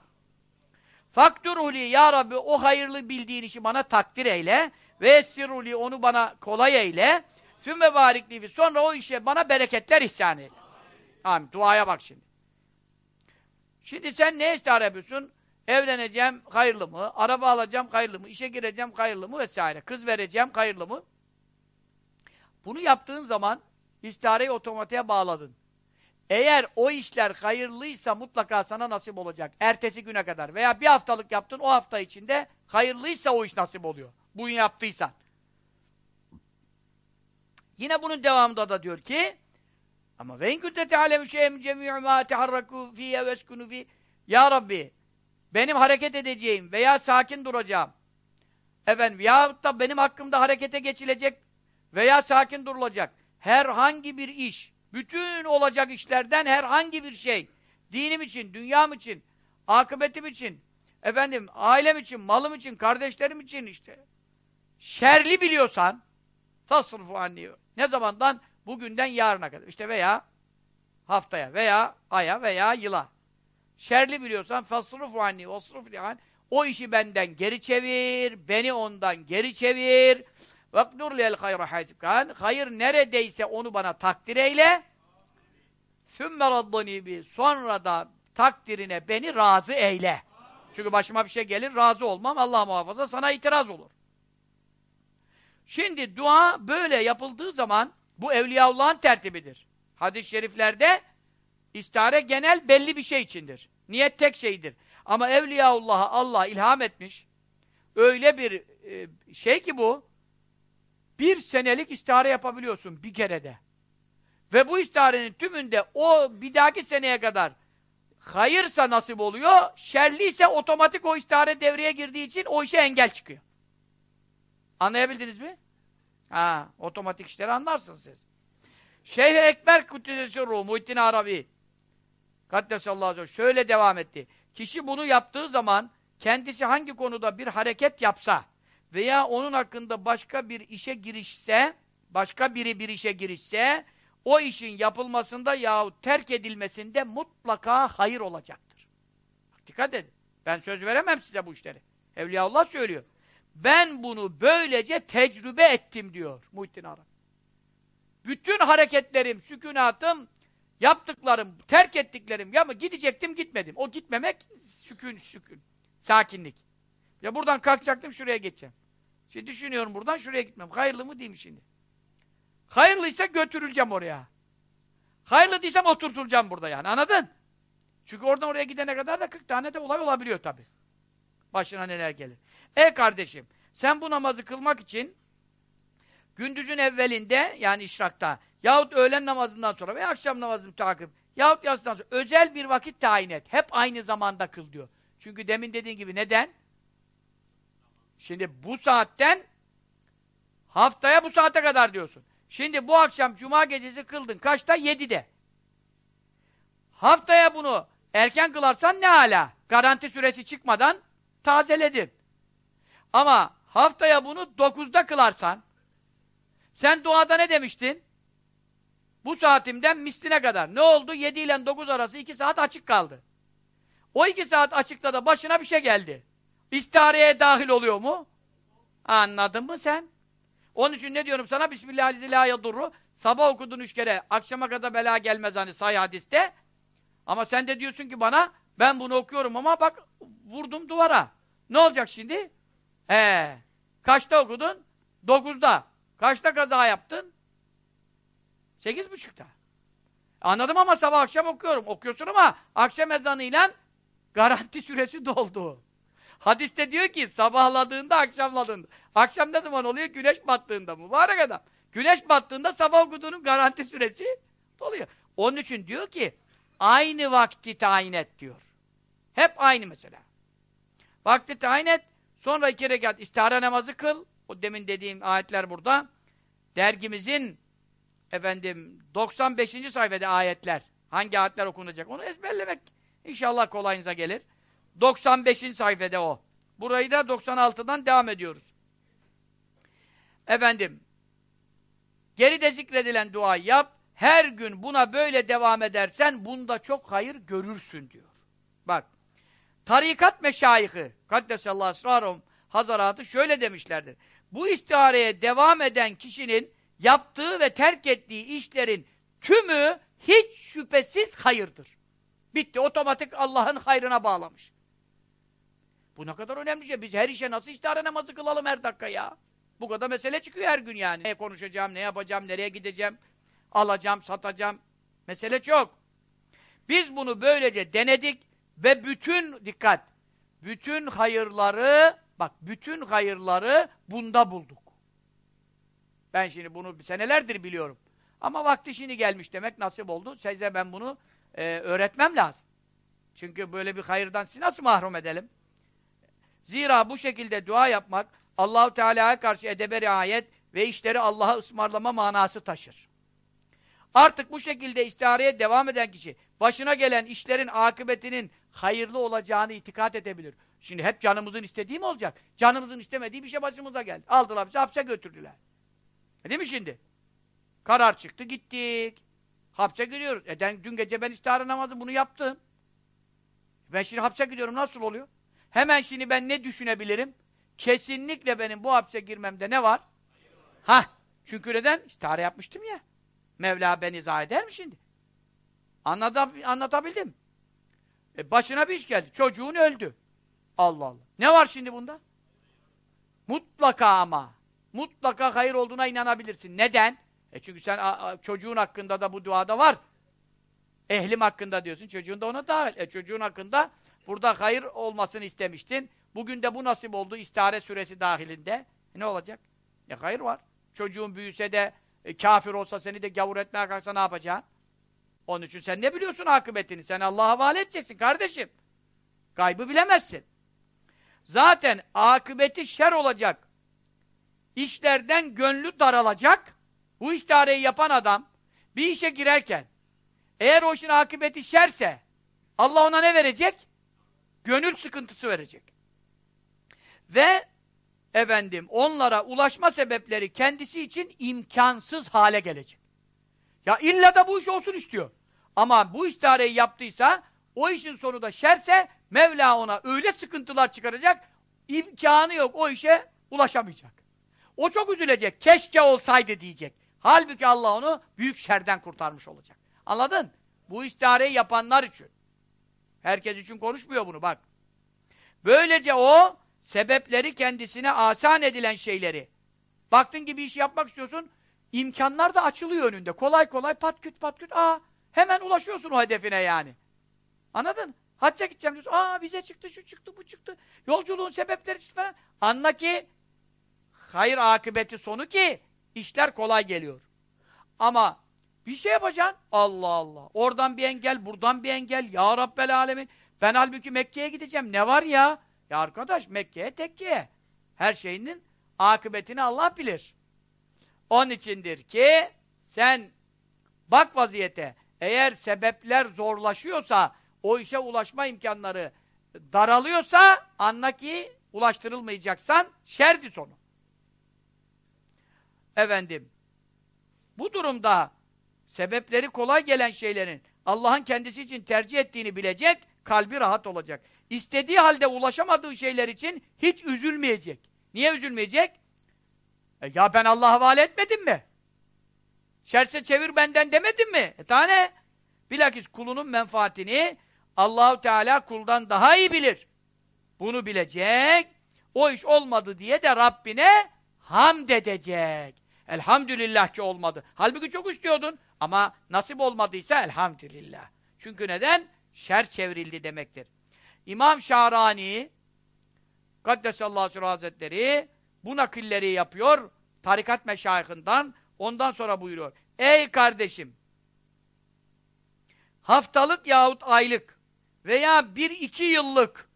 Fakturuli ya Rabbi o hayırlı bildiğin işi bana takdir eyle ve essiruli onu bana kolay eyle. Sümme bariklifi sonra o işe bana bereketler ihsan eyle. Amin. Duaya bak şimdi. Şimdi sen ne istihar yapıyorsun? Evleneceğim hayırlı mı? Araba alacağım hayırlı mı? İşe gireceğim hayırlı mı? Vesaire. Kız vereceğim hayırlı mı? Bunu yaptığın zaman istihareyi otomatiğe bağladın. Eğer o işler hayırlıysa mutlaka sana nasip olacak. Ertesi güne kadar. Veya bir haftalık yaptın o hafta içinde hayırlıysa o iş nasip oluyor. Bunu yaptıysan. Yine bunun devamında da diyor ki ama ve in kunte te'alemu şey'en cemi'u ma teharraku fiye veskunu fi Ya Rabbi benim hareket edeceğim veya sakin duracağım. Efendim yahut da benim hakkımda harekete geçilecek veya sakin durulacak herhangi bir iş, bütün olacak işlerden herhangi bir şey, dinim için, dünyam için, akıbetim için, efendim ailem için, malım için, kardeşlerim için işte şerli biliyorsan tasrıfu anniyor. Ne zamandan? Bugünden yarına kadar. İşte veya haftaya veya aya veya yıla. Şerli biliyorsan fasrufu anni vasruf lihan o işi benden geri çevir, beni ondan geri çevir. Lel hayra haytikan. Hayır neredeyse onu bana takdir eyle. Sümme raddani bi. Sonra da takdirine beni razı eyle. Çünkü başıma bir şey gelir, razı olmam. Allah muhafaza sana itiraz olur. Şimdi dua böyle yapıldığı zaman bu Evliyaullah'ın tertibidir. Hadis-i şeriflerde istihare genel belli bir şey içindir. Niyet tek şeydir. Ama Evliyaullah'a Allah ilham etmiş. Öyle bir e, şey ki bu bir senelik istihare yapabiliyorsun bir kerede. Ve bu istiharenin tümünde o bir dahaki seneye kadar hayırsa nasip oluyor, şerliyse otomatik o istihare devreye girdiği için o işe engel çıkıyor. Anlayabildiniz mi? Ha, otomatik işleri anlarsınız siz. Şeyh Ekber Kuddesesi Ruh, Muhittin Arabi Kaddesallahu aleyhi şöyle devam etti. Kişi bunu yaptığı zaman kendisi hangi konuda bir hareket yapsa veya onun hakkında başka bir işe girişse, başka biri bir işe girişse, o işin yapılmasında yahut terk edilmesinde mutlaka hayır olacaktır. Dikkat edin. Ben söz veremem size bu işleri. Evliyaullah söylüyor. Ben bunu böylece tecrübe ettim diyor Muhittin Arap. Bütün hareketlerim, sükunatım, yaptıklarım, terk ettiklerim ya mı gidecektim gitmedim. O gitmemek sükun, sükun, sakinlik. Ya buradan kalkacaktım şuraya geçeceğim. Şimdi düşünüyorum buradan şuraya gitmem. Hayırlı mı diyeyim şimdi? Hayırlıysa götürüleceğim oraya. Hayırlı değilsem oturtulacağım burada yani. Anladın? Çünkü oradan oraya gidene kadar da 40 tane de olay olabiliyor tabi. Başına neler gelir. E kardeşim, sen bu namazı kılmak için gündüzün evvelinde yani işrakta yahut öğlen namazından sonra veya akşam namazını takip yahut yatsıdan sonra özel bir vakit tayin et. Hep aynı zamanda kıl diyor. Çünkü demin dediğin gibi neden? Şimdi bu saatten haftaya bu saate kadar diyorsun. Şimdi bu akşam cuma gecesi kıldın. Kaçta? Yedide. Haftaya bunu erken kılarsan ne hala? Garanti süresi çıkmadan tazeledin. Ama haftaya bunu dokuzda kılarsan sen duada ne demiştin? Bu saatimden misline kadar. Ne oldu? Yedi ile dokuz arası iki saat açık kaldı. O iki saat açıkta da başına bir şey geldi. İstihareye dahil oluyor mu? Anladın mı sen? Onun için ne diyorum sana? Bismillahirrahmanirrahim. Sabah okudun üç kere. Akşama kadar bela gelmez hani say hadiste. Ama sen de diyorsun ki bana ben bunu okuyorum ama bak vurdum duvara. Ne olacak şimdi? Ee, kaçta okudun? Dokuzda. Kaçta kaza yaptın? Sekiz buçukta. Anladım ama sabah akşam okuyorum. Okuyorsun ama akşam ezanıyla garanti süresi doldu. Hadiste diyor ki sabahladığında, akşamladığında. Akşam ne zaman oluyor? Güneş battığında. Mübarek adam. Güneş battığında sabah okuduğunun garanti süresi doluyor. Onun için diyor ki aynı vakti tayin et diyor. Hep aynı mesela. Vakti tayin et, sonra iki rekat istihara namazı kıl. O demin dediğim ayetler burada. Dergimizin efendim 95. sayfada ayetler. Hangi ayetler okunacak onu ezberlemek inşallah kolayınıza gelir. 95. sayfada o. Burayı da 96'dan devam ediyoruz. Efendim, geride zikredilen duayı yap, her gün buna böyle devam edersen bunda çok hayır görürsün diyor. Bak, tarikat meşayihi, kaddesallahu esrarhum hazaratı şöyle demişlerdir. Bu istihareye devam eden kişinin yaptığı ve terk ettiği işlerin tümü hiç şüphesiz hayırdır. Bitti, otomatik Allah'ın hayrına bağlamış. Bu ne kadar önemli şey. Biz her işe nasıl istihare namazı kılalım her dakika ya? Bu kadar mesele çıkıyor her gün yani. Ne konuşacağım, ne yapacağım, nereye gideceğim, alacağım, satacağım. Mesele çok. Biz bunu böylece denedik ve bütün, dikkat, bütün hayırları, bak bütün hayırları bunda bulduk. Ben şimdi bunu senelerdir biliyorum. Ama vakti şimdi gelmiş demek nasip oldu. Size ben bunu e, öğretmem lazım. Çünkü böyle bir hayırdan sizi nasıl mahrum edelim? Zira bu şekilde dua yapmak Allahu Teala'ya karşı edebe riayet ve işleri Allah'a ısmarlama manası taşır. Artık bu şekilde istihareye devam eden kişi başına gelen işlerin akıbetinin hayırlı olacağını itikat edebilir. Şimdi hep canımızın istediği mi olacak? Canımızın istemediği bir şey başımıza geldi. Aldılar bizi hapse götürdüler. E değil mi şimdi? Karar çıktı gittik. Hapse giriyoruz. E dün gece ben istihare namazı bunu yaptım. Ben şimdi hapse gidiyorum nasıl oluyor? Hemen şimdi ben ne düşünebilirim? Kesinlikle benim bu hapse girmemde ne var? Ha, çünkü neden? İstihare yapmıştım ya. Mevla beni izah eder mi şimdi? Anlatab anlatabildim. E başına bir iş geldi. Çocuğun öldü. Allah Allah. Ne var şimdi bunda? Mutlaka ama. Mutlaka hayır olduğuna inanabilirsin. Neden? E çünkü sen çocuğun hakkında da bu duada var. Ehlim hakkında diyorsun. Çocuğun da ona dahil. E çocuğun hakkında burada hayır olmasını istemiştin. Bugün de bu nasip oldu istihare süresi dahilinde. E ne olacak? E hayır var. Çocuğun büyüse de e, kafir olsa seni de gavur etmeye kalksa ne yapacaksın? Onun için sen ne biliyorsun akıbetini? Sen Allah'a havale edeceksin kardeşim. Gaybı bilemezsin. Zaten akıbeti şer olacak. İşlerden gönlü daralacak. Bu istihareyi yapan adam bir işe girerken eğer o işin akıbeti şerse Allah ona ne verecek? Gönül sıkıntısı verecek. Ve efendim onlara ulaşma sebepleri kendisi için imkansız hale gelecek. Ya illa da bu iş olsun istiyor. Ama bu istihareyi yaptıysa o işin sonu da şerse Mevla ona öyle sıkıntılar çıkaracak imkanı yok o işe ulaşamayacak. O çok üzülecek. Keşke olsaydı diyecek. Halbuki Allah onu büyük şerden kurtarmış olacak. Anladın? Bu istihareyi yapanlar için. Herkes için konuşmuyor bunu bak. Böylece o sebepleri kendisine asan edilen şeyleri baktın gibi iş yapmak istiyorsun imkanlar da açılıyor önünde. Kolay kolay pat küt pat küt aa hemen ulaşıyorsun o hedefine yani. Anladın? Hacca gideceğim diyorsun. Aa bize çıktı, şu çıktı, bu çıktı. Yolculuğun sebepleri çıktı falan. Anla ki hayır akıbeti sonu ki işler kolay geliyor. Ama bir şey yapacaksın. Allah Allah. Oradan bir engel, buradan bir engel. Ya Rabbel Alemin. Ben halbuki Mekke'ye gideceğim. Ne var ya? Ya arkadaş Mekke'ye tekkiye. Her şeyinin akıbetini Allah bilir. Onun içindir ki sen bak vaziyete eğer sebepler zorlaşıyorsa o işe ulaşma imkanları daralıyorsa anla ki ulaştırılmayacaksan şerdi sonu. Efendim bu durumda sebepleri kolay gelen şeylerin Allah'ın kendisi için tercih ettiğini bilecek, kalbi rahat olacak. İstediği halde ulaşamadığı şeyler için hiç üzülmeyecek. Niye üzülmeyecek? E ya ben Allah'a havale etmedim mi? Şerse çevir benden demedim mi? E tane. Bilakis kulunun menfaatini Allahu Teala kuldan daha iyi bilir. Bunu bilecek. O iş olmadı diye de Rabbine hamd edecek. Elhamdülillah ki olmadı. Halbuki çok istiyordun ama nasip olmadıysa elhamdülillah. Çünkü neden? Şer çevrildi demektir. İmam Şahrani Kaddesallahu aleyhi hazretleri bu nakilleri yapıyor tarikat meşayihinden ondan sonra buyuruyor. Ey kardeşim haftalık yahut aylık veya bir iki yıllık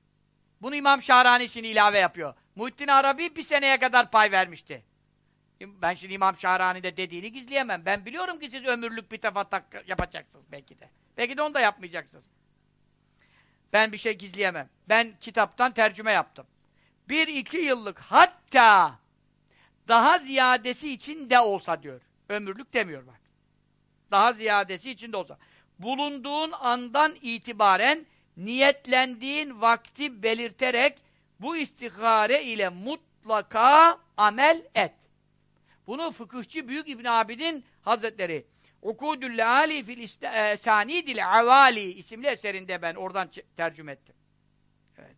bunu İmam Şahrani'sini ilave yapıyor. Muhittin Arabi bir seneye kadar pay vermişti. Ben şimdi İmam Şahrani'de dediğini gizleyemem. Ben biliyorum ki siz ömürlük bir tefatak yapacaksınız belki de. Belki de onu da yapmayacaksınız. Ben bir şey gizleyemem. Ben kitaptan tercüme yaptım. bir iki yıllık hatta daha ziyadesi için de olsa diyor. Ömürlük demiyor bak. Daha ziyadesi için de olsa. Bulunduğun andan itibaren niyetlendiğin vakti belirterek bu istihare ile mutlaka amel et. Bunu fıkıhçı Büyük İbn Abidin Hazretleri Ukudül Ali fil e, Sanidil Avali isimli eserinde ben oradan tercüme ettim. Evet.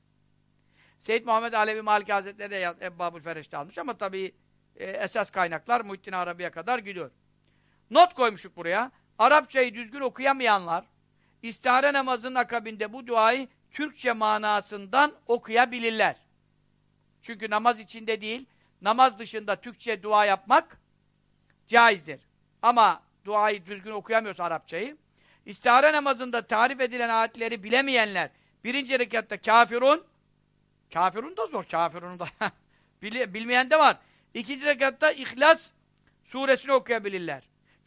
Seyyid Muhammed Alevi Maliki Hazretleri de Ebbabül Fereş'te almış ama tabii e, esas kaynaklar Muhittin Arabi'ye kadar gidiyor. Not koymuşuk buraya. Arapçayı düzgün okuyamayanlar istihare namazının akabinde bu duayı Türkçe manasından okuyabilirler. Çünkü namaz içinde değil, namaz dışında Türkçe dua yapmak caizdir. Ama duayı düzgün okuyamıyorsa Arapçayı, istihare namazında tarif edilen ayetleri bilemeyenler, birinci rekatta kafirun, kafirun da zor, kafirun da bilmeyen de var. İkinci rekatta İhlas suresini okuyabilirler.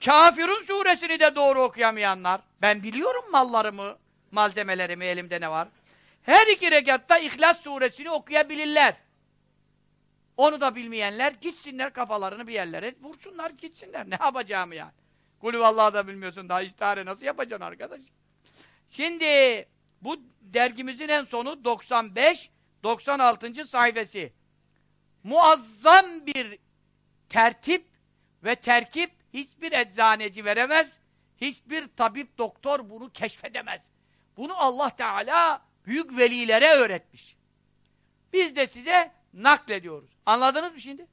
Kafirun suresini de doğru okuyamayanlar, ben biliyorum mallarımı, malzemelerimi, elimde ne var. Her iki rekatta İhlas suresini okuyabilirler. Onu da bilmeyenler gitsinler kafalarını bir yerlere vursunlar gitsinler. Ne yapacağımı yani? Kulü vallahi da bilmiyorsun daha istihare nasıl yapacaksın arkadaş? Şimdi bu dergimizin en sonu 95 96. sayfası. Muazzam bir tertip ve terkip hiçbir eczaneci veremez. Hiçbir tabip doktor bunu keşfedemez. Bunu Allah Teala büyük velilere öğretmiş. Biz de size naklediyoruz. Anladınız mı şimdi?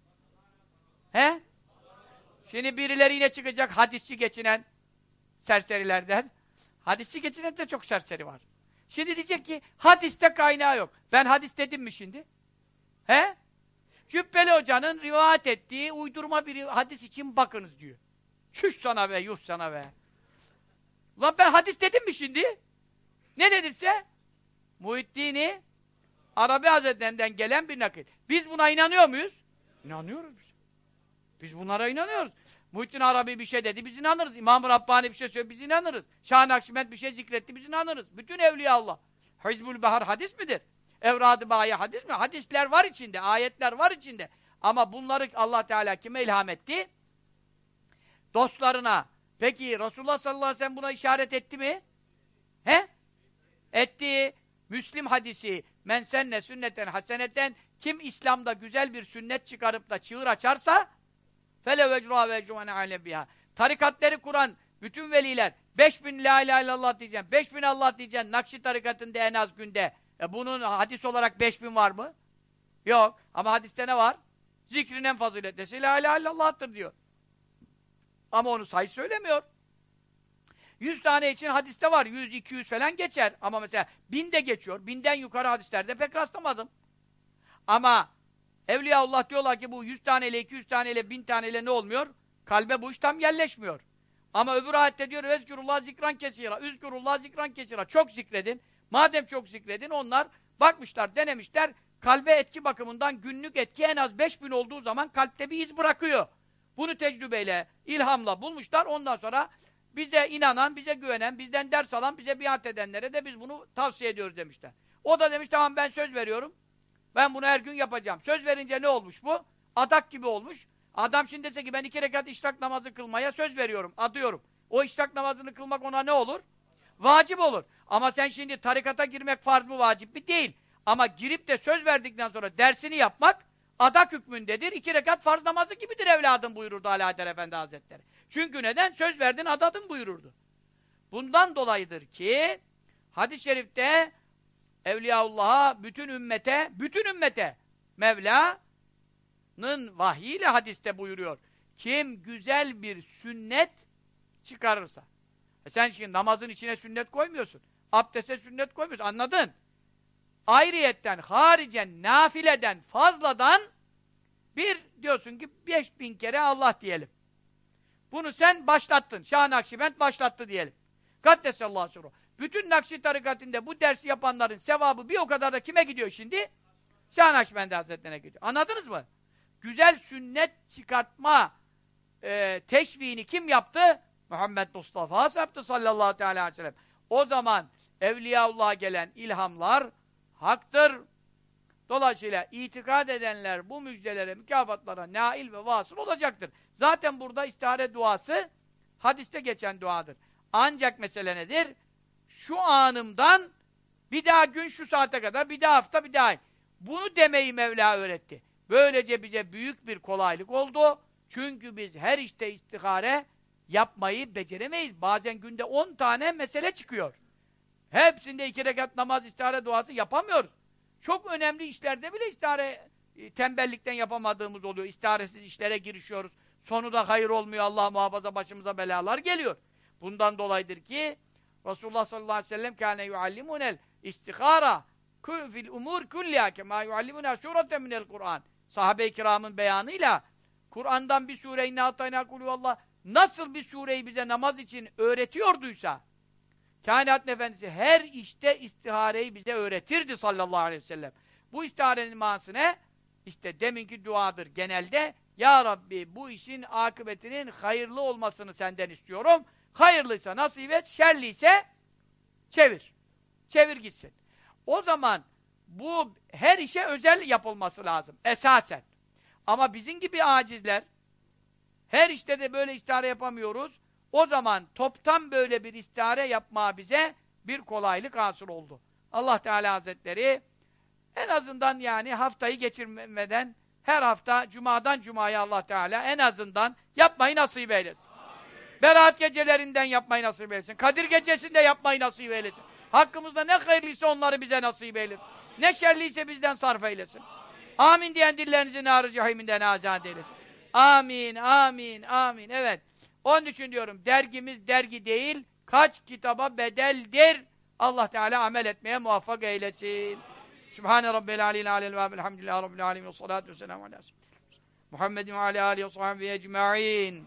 He? Şimdi birileri yine çıkacak hadisçi geçinen serserilerden. Hadisçi geçinen de çok serseri var. Şimdi diyecek ki hadiste kaynağı yok. Ben hadis dedim mi şimdi? He? Cübbeli Hoca'nın rivayet ettiği uydurma bir hadis için bakınız diyor. Çüş sana be, yuh sana be. Lan ben hadis dedim mi şimdi? Ne dedimse? Muhiddin'i Arabi Hazretlerinden gelen bir nakil. Biz buna inanıyor muyuz? İnanıyoruz biz. Biz bunlara inanıyoruz. Muhittin Arabi bir şey dedi, biz inanırız. İmam-ı Rabbani bir şey söyledi, biz inanırız. Şah-ı bir şey zikretti, biz inanırız. Bütün Evliya Allah. Hizbul Bahar hadis midir? Evrad-ı Bayi hadis mi? Hadisler var içinde, ayetler var içinde. Ama bunları Allah Teala kime ilham etti? Dostlarına. Peki Resulullah sallallahu aleyhi ve sellem buna işaret etti mi? He? Etti. Müslim hadisi men senne sünneten haseneten kim İslam'da güzel bir sünnet çıkarıp da çığır açarsa fele vecruha vecruhane ale biha. Tarikatları kuran bütün veliler 5000 la ilahe illallah diyeceksin. 5000 Allah diyeceksin. Nakşi tarikatında en az günde. E bunun hadis olarak 5000 var mı? Yok. Ama hadiste ne var? Zikrin en faziletlisi la ilahe illallah'tır diyor. Ama onu sayı söylemiyor. 100 tane için hadiste var. 100, 200 falan geçer. Ama mesela bin de geçiyor. Binden yukarı hadislerde pek rastlamadım. Ama Evliyaullah diyorlar ki bu 100 taneyle, 200 taneyle, 1000 taneyle ne olmuyor? Kalbe bu iş tam yerleşmiyor. Ama öbür ayette diyor Ezgürullah zikran kesira. Üzgürullah zikran kesira. Çok zikredin. Madem çok zikredin onlar bakmışlar, denemişler. Kalbe etki bakımından günlük etki en az 5000 olduğu zaman kalpte bir iz bırakıyor. Bunu tecrübeyle, ilhamla bulmuşlar. Ondan sonra bize inanan, bize güvenen, bizden ders alan, bize biat edenlere de biz bunu tavsiye ediyoruz demişler. O da demiş tamam ben söz veriyorum. Ben bunu her gün yapacağım. Söz verince ne olmuş bu? Adak gibi olmuş. Adam şimdi dese ki ben iki rekat işrak namazı kılmaya söz veriyorum, adıyorum. O işrak namazını kılmak ona ne olur? Vacip olur. Ama sen şimdi tarikata girmek farz mı vacip mi? Değil. Ama girip de söz verdikten sonra dersini yapmak adak hükmündedir. İki rekat farz namazı gibidir evladım buyururdu Ali Haydar Efendi Hazretleri. Çünkü neden? Söz verdin adadın buyururdu. Bundan dolayıdır ki hadis-i şerifte Evliyaullah'a, bütün ümmete, bütün ümmete Mevla'nın vahyiyle hadiste buyuruyor. Kim güzel bir sünnet çıkarırsa. E sen şimdi namazın içine sünnet koymuyorsun. Abdeste sünnet koymuyorsun. Anladın? Ayrıyetten, haricen, nafileden, fazladan bir diyorsun ki beş bin kere Allah diyelim. Bunu sen başlattın. Şah Nakşibend başlattı diyelim. Kaddesallahu sürruh. Bütün Nakşi tarikatında bu dersi yapanların sevabı bir o kadar da kime gidiyor şimdi? Şah Nakşibendi Hazretlerine gidiyor. Anladınız mı? Güzel sünnet çıkartma e, teşviğini kim yaptı? Muhammed Mustafa yaptı sallallahu aleyhi ve sellem. O zaman Evliyaullah'a gelen ilhamlar haktır. Dolayısıyla itikad edenler bu müjdelere, mükafatlara nail ve vasıl olacaktır. Zaten burada istihare duası hadiste geçen duadır. Ancak mesele nedir? Şu anımdan bir daha gün şu saate kadar, bir daha hafta, bir daha ay. Bunu demeyi Mevla öğretti. Böylece bize büyük bir kolaylık oldu. Çünkü biz her işte istihare yapmayı beceremeyiz. Bazen günde 10 tane mesele çıkıyor. Hepsinde iki rekat namaz, istihare duası yapamıyoruz. Çok önemli işlerde bile istihare e, tembellikten yapamadığımız oluyor. İstiharesiz işlere girişiyoruz. Sonu da hayır olmuyor. Allah muhafaza başımıza belalar geliyor. Bundan dolayıdır ki Resulullah sallallahu aleyhi ve sellem kâne yuallimunel istihara fil umur kulliha kema yuallimuna sureten minel Kur'an. Sahabe-i kiramın beyanıyla Kur'an'dan bir sureyi ne atayna Allah nasıl bir sureyi bize namaz için öğretiyorduysa Kainat Efendisi her işte istihareyi bize öğretirdi sallallahu aleyhi ve sellem. Bu istiharenin manası ne? İşte deminki duadır genelde. Ya Rabbi bu işin akıbetinin hayırlı olmasını senden istiyorum. Hayırlıysa nasip et, şerliyse çevir. Çevir gitsin. O zaman bu her işe özel yapılması lazım. Esasen. Ama bizim gibi acizler her işte de böyle istihare yapamıyoruz. O zaman toptan böyle bir istihare yapma bize bir kolaylık hasıl oldu. Allah Teala Hazretleri en azından yani haftayı geçirmeden her hafta cumadan cumaya Allah Teala en azından yapmayı nasip eylesin. Berat gecelerinden yapmayı nasip eylesin. Kadir gecesinde yapmayı nasip eylesin. Hakkımızda ne hayırlıysa onları bize nasip eylesin. Ne şerliyse bizden sarf eylesin. Amin diyen dillerinizi nar-ı cehiminden azat eylesin. Amin, amin, amin. Evet. Onun için diyorum dergimiz dergi değil, kaç kitaba bedeldir. Allah Teala amel etmeye muvaffak eylesin. Sübhane Rabbil aleyhi aleyhi ve elhamdülillahi Rabbil alemin ve salatu ve selamu aleyhi Muhammedin ve aleyhi ve sahibi ecma'in.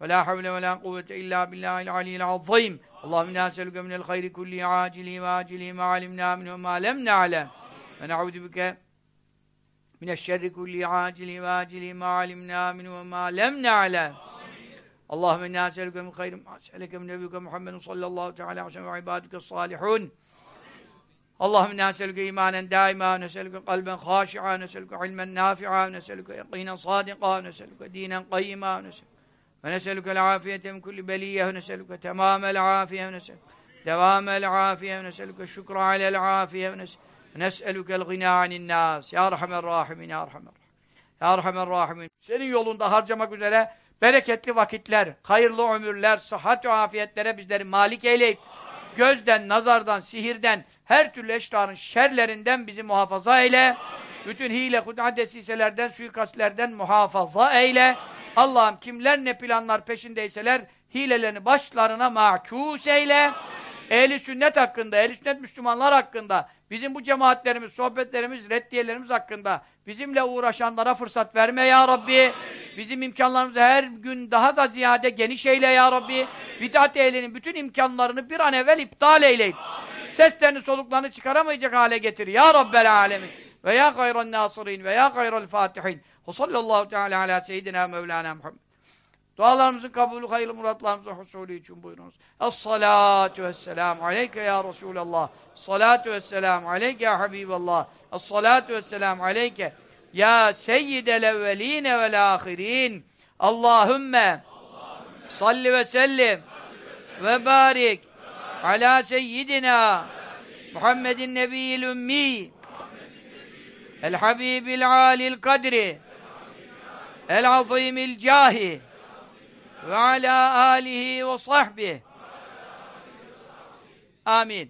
ve sellem. Ve entel musta'an ve aleykel belâg. Ve la havle ve la kuvvete illa billahil aliyyil azim. Allahümme inna eselüke minel hayri kulli acili ve acili ma alimna minhu ma lem na'lem. Ve ne'udu bike mineşşerri kulli acili ve acili ma alimna minhu ma lem na'lem. Allahümme inna eselüke min hayri ma eselüke min nebiyüke Muhammedun sallallahu teala aleyhi ve sellem ve ibadike salihun. Allahümme inna eselüke imanen daima, neselüke kalben haşi'a, neselüke ilmen nafi'a, neselüke yakinen sadiqa, neselüke dinen qayyima, neselüke ve neselüke l'afiyete min kulli beliyye ve neselüke temamel afiye ve neselüke devamel afiye ve neselüke şükra alel afiye ve neselüke el-gina anin nas. Ya Rahman Rahimin, Ya Rahman Ya Rahman Rahimin. Senin yolunda harcamak üzere bereketli vakitler, hayırlı ömürler, sıhhat ve afiyetlere bizleri malik eyleyip, gözden, nazardan, sihirden, her türlü eşrarın şerlerinden bizi muhafaza eyle. Bütün hile, hud'a desiselerden, suikastlerden muhafaza eyle. Allah'ım kimler ne planlar peşindeyseler, hilelerini başlarına mahkus eyle. Ehli sünnet hakkında, ehli sünnet Müslümanlar hakkında, bizim bu cemaatlerimiz, sohbetlerimiz, reddiyelerimiz hakkında bizimle uğraşanlara fırsat verme ya Rabbi. Bizim imkanlarımızı her gün daha da ziyade geniş eyle ya Rabbi. Bidat ehlinin bütün imkanlarını bir an evvel iptal eyleyip seslerini soluklarını çıkaramayacak hale getir ya Rabbel alemin. Ve ya hayran nasirin ve ya hayral fatihin. Ve sallallahu teala ala seyyidina Mevlana Muhammed. Dualarımızın kabulü, hayırlı muratlarımızın husulü için buyurunuz. Es-salatu vesselamu aleyke ya Resulallah. Es-salatu vesselamu aleyke ya Habiballah. Es-salatu vesselamu aleyke ya seyyidel evveline vel ahirin. Allahümme salli ve sellim ve barik ala seyyidina Muhammedin nebiyyil ümmi el habibil alil kadri el azimil cahi ve ala alihi ve sahbihi. Amin.